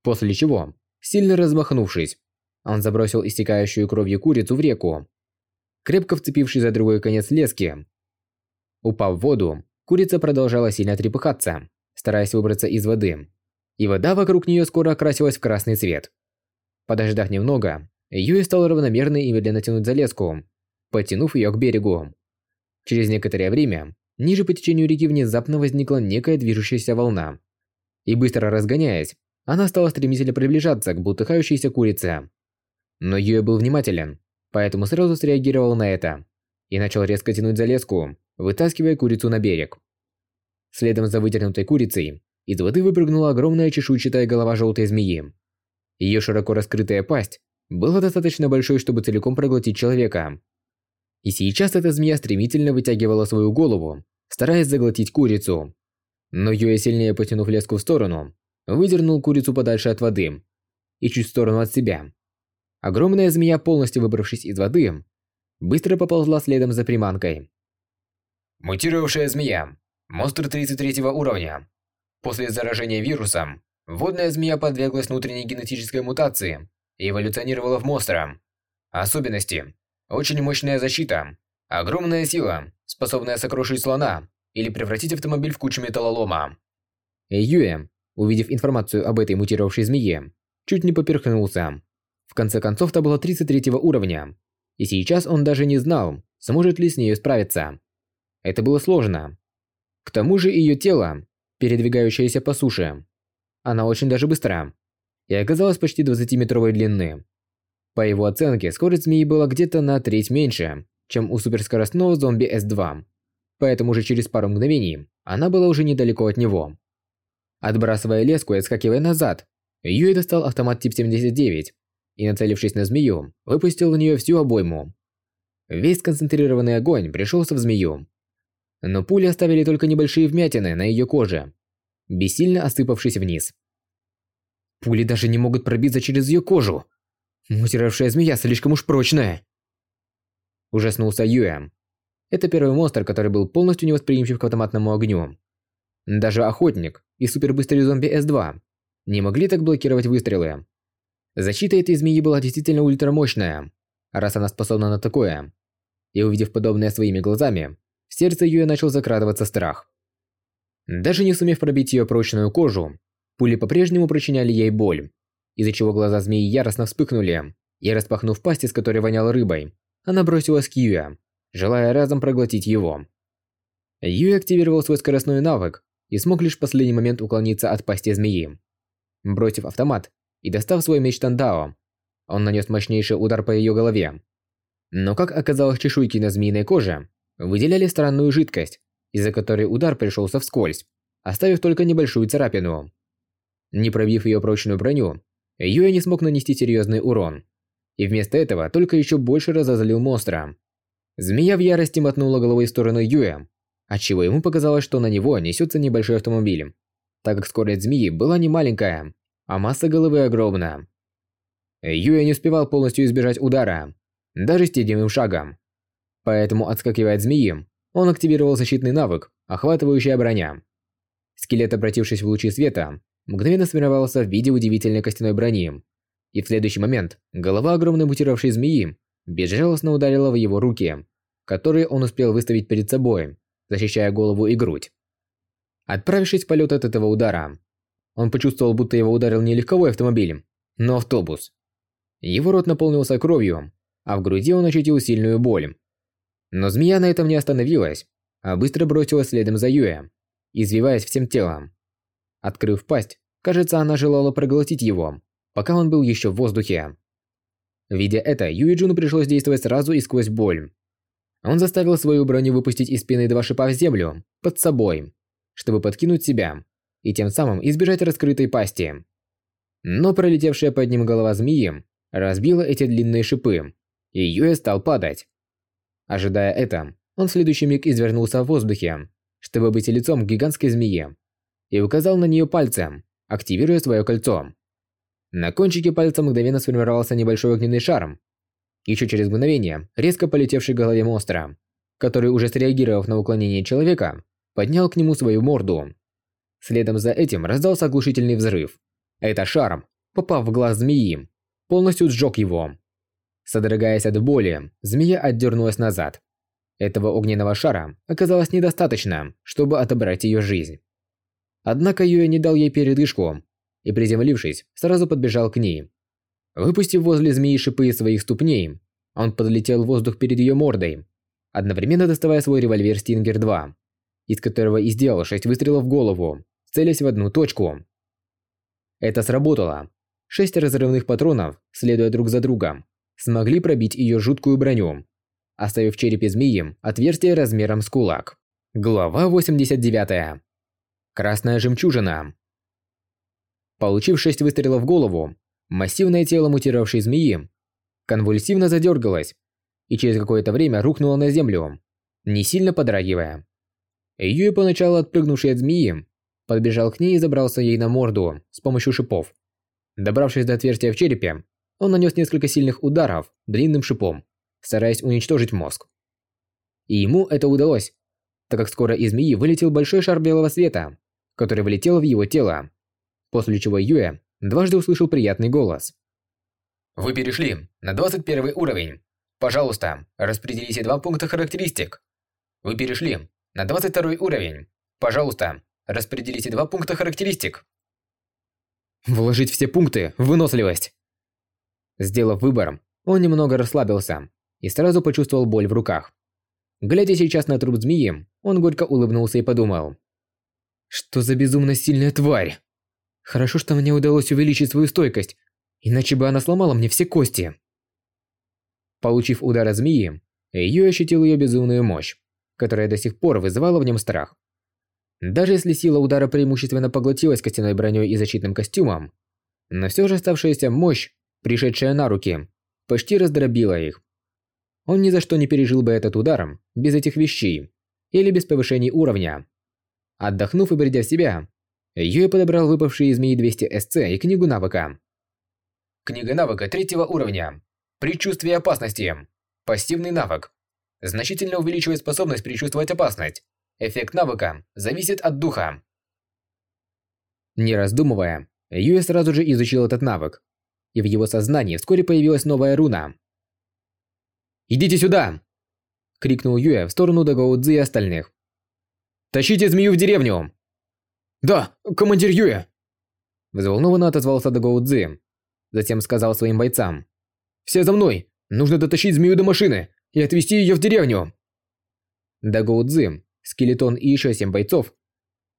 После чего, сильно размахнувшись, он забросил истекающую кровью курицу в реку, крепко вцепившись за другой конец лески. Упав в воду, курица продолжала сильно трепыхаться, стараясь выбраться из воды, и вода вокруг нее скоро окрасилась в красный цвет. Подождав немного, Юи стал равномерно и медленно тянуть за леску, потянув ее к берегу. Через некоторое время, ниже по течению реки внезапно возникла некая движущаяся волна. И быстро разгоняясь, она стала стремительно приближаться к бултыхающейся курице. Но Юэ был внимателен, поэтому сразу среагировал на это и начал резко тянуть за леску, вытаскивая курицу на берег. Следом за вытянутой курицей из воды выпрыгнула огромная чешуйчатая голова желтой змеи. Ее широко раскрытая пасть была достаточно большой, чтобы целиком проглотить человека. И сейчас эта змея стремительно вытягивала свою голову, стараясь заглотить курицу. Но Юэ, сильнее потянув леску в сторону, выдернул курицу подальше от воды и чуть в сторону от себя. Огромная змея, полностью выбравшись из воды, быстро поползла следом за приманкой. Мутировавшая змея. Монстр 33 уровня. После заражения вирусом, водная змея подверглась внутренней генетической мутации и эволюционировала в монстра. Особенности. Очень мощная защита. Огромная сила, способная сокрушить слона или превратить автомобиль в кучу металлолома. Юэ, увидев информацию об этой мутировавшей змее, чуть не поперхнулся. В конце концов, та была 33 уровня. И сейчас он даже не знал, сможет ли с ней справиться. Это было сложно. К тому же ее тело, передвигающееся по суше, она очень даже быстра и оказалась почти 20-метровой длины. По его оценке, скорость змеи была где-то на треть меньше, чем у суперскоростного зомби С2. Поэтому уже через пару мгновений она была уже недалеко от него. Отбрасывая леску и отскакивая назад, Юй достал автомат тип 79 и, нацелившись на змею, выпустил в нее всю обойму. Весь сконцентрированный огонь пришелся в змею. Но пули оставили только небольшие вмятины на ее коже, бессильно осыпавшись вниз. Пули даже не могут пробиться через ее кожу. Мутировавшая змея слишком уж прочная. Ужаснулся Юэм. Это первый монстр, который был полностью невосприимчив к автоматному огню. Даже охотник и супербыстрый зомби С2 не могли так блокировать выстрелы. Защита этой змеи была действительно ультрамощная, раз она способна на такое. И увидев подобное своими глазами, в сердце Юэ начал закрадываться страх. Даже не сумев пробить ее прочную кожу, Пули по-прежнему причиняли ей боль, из-за чего глаза змеи яростно вспыхнули, и распахнув пасть, из которой воняло рыбой, она бросилась к Юя, желая разом проглотить его. Юй активировал свой скоростной навык и смог лишь в последний момент уклониться от пасти змеи. Бросив автомат и достав свой меч Тандао, он нанес мощнейший удар по ее голове. Но как оказалось, чешуйки на змеиной коже выделяли странную жидкость, из-за которой удар пришелся вскользь, оставив только небольшую царапину. Не пробив ее прочную броню, Юя не смог нанести серьезный урон. И вместо этого только еще больше разозлил монстра. Змея в ярости мотнула головой в сторону Юя, отчего ему показалось, что на него несется небольшой автомобиль, так как скорость змеи была не маленькая, а масса головы огромна. Юя не успевал полностью избежать удара, даже стедимым шагом. Поэтому, отскакивая от змеи, он активировал защитный навык, охватывающая броня. Скелет, обратившись в лучи света, мгновенно сформировался в виде удивительной костяной брони. И в следующий момент голова огромной мутировавшей змеи безжалостно ударила в его руки, которые он успел выставить перед собой, защищая голову и грудь. Отправившись в полет от этого удара, он почувствовал, будто его ударил не легковой автомобиль, но автобус. Его рот наполнился кровью, а в груди он ощутил сильную боль. Но змея на этом не остановилась, а быстро бросилась следом за Юэ, извиваясь всем телом. Открыв пасть, кажется, она желала проглотить его, пока он был еще в воздухе. Видя это, Юи Джуну пришлось действовать сразу и сквозь боль. Он заставил свою броню выпустить из спины два шипа в землю, под собой, чтобы подкинуть себя, и тем самым избежать раскрытой пасти. Но пролетевшая под ним голова змеи разбила эти длинные шипы, и Юэ стал падать. Ожидая это, он в следующий миг извернулся в воздухе, чтобы быть лицом к гигантской змее, и указал на нее пальцем, активируя свое кольцо. На кончике пальца мгновенно сформировался небольшой огненный шар, еще через мгновение, резко полетевший к голове монстра, который, уже среагировав на уклонение человека, поднял к нему свою морду. Следом за этим раздался оглушительный взрыв. Это шар, попав в глаз змеи, полностью сжег его. Содрогаясь от боли, змея отдернулась назад. Этого огненного шара оказалось недостаточно, чтобы отобрать ее жизнь. Однако Юэ не дал ей передышку и, приземлившись, сразу подбежал к ней. Выпустив возле змеи шипы из своих ступней, он подлетел в воздух перед ее мордой, одновременно доставая свой револьвер Стингер-2, из которого и сделал шесть выстрелов в голову, целясь в одну точку. Это сработало. Шесть разрывных патронов, следуя друг за другом, смогли пробить ее жуткую броню, оставив в черепе змеи отверстие размером с кулак. Глава 89. Красная жемчужина. Получив шесть выстрелов в голову, Массивное тело мутировавшей змеи конвульсивно задергалось и через какое-то время рухнуло на землю, не сильно подрагивая. Юй, поначалу отпрыгнувший от змеи, подбежал к ней и забрался ей на морду с помощью шипов. Добравшись до отверстия в черепе, он нанес несколько сильных ударов длинным шипом, стараясь уничтожить мозг. И ему это удалось, так как скоро из змеи вылетел большой шар белого света, который влетел в его тело, после чего Юэ дважды услышал приятный голос. Вы перешли на 21 уровень. Пожалуйста, распределите два пункта характеристик. Вы перешли на 22 уровень. Пожалуйста, распределите два пункта характеристик. Вложить все пункты в выносливость. Сделав выбор, он немного расслабился и сразу почувствовал боль в руках. Глядя сейчас на труп змеи, он горько улыбнулся и подумал. Что за безумно сильная тварь? Хорошо, что мне удалось увеличить свою стойкость, иначе бы она сломала мне все кости. Получив удар змеи, Ю ощутил ее безумную мощь, которая до сих пор вызывала в нем страх. Даже если сила удара преимущественно поглотилась костяной броней и защитным костюмом, но все же оставшаяся мощь, пришедшая на руки, почти раздробила их. Он ни за что не пережил бы этот удар без этих вещей или без повышения уровня. Отдохнув и придя в себя, Юэ подобрал выпавшие из змеи 200 СЦ и книгу навыка. Книга навыка третьего уровня. Предчувствие опасности. Пассивный навык. Значительно увеличивает способность предчувствовать опасность. Эффект навыка зависит от духа. Не раздумывая, Юэ сразу же изучил этот навык. И в его сознании вскоре появилась новая руна. «Идите сюда!» – крикнул Юэ в сторону Дагоу Цзи и остальных. «Тащите змею в деревню!» «Да, командир Юэ!» Взволнованно отозвался Дагоу Цзи. Затем сказал своим бойцам. «Все за мной! Нужно дотащить змею до машины и отвезти ее в деревню!» Дагоу Цзи скелетон и еще семь бойцов,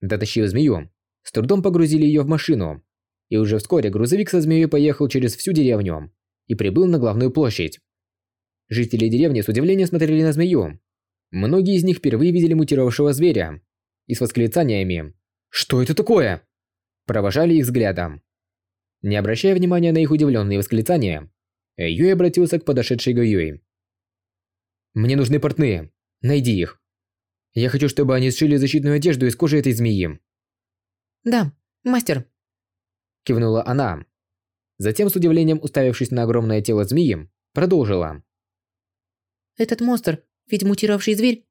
дотащив змею, с трудом погрузили ее в машину. И уже вскоре грузовик со змеей поехал через всю деревню и прибыл на главную площадь. Жители деревни с удивлением смотрели на змею. Многие из них впервые видели мутировавшего зверя и с восклицаниями «Что это такое?» провожали их взглядом. Не обращая внимания на их удивленные восклицания, Юй обратился к подошедшей Гаюй. «Мне нужны портные. Найди их. Я хочу, чтобы они сшили защитную одежду из кожи этой змеи». «Да, мастер», – кивнула она. Затем, с удивлением уставившись на огромное тело змеи, продолжила. «Этот монстр, ведь мутировавший зверь.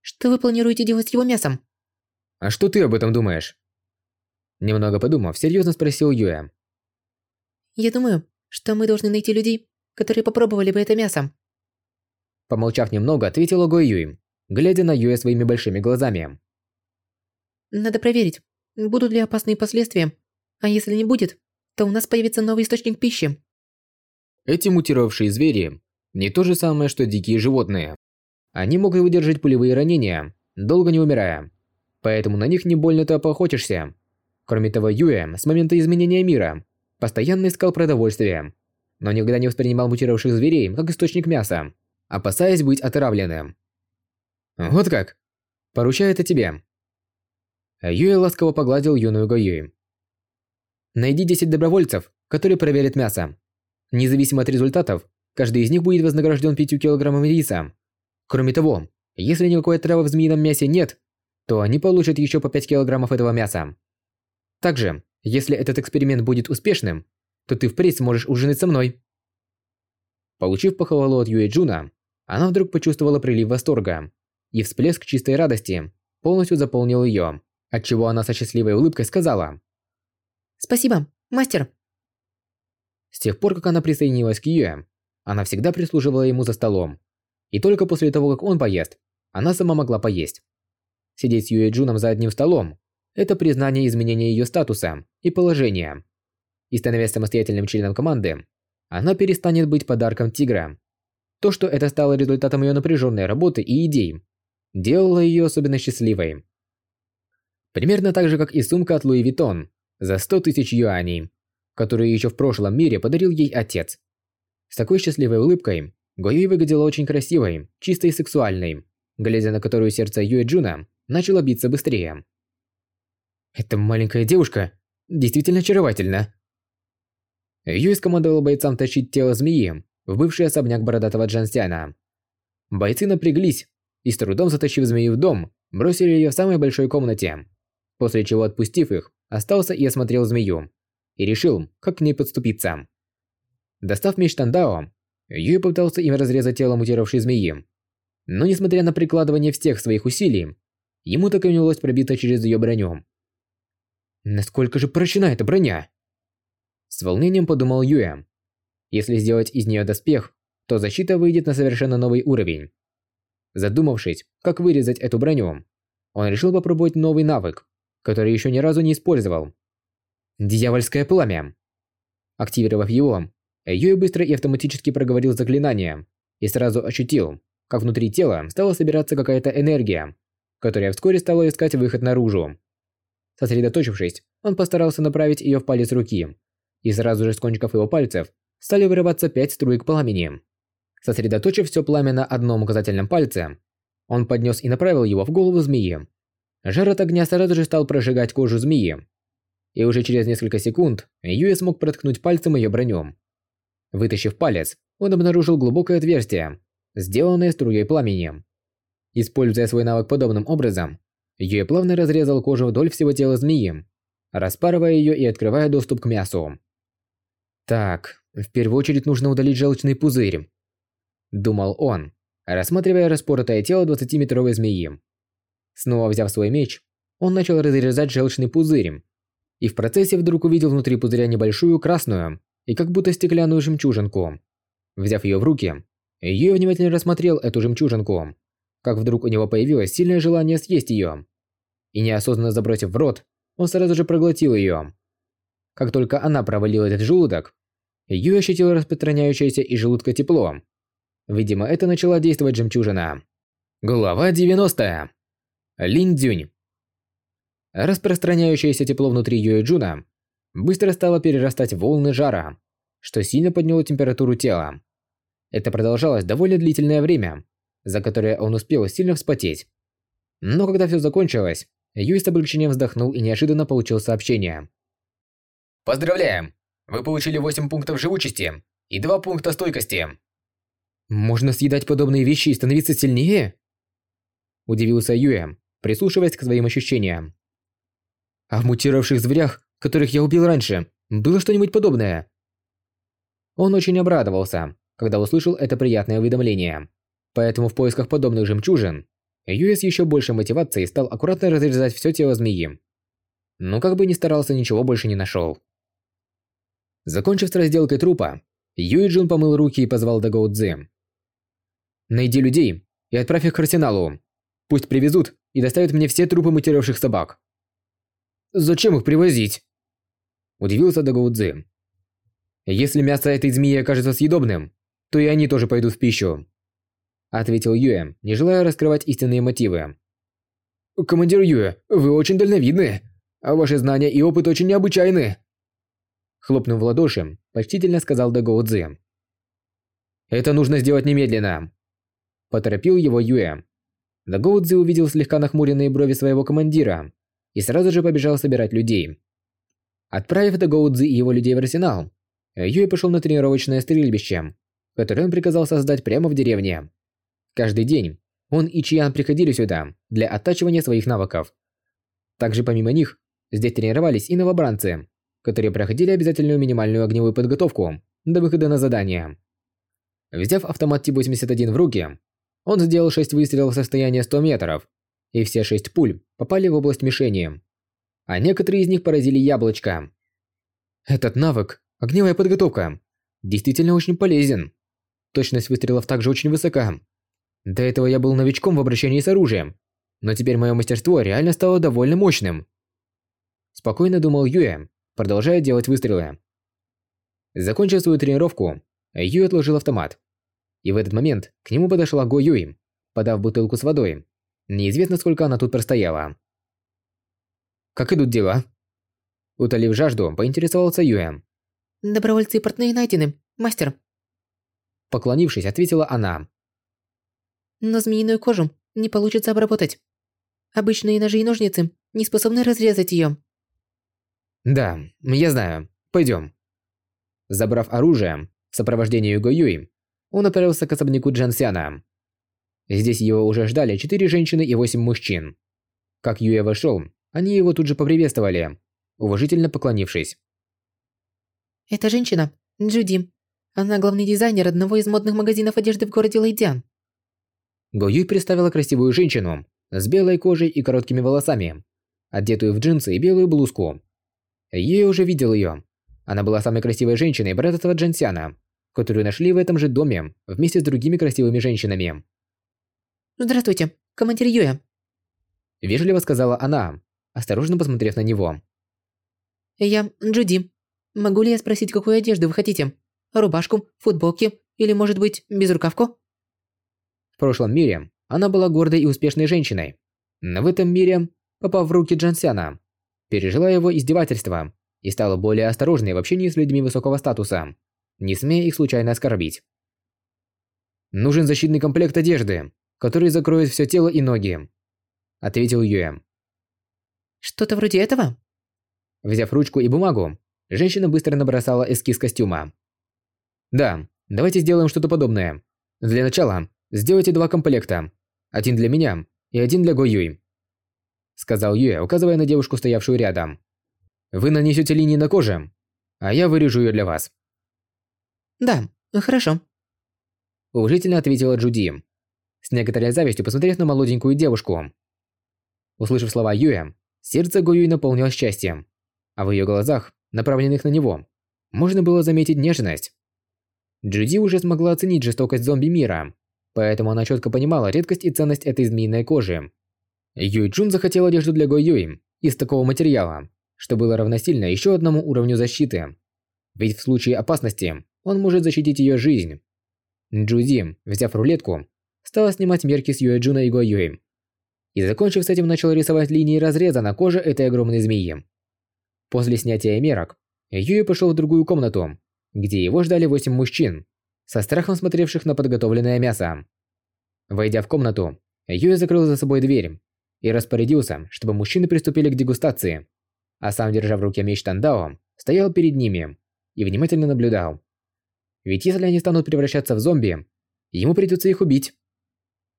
Что вы планируете делать с его мясом?» «А что ты об этом думаешь?» Немного подумав, серьезно спросил Юэ. «Я думаю, что мы должны найти людей, которые попробовали бы это мясо». Помолчав немного, ответила Го Юй, глядя на Юэ своими большими глазами. «Надо проверить, будут ли опасные последствия, а если не будет, то у нас появится новый источник пищи». Эти мутировавшие звери не то же самое, что дикие животные. Они могут выдержать пулевые ранения, долго не умирая. Поэтому на них не больно-то поохотишься. Кроме того, Юэ с момента изменения мира постоянно искал продовольствие, но никогда не воспринимал мутировавших зверей как источник мяса, опасаясь быть отравленным. «Вот как? Поручаю это тебе». Юэ ласково погладил юную Гоюй. «Найди 10 добровольцев, которые проверят мясо. Независимо от результатов, каждый из них будет вознагражден 5 килограммами риса. Кроме того, если никакой отравы в змеином мясе нет, то они получат еще по 5 килограммов этого мяса. Также, если этот эксперимент будет успешным, то ты впредь сможешь ужинать со мной. Получив похвалу от Юэ Джуна, она вдруг почувствовала прилив восторга, и всплеск чистой радости полностью заполнил ее, отчего она со счастливой улыбкой сказала «Спасибо, мастер». С тех пор, как она присоединилась к Юэ, она всегда прислуживала ему за столом, и только после того, как он поест, она сама могла поесть. Сидеть с Юэ Джуном за одним столом это признание изменения ее статуса и положения. И становясь самостоятельным членом команды, она перестанет быть подарком тигра. То, что это стало результатом ее напряженной работы и идей, делало ее особенно счастливой. Примерно так же, как и сумка от Луи Виттон за 100 тысяч юаней, которую еще в прошлом мире подарил ей отец. С такой счастливой улыбкой Гоюй выглядела очень красивой, чистой и сексуальной, глядя на которую сердце Юэ Джуна начало биться быстрее. Эта маленькая девушка действительно очаровательна. Юй скомандовал бойцам тащить тело змеи в бывший особняк бородатого Джансяна. Бойцы напряглись и с трудом затащив змею в дом, бросили ее в самой большой комнате. После чего, отпустив их, остался и осмотрел змею. И решил, как к ней подступиться. Достав меч Тандао, Юй пытался им разрезать тело мутировавшей змеи. Но несмотря на прикладывание всех своих усилий, ему так и не удалось пробиться через ее броню. Насколько же прочна эта броня? С волнением подумал Юэ. Если сделать из нее доспех, то защита выйдет на совершенно новый уровень. Задумавшись, как вырезать эту броню, он решил попробовать новый навык, который еще ни разу не использовал. Дьявольское пламя. Активировав его, Юэ быстро и автоматически проговорил заклинание и сразу ощутил, как внутри тела стала собираться какая-то энергия, которая вскоре стала искать выход наружу. Сосредоточившись, он постарался направить ее в палец руки, и сразу же с кончиков его пальцев стали вырываться пять струек пламени. Сосредоточив все пламя на одном указательном пальце, он поднес и направил его в голову змеи. Жар от огня сразу же стал прожигать кожу змеи. И уже через несколько секунд Юэ смог проткнуть пальцем ее броню. Вытащив палец, он обнаружил глубокое отверстие, сделанное струей пламени. Используя свой навык подобным образом, Юэ плавно разрезал кожу вдоль всего тела змеи, распарывая ее и открывая доступ к мясу. Так, в первую очередь нужно удалить желчный пузырь. Думал он, рассматривая распоротое тело 20-метровой змеи. Снова взяв свой меч, он начал разрезать желчный пузырь. И в процессе вдруг увидел внутри пузыря небольшую красную и как будто стеклянную жемчужинку. Взяв ее в руки, Юэ внимательно рассмотрел эту жемчужинку. Как вдруг у него появилось сильное желание съесть ее и неосознанно забросив в рот, он сразу же проглотил ее. Как только она провалила этот желудок, Юй ощутил распространяющееся из желудка тепло. Видимо, это начала действовать жемчужина. Глава 90. Лин Дзюнь. Распространяющееся тепло внутри Юэ Джуна быстро стало перерастать в волны жара, что сильно подняло температуру тела. Это продолжалось довольно длительное время, за которое он успел сильно вспотеть. Но когда все закончилось, Юй с облегчением вздохнул и неожиданно получил сообщение. Поздравляем! Вы получили 8 пунктов живучести и 2 пункта стойкости. Можно съедать подобные вещи и становиться сильнее? Удивился Юэ, прислушиваясь к своим ощущениям. А в мутировавших зверях, которых я убил раньше, было что-нибудь подобное? Он очень обрадовался, когда услышал это приятное уведомление. Поэтому в поисках подобных жемчужин Юэ с еще большей мотивацией стал аккуратно разрезать все тело змеи. Но как бы ни старался, ничего больше не нашел. Закончив с разделкой трупа, Юй Джун помыл руки и позвал Даго Цзы. «Найди людей и отправь их к арсеналу. Пусть привезут и доставят мне все трупы мутировавших собак». «Зачем их привозить?» Удивился Даго Цзы. «Если мясо этой змеи окажется съедобным, то и они тоже пойдут в пищу», ответил Юэ, не желая раскрывать истинные мотивы. «Командир Юэ, вы очень дальновидны, а ваши знания и опыт очень необычайны», Хлопнув в ладоши, почтительно сказал Дагоу Цзи. «Это нужно сделать немедленно!» Поторопил его Юэ. Дагоу Цзи увидел слегка нахмуренные брови своего командира и сразу же побежал собирать людей. Отправив Дагоу Цзи и его людей в арсенал, Юэ пошел на тренировочное стрельбище, которое он приказал создать прямо в деревне. Каждый день он и Чиян приходили сюда для оттачивания своих навыков. Также помимо них, здесь тренировались и новобранцы, которые проходили обязательную минимальную огневую подготовку до выхода на задание. Взяв автомат Т-81 в руки, он сделал 6 выстрелов с расстояния 100 метров, и все 6 пуль попали в область мишени. А некоторые из них поразили яблочко. Этот навык, огневая подготовка, действительно очень полезен. Точность выстрелов также очень высока. До этого я был новичком в обращении с оружием, но теперь мое мастерство реально стало довольно мощным. Спокойно думал Юэ, продолжая делать выстрелы. Закончив свою тренировку, Юй отложил автомат. И в этот момент к нему подошла Го Юй, подав бутылку с водой. Неизвестно, сколько она тут простояла. «Как идут дела?» Утолив жажду, поинтересовался Юэ. «Добровольцы и портные найдены, мастер». Поклонившись, ответила она. «Но змеиную кожу не получится обработать. Обычные ножи и ножницы не способны разрезать ее. Да, я знаю. Пойдем. Забрав оружие, в сопровождении Юго Юй, он отправился к особняку Джансяна. Здесь его уже ждали четыре женщины и восемь мужчин. Как Юэ вошел, они его тут же поприветствовали, уважительно поклонившись. «Это женщина, Джуди. Она главный дизайнер одного из модных магазинов одежды в городе Лэйдзян». Го Юй представила красивую женщину с белой кожей и короткими волосами, одетую в джинсы и белую блузку. Я уже видел ее. Она была самой красивой женщиной братства Джансяна, которую нашли в этом же доме вместе с другими красивыми женщинами. «Здравствуйте, командир Юя», – вежливо сказала она, осторожно посмотрев на него. «Я Джуди. Могу ли я спросить, какую одежду вы хотите? Рубашку, футболки или, может быть, безрукавку?» В прошлом мире она была гордой и успешной женщиной, но в этом мире, попав в руки Джансяна, пережила его издевательства и стала более осторожной в общении с людьми высокого статуса, не смея их случайно оскорбить. «Нужен защитный комплект одежды, который закроет все тело и ноги», – ответил Юэ. «Что-то вроде этого?» Взяв ручку и бумагу, женщина быстро набросала эскиз костюма. «Да, давайте сделаем что-то подобное. Для начала сделайте два комплекта. Один для меня и один для Го Юй сказал Юэ, указывая на девушку, стоявшую рядом. Вы нанесете линии на коже, а я вырежу ее для вас. Да, хорошо. Уважительно ответила Джуди, с некоторой завистью посмотрев на молоденькую девушку. Услышав слова Юэ, сердце Гуюй наполнилось счастьем, а в ее глазах, направленных на него, можно было заметить нежность. Джуди уже смогла оценить жестокость зомби мира, поэтому она четко понимала редкость и ценность этой змеиной кожи. Юй Джун захотел одежду для Го Юй из такого материала, что было равносильно еще одному уровню защиты. Ведь в случае опасности он может защитить ее жизнь. Джуди, взяв рулетку, стала снимать мерки с Юэ Джуна и Го Юй. и, закончив с этим, начал рисовать линии разреза на коже этой огромной змеи. После снятия мерок, Юи пошел в другую комнату, где его ждали восемь мужчин, со страхом смотревших на подготовленное мясо. Войдя в комнату, Юи закрыл за собой дверь и распорядился, чтобы мужчины приступили к дегустации, а сам, держа в руке меч Тандао, стоял перед ними и внимательно наблюдал. Ведь если они станут превращаться в зомби, ему придется их убить.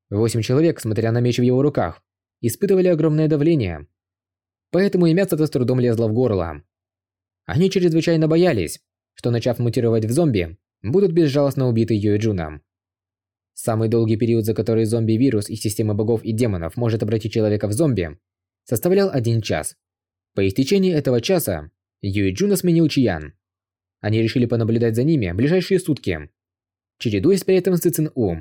Восемь человек, смотря на меч в его руках, испытывали огромное давление. Поэтому и мясо-то с трудом лезло в горло. Они чрезвычайно боялись, что начав мутировать в зомби, будут безжалостно убиты Юэджуном. Самый долгий период, за который зомби-вирус и система богов и демонов может обратить человека в зомби, составлял один час. По истечении этого часа Юэджуна сменил Чиян. Они решили понаблюдать за ними ближайшие сутки, чередуясь при этом с Цицин У.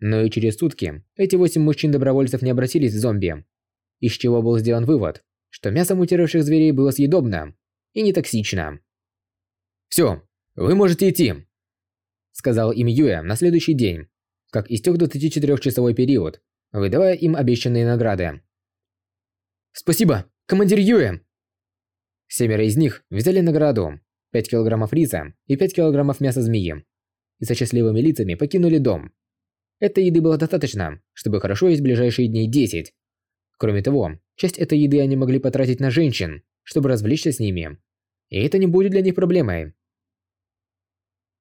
Но и через сутки эти восемь мужчин-добровольцев не обратились в зомби, из чего был сделан вывод, что мясо мутировавших зверей было съедобно и не токсично. «Все, вы можете идти», — сказал им Юэ на следующий день, как истек 24-часовой период, выдавая им обещанные награды. «Спасибо, командир Юэ!» Семеро из них взяли награду 5 килограммов риса и 5 килограммов мяса змеи и со счастливыми лицами покинули дом. Этой еды было достаточно, чтобы хорошо есть ближайшие дней 10. Кроме того, часть этой еды они могли потратить на женщин, чтобы развлечься с ними. И это не будет для них проблемой.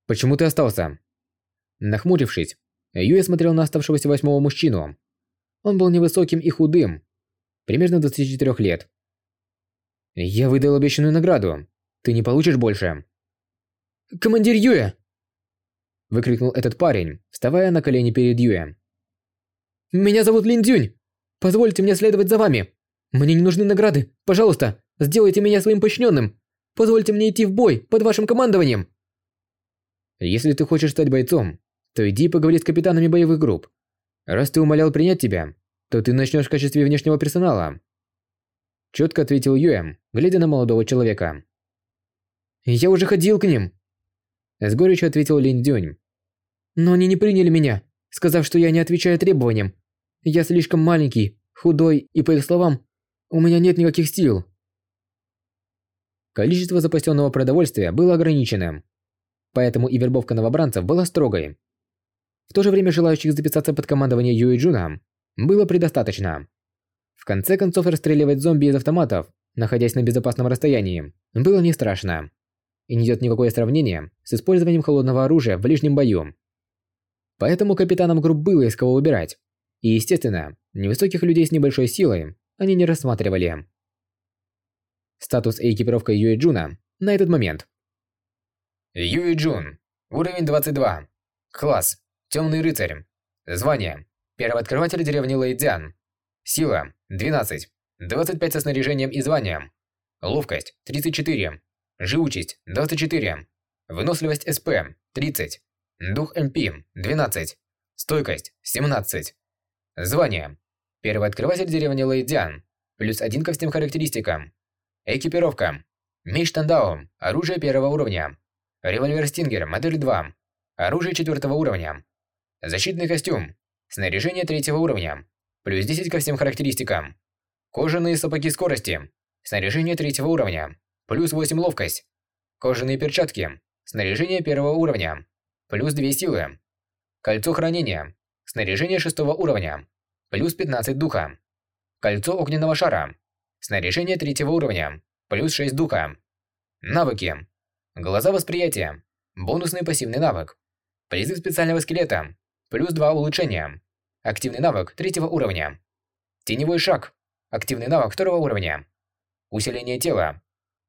«Почему ты остался?» Нахмурившись, Юэ смотрел на оставшегося восьмого мужчину. Он был невысоким и худым, примерно 24 лет. «Я выдал обещанную награду. Ты не получишь больше». «Командир Юэ!» Выкрикнул этот парень, вставая на колени перед Юэ. «Меня зовут Лин Дюнь! Позвольте мне следовать за вами! Мне не нужны награды! Пожалуйста, сделайте меня своим подчиненным! Позвольте мне идти в бой под вашим командованием!» Если ты хочешь стать бойцом, то иди поговори с капитанами боевых групп. Раз ты умолял принять тебя, то ты начнешь в качестве внешнего персонала. Четко ответил Юэм, глядя на молодого человека. Я уже ходил к ним. С горечью ответил Лин Дюнь. Но они не приняли меня, сказав, что я не отвечаю требованиям. Я слишком маленький, худой, и по их словам, у меня нет никаких сил. Количество запасенного продовольствия было ограниченным, поэтому и вербовка новобранцев была строгой. В то же время желающих записаться под командование Юи Джуна было предостаточно. В конце концов, расстреливать зомби из автоматов, находясь на безопасном расстоянии, было не страшно. И не идет никакое сравнение с использованием холодного оружия в ближнем бою. Поэтому капитанам групп было из кого выбирать. И, естественно, невысоких людей с небольшой силой они не рассматривали. Статус и экипировка Юи Джуна на этот момент. Юи Джун. Уровень 22. Класс. Темный рыцарь. Звание. Первый открыватель деревни Лэйдзян. Сила. 12. 25 со снаряжением и званием. Ловкость. 34. Живучесть. 24. Выносливость СП. 30. Дух МП. 12. Стойкость. 17. Звание. Первый открыватель деревни Лэйдзян. Плюс один ко всем характеристикам. Экипировка. Меч Тандао. Оружие первого уровня. Револьвер Стингер, модель 2. Оружие четвертого уровня. Защитный костюм. Снаряжение третьего уровня. Плюс 10 ко всем характеристикам. Кожаные сапоги скорости. Снаряжение третьего уровня. Плюс 8 ловкость. Кожаные перчатки. Снаряжение первого уровня. Плюс 2 силы. Кольцо хранения. Снаряжение шестого уровня. Плюс 15 духа. Кольцо огненного шара. Снаряжение третьего уровня. Плюс 6 духа. Навыки. Глаза восприятия. Бонусный пассивный навык. Призыв специального скелета. Плюс 2 улучшения. Активный навык третьего уровня. Теневой шаг. Активный навык второго уровня. Усиление тела.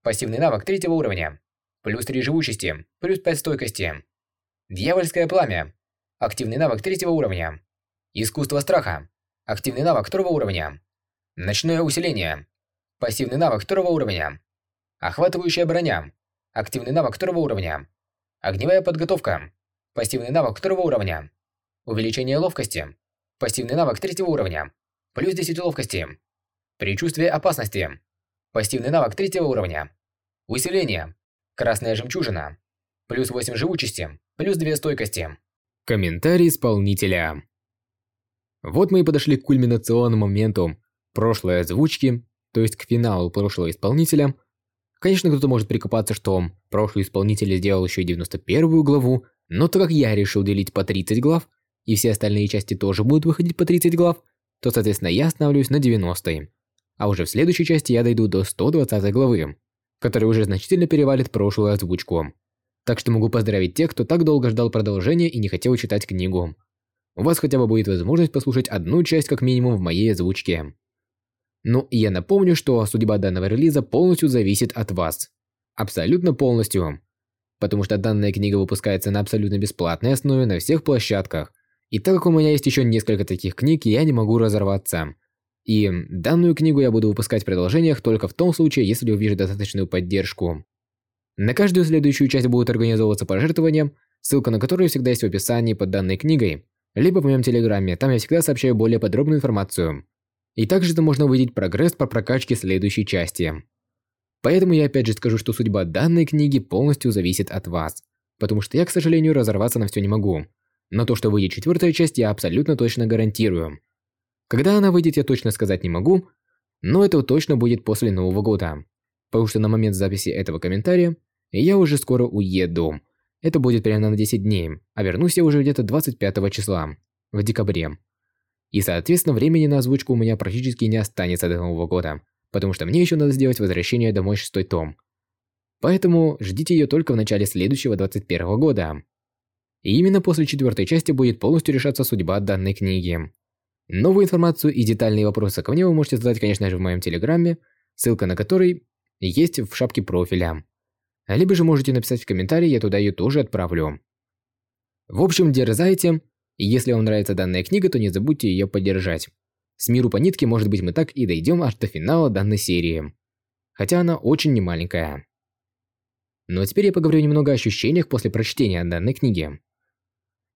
Пассивный навык третьего уровня. Плюс 3 живучести. Плюс 5 стойкости. Дьявольское пламя. Активный навык третьего уровня. Искусство страха. Активный навык второго уровня. Ночное усиление. Пассивный навык второго уровня. Охватывающая броня. Активный навык второго уровня. Огневая подготовка. Пассивный навык второго уровня. Увеличение ловкости. Пассивный навык третьего уровня. Плюс 10 ловкости. Предчувствие опасности. Пассивный навык третьего уровня. Усиление. Красная жемчужина. Плюс 8 живучести. Плюс 2 стойкости. Комментарий исполнителя. Вот мы и подошли к кульминационному моменту прошлой озвучки, то есть к финалу прошлого исполнителя. Конечно, кто-то может прикопаться, что прошлый исполнитель сделал еще и 91 главу, но так как я решил делить по 30 глав, и все остальные части тоже будут выходить по 30 глав, то, соответственно, я остановлюсь на 90 А уже в следующей части я дойду до 120 главы, которая уже значительно перевалит прошлую озвучку. Так что могу поздравить тех, кто так долго ждал продолжения и не хотел читать книгу. У вас хотя бы будет возможность послушать одну часть как минимум в моей озвучке. Ну, я напомню, что судьба данного релиза полностью зависит от вас. Абсолютно полностью. Потому что данная книга выпускается на абсолютно бесплатной основе на всех площадках. И так как у меня есть еще несколько таких книг, я не могу разорваться. И данную книгу я буду выпускать в продолжениях только в том случае, если увижу достаточную поддержку. На каждую следующую часть будут организовываться пожертвования, ссылка на которые всегда есть в описании под данной книгой, либо в моем телеграме, там я всегда сообщаю более подробную информацию. И также там можно увидеть прогресс по прокачке следующей части. Поэтому я опять же скажу, что судьба данной книги полностью зависит от вас. Потому что я, к сожалению, разорваться на все не могу. Но то, что выйдет четвертая часть, я абсолютно точно гарантирую. Когда она выйдет, я точно сказать не могу, но это точно будет после Нового года. Потому что на момент записи этого комментария я уже скоро уеду. Это будет примерно на 10 дней, а вернусь я уже где-то 25 числа, в декабре. И, соответственно, времени на озвучку у меня практически не останется до Нового года, потому что мне еще надо сделать возвращение домой шестой том. Поэтому ждите ее только в начале следующего 21 года. И именно после четвертой части будет полностью решаться судьба данной книги. Новую информацию и детальные вопросы ко мне вы можете задать, конечно же, в моем телеграме, ссылка на который есть в шапке профиля. Либо же можете написать в комментарии, я туда ее тоже отправлю. В общем, дерзайте, и если вам нравится данная книга, то не забудьте ее поддержать. С миру по нитке, может быть, мы так и дойдем аж до финала данной серии. Хотя она очень немаленькая. Ну а теперь я поговорю немного о ощущениях после прочтения данной книги.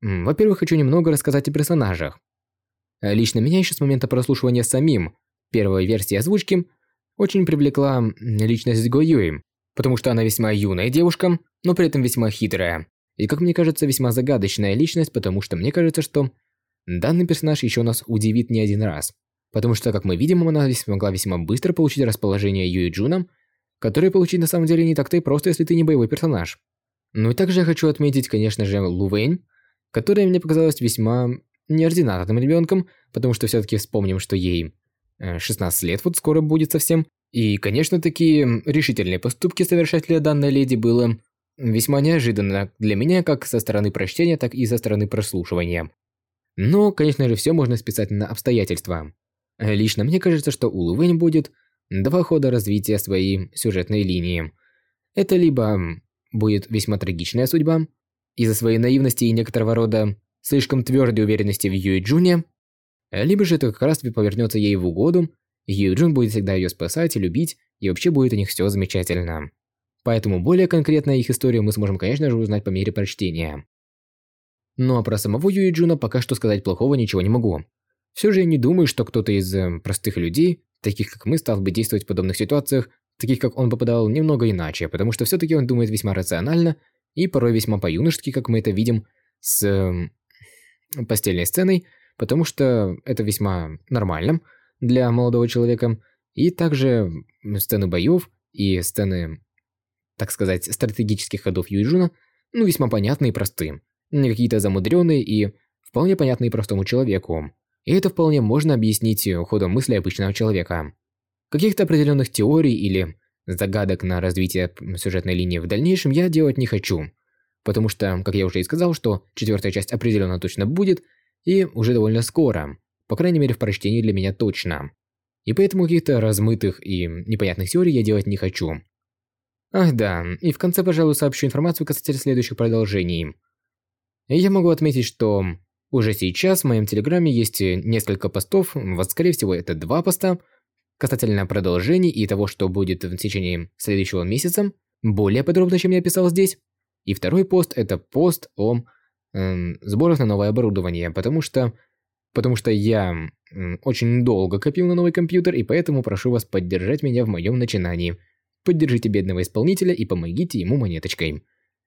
Во-первых, хочу немного рассказать о персонажах. Лично меня еще с момента прослушивания самим первой версии озвучки очень привлекла личность Го Юи, потому что она весьма юная девушка, но при этом весьма хитрая. И, как мне кажется, весьма загадочная личность, потому что мне кажется, что данный персонаж еще нас удивит не один раз. Потому что, как мы видим, она смогла весьма быстро получить расположение Юи Джуна, которое получить на самом деле не так-то и просто, если ты не боевой персонаж. Ну и также я хочу отметить, конечно же, Лу Вэнь, которая мне показалась весьма неординарным ребенком, потому что все-таки вспомним, что ей 16 э, лет вот скоро будет совсем. И, конечно, такие решительные поступки совершать для данной леди было весьма неожиданно для меня как со стороны прочтения, так и со стороны прослушивания. Но, конечно же, все можно списать на обстоятельства. Лично мне кажется, что у Лувэнь будет два хода развития своей сюжетной линии. Это либо будет весьма трагичная судьба, из-за своей наивности и некоторого рода слишком твердой уверенности в Юи Джуне, либо же это как раз повернется ей в угоду, Юи Джун будет всегда ее спасать и любить, и вообще будет у них все замечательно. Поэтому более конкретно их историю мы сможем, конечно же, узнать по мере прочтения. Ну а про самого Юи Джуна пока что сказать плохого ничего не могу. Все же я не думаю, что кто-то из э, простых людей, таких как мы, стал бы действовать в подобных ситуациях, таких как он попадал немного иначе, потому что все-таки он думает весьма рационально и порой весьма по-юношески, как мы это видим с э, постельной сценой, потому что это весьма нормально для молодого человека, и также сцены боев и сцены, так сказать, стратегических ходов Юйджуна, ну, весьма понятные и простые, не какие-то замудренные и вполне понятные простому человеку. И это вполне можно объяснить ходом мысли обычного человека. Каких-то определенных теорий или Загадок на развитие сюжетной линии в дальнейшем я делать не хочу. Потому что, как я уже и сказал, что четвертая часть определенно точно будет, и уже довольно скоро. По крайней мере, в прочтении для меня точно. И поэтому каких-то размытых и непонятных теорий я делать не хочу. Ах да, и в конце, пожалуй, сообщу информацию касательно следующих продолжений. Я могу отметить, что уже сейчас в моем телеграме есть несколько постов, вот скорее всего это два поста, касательно продолжений и того, что будет в течение следующего месяца, более подробно, чем я писал здесь. И второй пост – это пост о эм, сборах на новое оборудование, потому что, потому что я эм, очень долго копил на новый компьютер, и поэтому прошу вас поддержать меня в моем начинании. Поддержите бедного исполнителя и помогите ему монеточкой.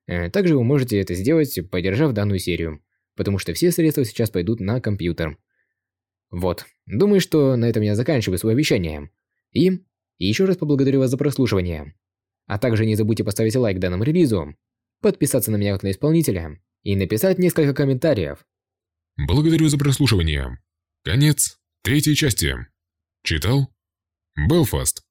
Э, также вы можете это сделать, поддержав данную серию, потому что все средства сейчас пойдут на компьютер. Вот, думаю, что на этом я заканчиваю свое обещание. И еще раз поблагодарю вас за прослушивание. А также не забудьте поставить лайк данному релизу, подписаться на меня как на исполнителя и написать несколько комментариев. Благодарю за прослушивание. Конец третьей части. Читал Белфаст.